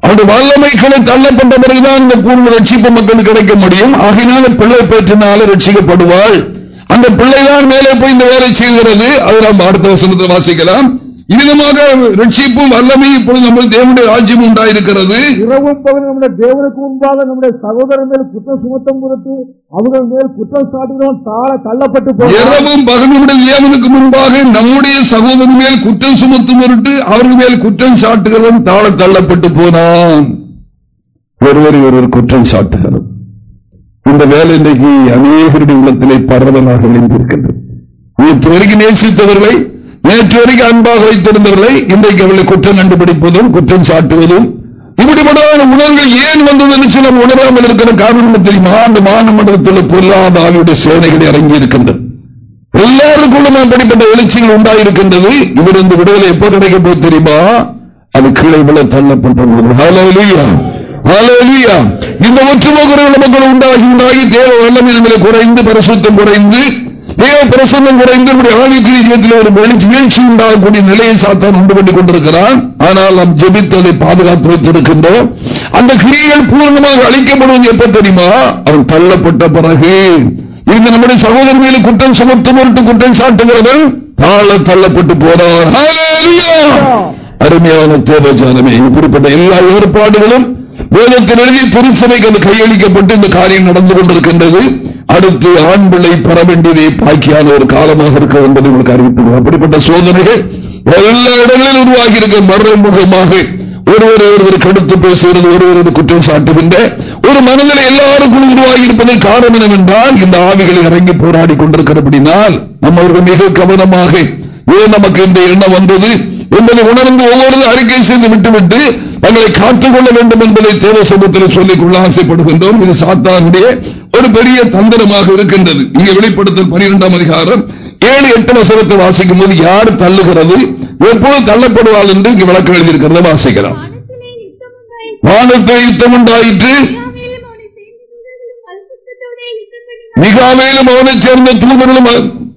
அவருடைய வல்லமைகளை தள்ளப்பட்ட பிறகுதான் இந்த பூர்ண ரட்சிப்பு மக்களுக்கு கிடைக்க முடியும். ஆகினால பிள்ளை பேற்றினால ரட்சிக்கப்படுவாள். அந்த பிள்ளைதான் மேலே போய் இந்த வேலை செய்கிறது. அதை நாம் அடுத்த வசனத்தை வாசிக்கலாம். இவ்விதமாக ரட்சிப்பும் வல்லமை இப்பொழுது நம்ம தேவனுடைய ராஜ்யம் உண்டாயிருக்கிறது. இரவும் பகல் நம்முடைய தேவனுக்கு முன்பாக நம்முடைய சகோதரர் மேல் குற்றம் சுமத்தம் பொருட்டு அவர்கள் மேல் குற்றம் சாட்டுகிறோம் தாழ தள்ளப்பட்டு இரவும் பகலுடைய தேவனுக்கு முன்பாக நம்முடைய சகோதரன் மேல் குற்றம் சுமத்தும் பொருட்டு அவர்கள் மேல் குற்றம் சாட்டுகிறவன் தாழ தள்ளப்பட்டு போனான். ஒருவர் ஒருவர் குற்றம் சாட்டுகிறது இந்த வேலை இன்றைக்கு அநேகருடைய உள்ளத்திலே பரவலாக விளைந்திருக்கின்றது வரைக்கும் நேசித்தவர்களை நேற்று வரைக்கும் அன்பாக வைத்திருந்தவர்களை இன்றைக்கு அவர்களை குற்றம் கண்டுபிடிப்பதும் குற்றம் சாட்டுவதும் இப்படிப்பட்ட உணர்வுகள் ஏன் வந்தது சில உணராமல் இருக்கிற காரணம் தெரியுமா? அந்த மாநமண்டலத்தில் பொருளாதார சேனைகள் இறங்கி இருக்கின்றன எல்லாருக்குள்ள அப்படிப்பட்ட எழுச்சிகள் உண்டாயிருக்கின்றது. இந்த விடுதலை எப்போ கிடைக்க போது தெரியுமா? அது கீழே விழ தள்ளப்பட்டது இந்த ஒற்றுமை இந்த மக்கள் உண்டாகி உண்டாகி தேவ வல்லமை குறைந்து பரிசுத்தம் குறைந்து தேவ பிரசன்னம் குறைந்து நம்முடைய ஒரு வீழ்ச்சி உண்டாகக்கூடிய நிலையை சாத்தான் உண்டு பண்ணி கொண்டிருக்கிறான். ஆனால் நாம் ஜெபித்ததை பாதுகாத்து வைத்திருக்கின்றோம் அந்த கிரியைகள் பூர்ணமாக அழிக்கப்படுவது எப்ப தெரியுமா? அவன் தள்ளப்பட்ட பிறகு. இந்த நம்முடைய சகோதரர் மேலே குற்றம் சுமத்து குற்றம் சாட்டுகிறவன் தாழ தள்ளப்பட்டு போறான். அருமையான தேவச்சாரமே இப்படிப்பட்ட எல்லா ஏற்பாடுகளும் வேதத்தில் எழுதி திருச்சபைக்கு கையளிக்கப்பட்டு இந்த காரியம் நடந்து கொண்டிருக்கின்றது. அடுத்து ஆண் பிள்ளை பெற வேண்டியதை பாக்கியான ஒரு காலமாக இருக்க என்பதை உங்களுக்கு அறிவித்துள்ளோம். அப்படிப்பட்ட சோதனைகள் எல்லா இடங்களிலும் உருவாகி இருக்க மறைமுகமாக ஒருவர் ஒருவர் கடுத்து பேசுகிறது ஒருவர் குற்றம் சாட்டுகின்ற ஒரு மனதில் எல்லாருக்கும் உருவாகி இருப்பதற்கு காரணம் என்னவென்றால் இந்த ஆவிகளை இறங்கி போராடி கொண்டிருக்கிறபடினால் நம்ம அவர்கள் மிக கவனமாக ஏன் நமக்கு இந்த எண்ணம் வந்தது என்பதை உணர்ந்து ஒவ்வொரு அறிக்கை செய்து விட்டுவிட்டு தங்களை காத்துக்கொள்ள வேண்டும் என்பதை தேவ சமூகத்தில் சொல்லிக் கொள்ள ஆசைப்படுகின்றோம். இது சாத்தானுடைய ஒரு பெரிய தந்திரமாக இருக்கின்றது. இங்கே வெளிப்படுத்தல் பனிரெண்டாம் அதிகாரம். ஏழு எட்டு வசனத்தை வாசிக்கும் போது யார் தள்ளுகிறது? எப்போது தள்ளப்படுவாள் என்று இங்கு விளக்கம் எழுதியிருக்கிறத உண்டாயிற்று. வானத்தை யுத்தம் உண்டாயிற்று. மிகாவேலும் அவனைச் சேர்ந்த தூதர்களும்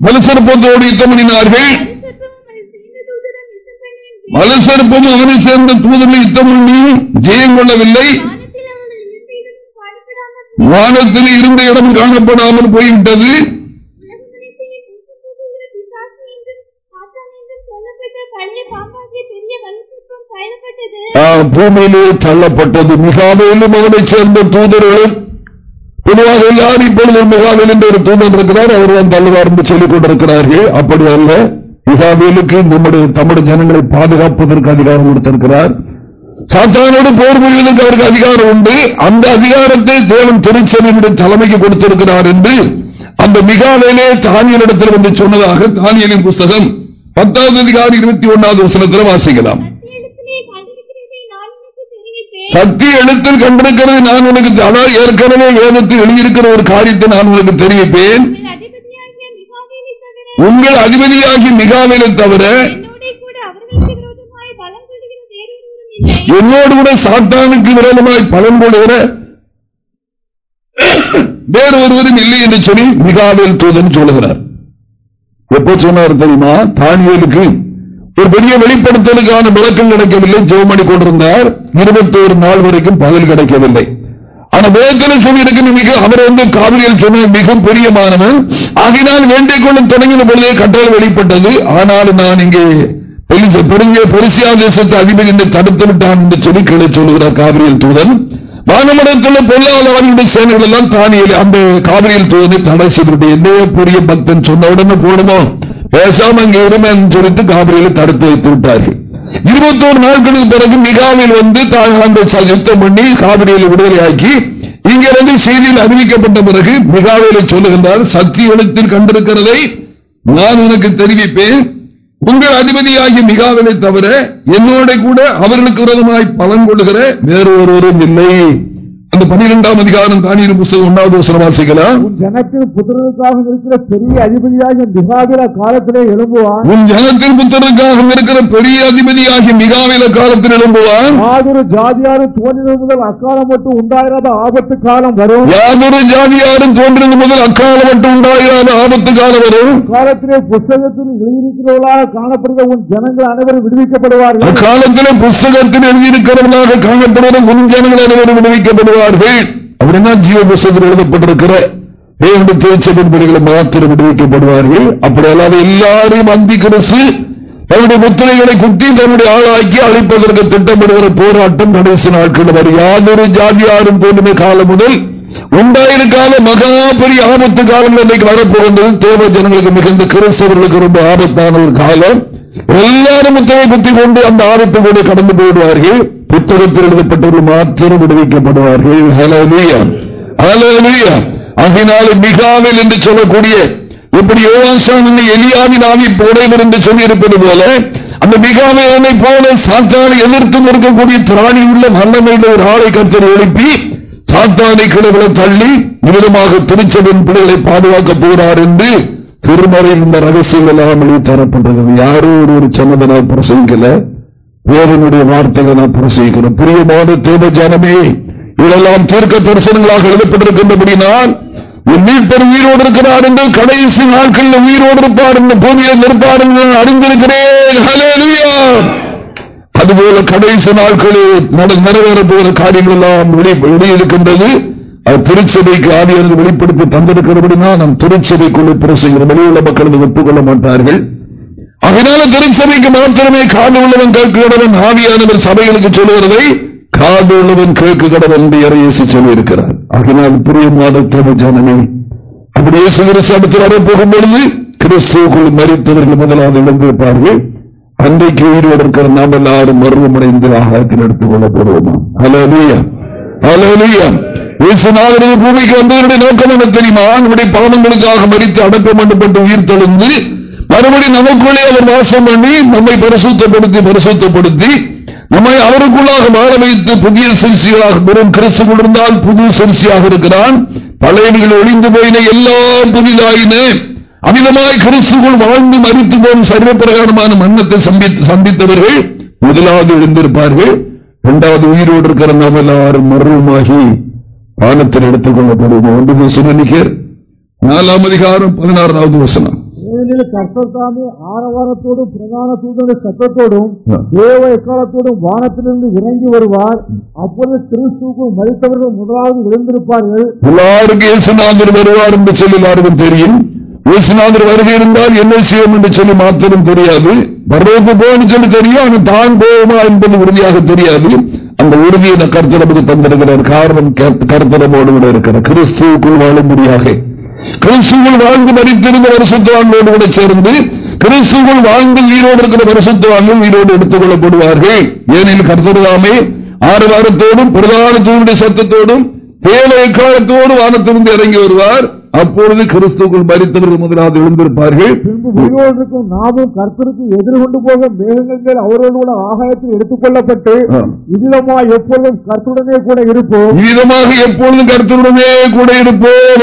மலுசற்பத்தோடு யுத்தம் பண்ணினார்கள். பரிசுத்தமும் அவனைச் சேர்ந்த மலுசற்பம் தூதர்கள் யுத்தம். பண்ணி ஜெயம் கொள்ளவில்லை. வானத்தில் இருந்த இடமும் காணப்படாமல் இடம் காணப்படாமல் போய்விட்டது. பூமியிலே தள்ளப்பட்டது. மிகாவேலும் அவனை சேர்ந்த தூதர்களும் பொதுவாக எல்லாரும் இப்பொழுது மிகாவேல் என்று ஒரு தூதன் இருக்கிறார். அவர் தான் தள்ளுவார் என்று சொல்லிக் கொண்டிருக்கிறார்கள். அப்படி அல்ல மிகாவேலுக்கு நம்முடைய தமிழ் ஜனங்களை பாதுகாப்பதற்கு அதிகாரம் கொடுத்திருக்கிறார். சாத்தானோடு போர் புரிவதற்கு அவருக்கு அதிகாரம் உண்டு அந்த அதிகாரத்தை தேவன் திருச்சபையினுடைய தலைமைக்கு கொடுத்திருக்கிறார் என்று அந்த மிகாவேலே தானியலிடத்தில் வந்து சொன்னதாக தானியலின் புஸ்தகம் பத்தாவது அதிகாரம் இருபத்தி ஒன்னாவது வசனத்தில் வாசிக்கலாம் சக்தி எழுத்தில் கண்டிருக்கிறது. நான் உனக்கு அதாவது ஏற்கனவே வேதத்தில் எழுதியிருக்கிற ஒரு காரியத்தை நான் உனக்கு தெரிவிப்பேன் உங்கள் அதிபதியாகி மிகாவேலை தவிர மிகாவிலை தவிர என்னோடே கூட அவர்களுக்கு விரோதமாய் பலம் கொள்ளுகிற வேறொருவரும் இல்லை. என்னோடு கூட சாத்தானுக்கு விரோதமாய் பலன் கொள்கிற வேறு ஒருவரும் இல்லை என்று சொல்லி மிகாவில் தூதன் சொல்லுகிறார். எப்போ சொன்னார் தெரியுமா? தானியலுக்கு ஒரு பெரிய வெளிப்படுத்தலுக்கான விளக்கம் கிடைக்கவில்லை. ஜெவமணி கொண்டிருந்தார். இருபத்தோரு நாள் வரைக்கும் பகல் கிடைக்கவில்லை. ஆனா வேதத்தில் சொல்லியிருக்க மிக அவர் வந்து காவிரியில் சொன்ன மிக பிரியமானவன் ஆகினால் வேண்டிக் கொள்ளும் தொடங்கின பொழுதே கட்டளை வெளிப்பட்டது. ஆனால் நான் இங்கே பெருசியா தேசத்து அதிபதி தடுத்து விட்டான் என்று சொல்லி கீழே சொல்லுகிறார் காவிரியில் தூதன். சேனைகள் எல்லாம் அந்த காவிரியில் தூதனை தடை பெரிய பக்தன் சொன்ன உடனே பேசாம அங்கே சொல்லிட்டு தடுத்து வைத்து விட்டார்கள். இருபத்தோரு நாட்களுக்கு பிறகு மிகாவில் வந்து தான் யுத்தம் பண்ணி காவிரியில் விடுதலையாக்கி இங்கிருந்து செய்தியில் அறிவிக்கப்பட்ட பிறகு மிகாவிலை சொல்லுகின்றார் சக்தி எழுத்தில் கண்டிருக்கிறதை நான் உனக்கு தெரிவிப்பேன். உங்கள் அதிபதியாகிய மிகாவினை தவிர என்னோட கூட அவர்களுக்கு விரோதமாய் பலன் கொள்ளுகிற வேறு ஒருவரும் இல்லை. அந்த பனிரெண்டாம் அதிகாரம் தானியல் புஸ்தகம் ஒன்றாவது வசனம் வாசிக்கலாம். உன் ஜனத்தின் புத்திரனுக்காக இருக்கிற பெரிய அதிபதியாக மிகாவில காலத்திலே எழும்புவான். உன் ஜனத்தின் புத்தருக்காக இருக்கிற பெரிய அதிபதியாகிய மிகாவில காலத்தில் எழும்புவான். யாதொரு ஜாதியாரு தோன்றினது முதல் அக்காலம் மட்டும் உண்டாயிராத ஆபத்து காலம் வரும். யாதொரு ஜாதியாரும் தோன்றினது முதல் அக்காலம் மட்டும் உண்டாகிறாத ஆபத்து காலம் வரும். காலத்திலே புஸ்தகத்தில் எழுதியிருக்கிறவர்களாக காணப்படுகிற உன் ஜனங்கள் அனைவரும் விடுவிக்கப்படுவார்கள். அக்காலத்திலே புஸ்தகத்தில் எழுதியிருக்கிறவர்களாக காணப்படுகிற முன் ஜனங்கள் அனைவரும் விடுவிக்கப்படுவார்கள் அப்படின்னா ஜீவ புஸ்தகத்தில் எழுதப்பட்டிருக்கிற. தேவனுடைய திருச்சபின் மாத்திரம் விடுவிக்கப்படுவார்கள் அப்படி அல்லாத எல்லாரையும் அந்தி கிறிஸ்து தன்னுடைய முத்திரைகளை குத்தி தன்னுடைய ஆளாக்கி அழிப்பதற்கு திட்டமிடுகிற போராட்டம் கடைசி நாட்கள் வரும். யாதொரு ஜாதியாரும் தோன்றின காலம் முதல் உண்டாயிருக்காத மகா பெரிய ஆபத்து காலம் இன்னைக்கு வரப்போகின்றது. தேவ ஜனங்களுக்கு மிகுந்த கிறிஸ்தவர்களுக்கு ரொம்ப ஆபத்தான ஒரு காலம். எல்லாரும் முத்திரை குத்தி கொண்டு அந்த ஆபத்து கூட கடந்து போயிடுவார்கள். புத்தகத்தில் எழுதப்பட்டவர்கள் மாத்திரம் விடுவிக்கப்படுவார்கள். ஹலோலியா மிகாவில் என்று சொல்லக்கூடிய இப்படி எலியாவின் ஆவி போடைவர் என்று சொல்லியிருப்பது போல அந்த மிகாவேலை போல சாத்தானை எதிர்த்து நிற்கக்கூடிய திராணி உள்ள மன்னமையில் ஒரு ஆளை கருத்தர் எழுப்பி சாத்தானை கிடவுகளை தள்ளி விதமாக திருச்செவின் பிள்ளைகளை பாதுகாக்கப் போகிறார் என்று திருமறையில் இந்த ரகசியங்கள் எல்லாம் எழுதி தரப்பட்டது யாரோ ஒரு ஒரு சன்னதனா தேவனுடைய வார்த்தைகளை நான் பிரசங்கிக்கிறோம் பிரியமான தேவ ஜனமே இதெல்லாம் தீர்க்க தரிசனங்களாக எழுதப்பட்டிருக்கின்றபடினால் என் மீட்பர் உயிரோடு இருக்கிறார் என்று கடைசி நாட்களில் உயிரோடு இருப்பார் என்று பூமியில் நிற்பார் என்று அறிந்திருக்கிறேன். அதுபோல கடைசி நாட்களில் நிறைவேறப் போகிற காரியங்கள் எல்லாம் வெளியிருக்கின்றது. அது திருச்சபைக்கு ஆவியாளர் வெளிப்படுத்தி தந்திருக்கிறபடினா நாம் திருச்சபைக்குள்ளே பிரசங்கிறோம் வெளியுள்ள மக்கள் ஒப்புக்கொள்ள மாட்டார்கள். அதனால திருச்சபைக்கு மாத்திரமே காது உள்ளவன் கேட்கிறவன் ஆவியானவர் சபைகளுக்கு சொல்லுவதை காது உள்ளவன் கேட்க கடவன் என்று சொல்லியிருக்கிறார். அதனால் பிரியமான ஜனமே அப்படி இயேசு வரப்போகும் பொழுது கிறிஸ்துவுக்குள் மறித்தவர்கள் முதலாவது இழந்திருப்பார்கள் அன்றைக்கு உயிரோடு இருக்கிற நாம் எல்லாரும் மருவமடைந்து ஆகாயத்தில் எடுத்துக் கொள்ளப்படுவோமா அலலியா அலலியா பூமிக்கு வந்தவருடைய நோக்கம் என்ன தெரியுமா? அவனுடைய பாவங்களுக்காக மறித்து அடக்கம் பண்ணப்பட்டு உயிர் தொழுந்து மறுபடியும் நமக்குள்ளே அவர் வாசம் பண்ணி நம்மை பரிசுத்தப்படுத்தி பரிசுத்தப்படுத்தி நம்மை அவருக்குள்ளாக வாழ வைத்து புதிய சிறுசிகளாக வெறும் கிறிஸ்து இருந்தால் புது சிறுசியாக இருக்கிறான். பழையவர்கள் ஒளிந்து போயின எல்லாம் புதிதாயின. அமிதமாய் கிறிஸ்துக்குள் வாழ்ந்து மறித்து போகும் சர்வப்பிரகாரமான மன்னத்தை சந்தித்தவர்கள். முதலாவது எழுந்திருப்பார்கள். இரண்டாவது உயிரோடு இருக்கிற நாம் எல்லாரும் மர்வமாகி பானத்தில் எடுத்துக் கொள்ளப்படுவோம் ஒன்று நாலாம் அதிகாரம் பதினாறாவது வசனம். ஏனெனில் கர்த்தர் தாமே ஆரவாரத்தோடும் பிரதான தூதனுடைய சத்தத்தோடும். தேவ எக்காலத்தோடும் வானத்திலிருந்து இறங்கி வருவார். அப்பொழுது கிறிஸ்துவுக்குள் மறித்தவர்கள் முதலாவது எழுந்திருப்பார்கள். எல்லாருக்கும் இயேசுநாதர் வருவார் என்று சொல்லி எல்லாருக்கும் தெரியும். இயேசுநாதர் வருகை இருந்தால் என்ன செய்யும் என்று சொல்லி மாத்திரம் தெரியாது. பரலோகம் போகணும் சொல்லி தெரியும் ஆனால் தான் போகுமா என்பது உறுதியாக தெரியாது. அந்த உறுதியை இந்த கர்த்தர் நமக்கு தந்திருக்கிறார். காரணம் கர்த்த- கர்த்தரமோடு கூட இருக்கிறார். கிறிஸ்துவுக்குள் வாழும்படியாக. கிறிஸ்துவுக்குள் வாழ்ந்து மறித்திருந்த வருஷத்துவாங்களோடு கூட சேர்ந்து கிறிஸ்துவுக்குள் வாழ்ந்து உயிரோடு இருக்கிற வருஷத்துவாங்கள் உயிரோடு எடுத்துக் கொள்ளப்படுவார்கள் ஏனெனில் கர்த்தருதாமே ஆறு வாரத்தோடும் பிரதானத்தோடு சத்தத்தோடும் வேலை காலத்தோடு வானத்திலிருந்து இறங்கி வருவார். அப்பொழுது கிறிஸ்துக்குள் மறித்தவர்கள் முதலாவது எழுந்திருப்பார்கள். பின்பு உயிரோடு இருக்கும் நாமும் கர்த்தருக்கு எதிர்கொண்டு போக மேகங்கள் அவரோடு கூட ஆகாயத்தில் எடுத்துக் கொள்ளப்பட்டு எப்பொழுதும் கர்த்தருடனே கூட இருப்போம். விதமாக எப்பொழுதும் கருத்துடனே கூட இருப்போம்.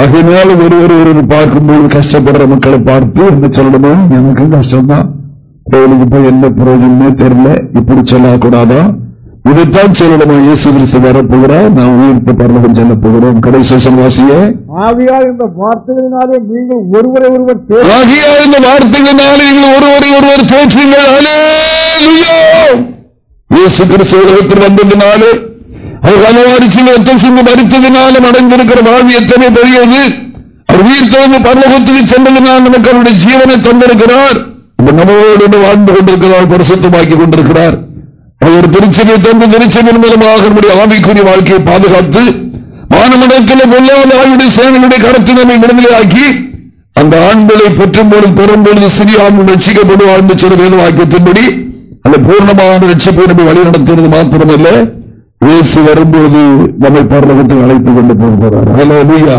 ஆகையினால ஒருவர் ஒருவர் பார்க்கும்போது கஷ்டப்படுற மக்களை பார்த்து என்ன சொல்லணுமா? எனக்கு கஷ்டம்தான். கோவிலுக்கு போய் என்ன பிரயோஜனமே தெரியல. இப்படி சொல்லக்கூடாதா? இதைத்தான் சொல்லணுமா? இயேசு கிறிஸ்து வரப்போகிறார் நான் உயிர்த்த பரலகம் செல்ல போகிறோம். கடைசி வாசிய ஆகையால் இந்த வார்த்தைகளினாலே நீங்கள் ஒருவரை ஒருவர் ஆகிய இந்த வார்த்தைகளினாலே நீங்கள் ஒருவரை ஒருவர் ஹல்லேலூயா. இயேசு கிறிஸ்து உலகத்தில் வந்ததினாலே அவர் கனவாரிசில் ரத்தம் சிந்து மறித்ததினாலும் அடைந்திருக்கிற வாழ்வு எத்தனை பெரியது. அவர் உயிர் தோன்று பரலோகத்துக்கு சென்றதினால் நமக்கு அவருடைய ஜீவனை தந்திருக்கிறார். நம்மளோடு வாழ்ந்து கொண்டிருக்கிறார் பரிசுத்தமாக்கி கொண்டிருக்கிறார். அவர் திருச்சபை தந்து திருச்சபையின் மூலமாக நம்முடைய ஆவிக்குரிய வாழ்க்கையை பாதுகாத்து வானமண்டலத்தில் பொல்லாத ஆயுடைய சேனைகளுடைய கருத்து நம்மை விடுதலையாக்கி அந்த ஆண்களை பெற்றும் பொழுது பெறும் பொழுது சிறிய ஆண்கள் ரட்சிக்கப்படுவார் என்று சொல்ல வேத வாக்கியத்தின்படி அந்த பூர்ணமான ரட்சிப்பை நம்மை வழிநடத்துவது மாத்திரமல்ல. இயேசு வரும்போது நம்மை பரலோகத்தில் அழைத்துக் கொண்டு போகிறார். ஹலோ லூயா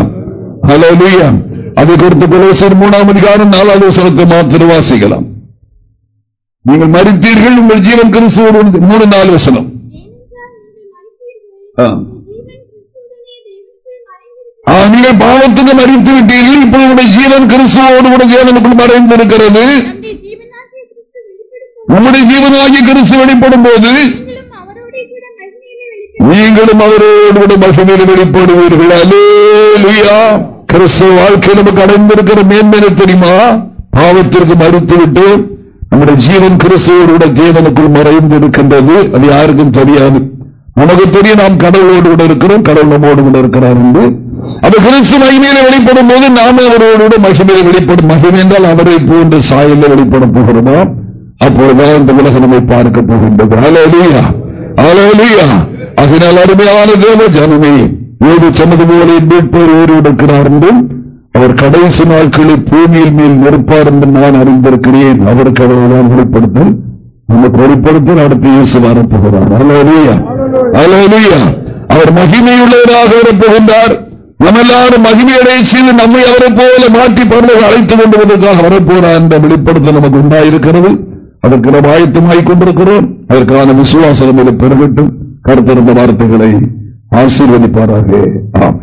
ஹலோ லூயா அதை குறித்து கொலோசர் மூணாம் அதிகாரம் நாலாவது வசனத்தை மாத்திரம் வாசிக்கலாம். நீங்கள் மறித்தீர்கள் உங்கள் ஜீவன் கிறிஸ்துவோடு மூணு நாலு வசனம். நீங்கள் பாவத்துக்கு மறித்து விட்டீர்கள் இப்பொழுது உங்களுடைய ஜீவன் கிறிஸ்துவோடு கூட ஜீவனுக்குள் மறைந்திருக்கிறது. நம்முடைய ஜீவனாகிய கிறிஸ்து வெளிப்படும் போது கிறிஸ்து வெளிப்படும் போது நீங்களும் அவரோடு கூட மகிழ்ச்சியில் வெளிப்படுவீர்கள். அல்லேலூயா. கிறிஸ்துவ வாழ்க்கை நமக்கு அடைந்திருக்கிற மேன்மையை தெரியுமா? பாவத்திற்கு மறுத்து விட்டு நம்முடைய ஜீவன் கிறிஸ்துவோட ஜீவனுக்குள் மறைந்து இருக்கின்றது அது யாருக்கும் தெரியாது. நமக்கு தெரியும் நாம் கடவுளோடு கூட இருக்கிறோம் கடவுள் நம்மோடு கூட இருக்கிறார் என்று. அது கிறிஸ்து மகிமையில வெளிப்படும் போது நாமே அவரோடு கூட மகிமையில வெளிப்படும். மகிமை என்றால் அவரை போன்ற சாயல வெளிப்பட போகிறோமா? அப்பொழுதுதான் இந்த உலக நம்மை பார்க்க போகின்றது. அலோலியா அலோலியா அதனால் அருமையான தேவ ஜனமே ஏது சொன்னது போல மீட்போர் ஓடி இருக்கிறார் என்றும் அவர் கடைசி நாட்களில் பூமியில் மேல் நிற்பார் என்று நான் அறிந்திருக்கிறேன். அவருக்கு அவர்களால் வெளிப்படுத்த நமக்கு வெளிப்படுத்த அடுத்து இயேசு வரப்போகிறார். அவர் மகிமையுள்ளவராக வரப்போகின்றார். நம்ம எல்லாரும் மகிமையடைய செய்து நம்மை அவரை போல மாற்றி பரவ அழைத்துக் கொண்டு வருவதற்காக வரப்போறார் என்ற வெளிப்படுத்தல் நமக்கு உண்டாயிருக்கிறது. அதற்கு நாம் ஆயத்தமாகிக் கொண்டிருக்கிறோம். அதற்கான விசுவாசம் பெருகட்டும். கருத்திருந்த வார்த்தைகளை ஆசீர்வதிப்பாராக. ஆம்.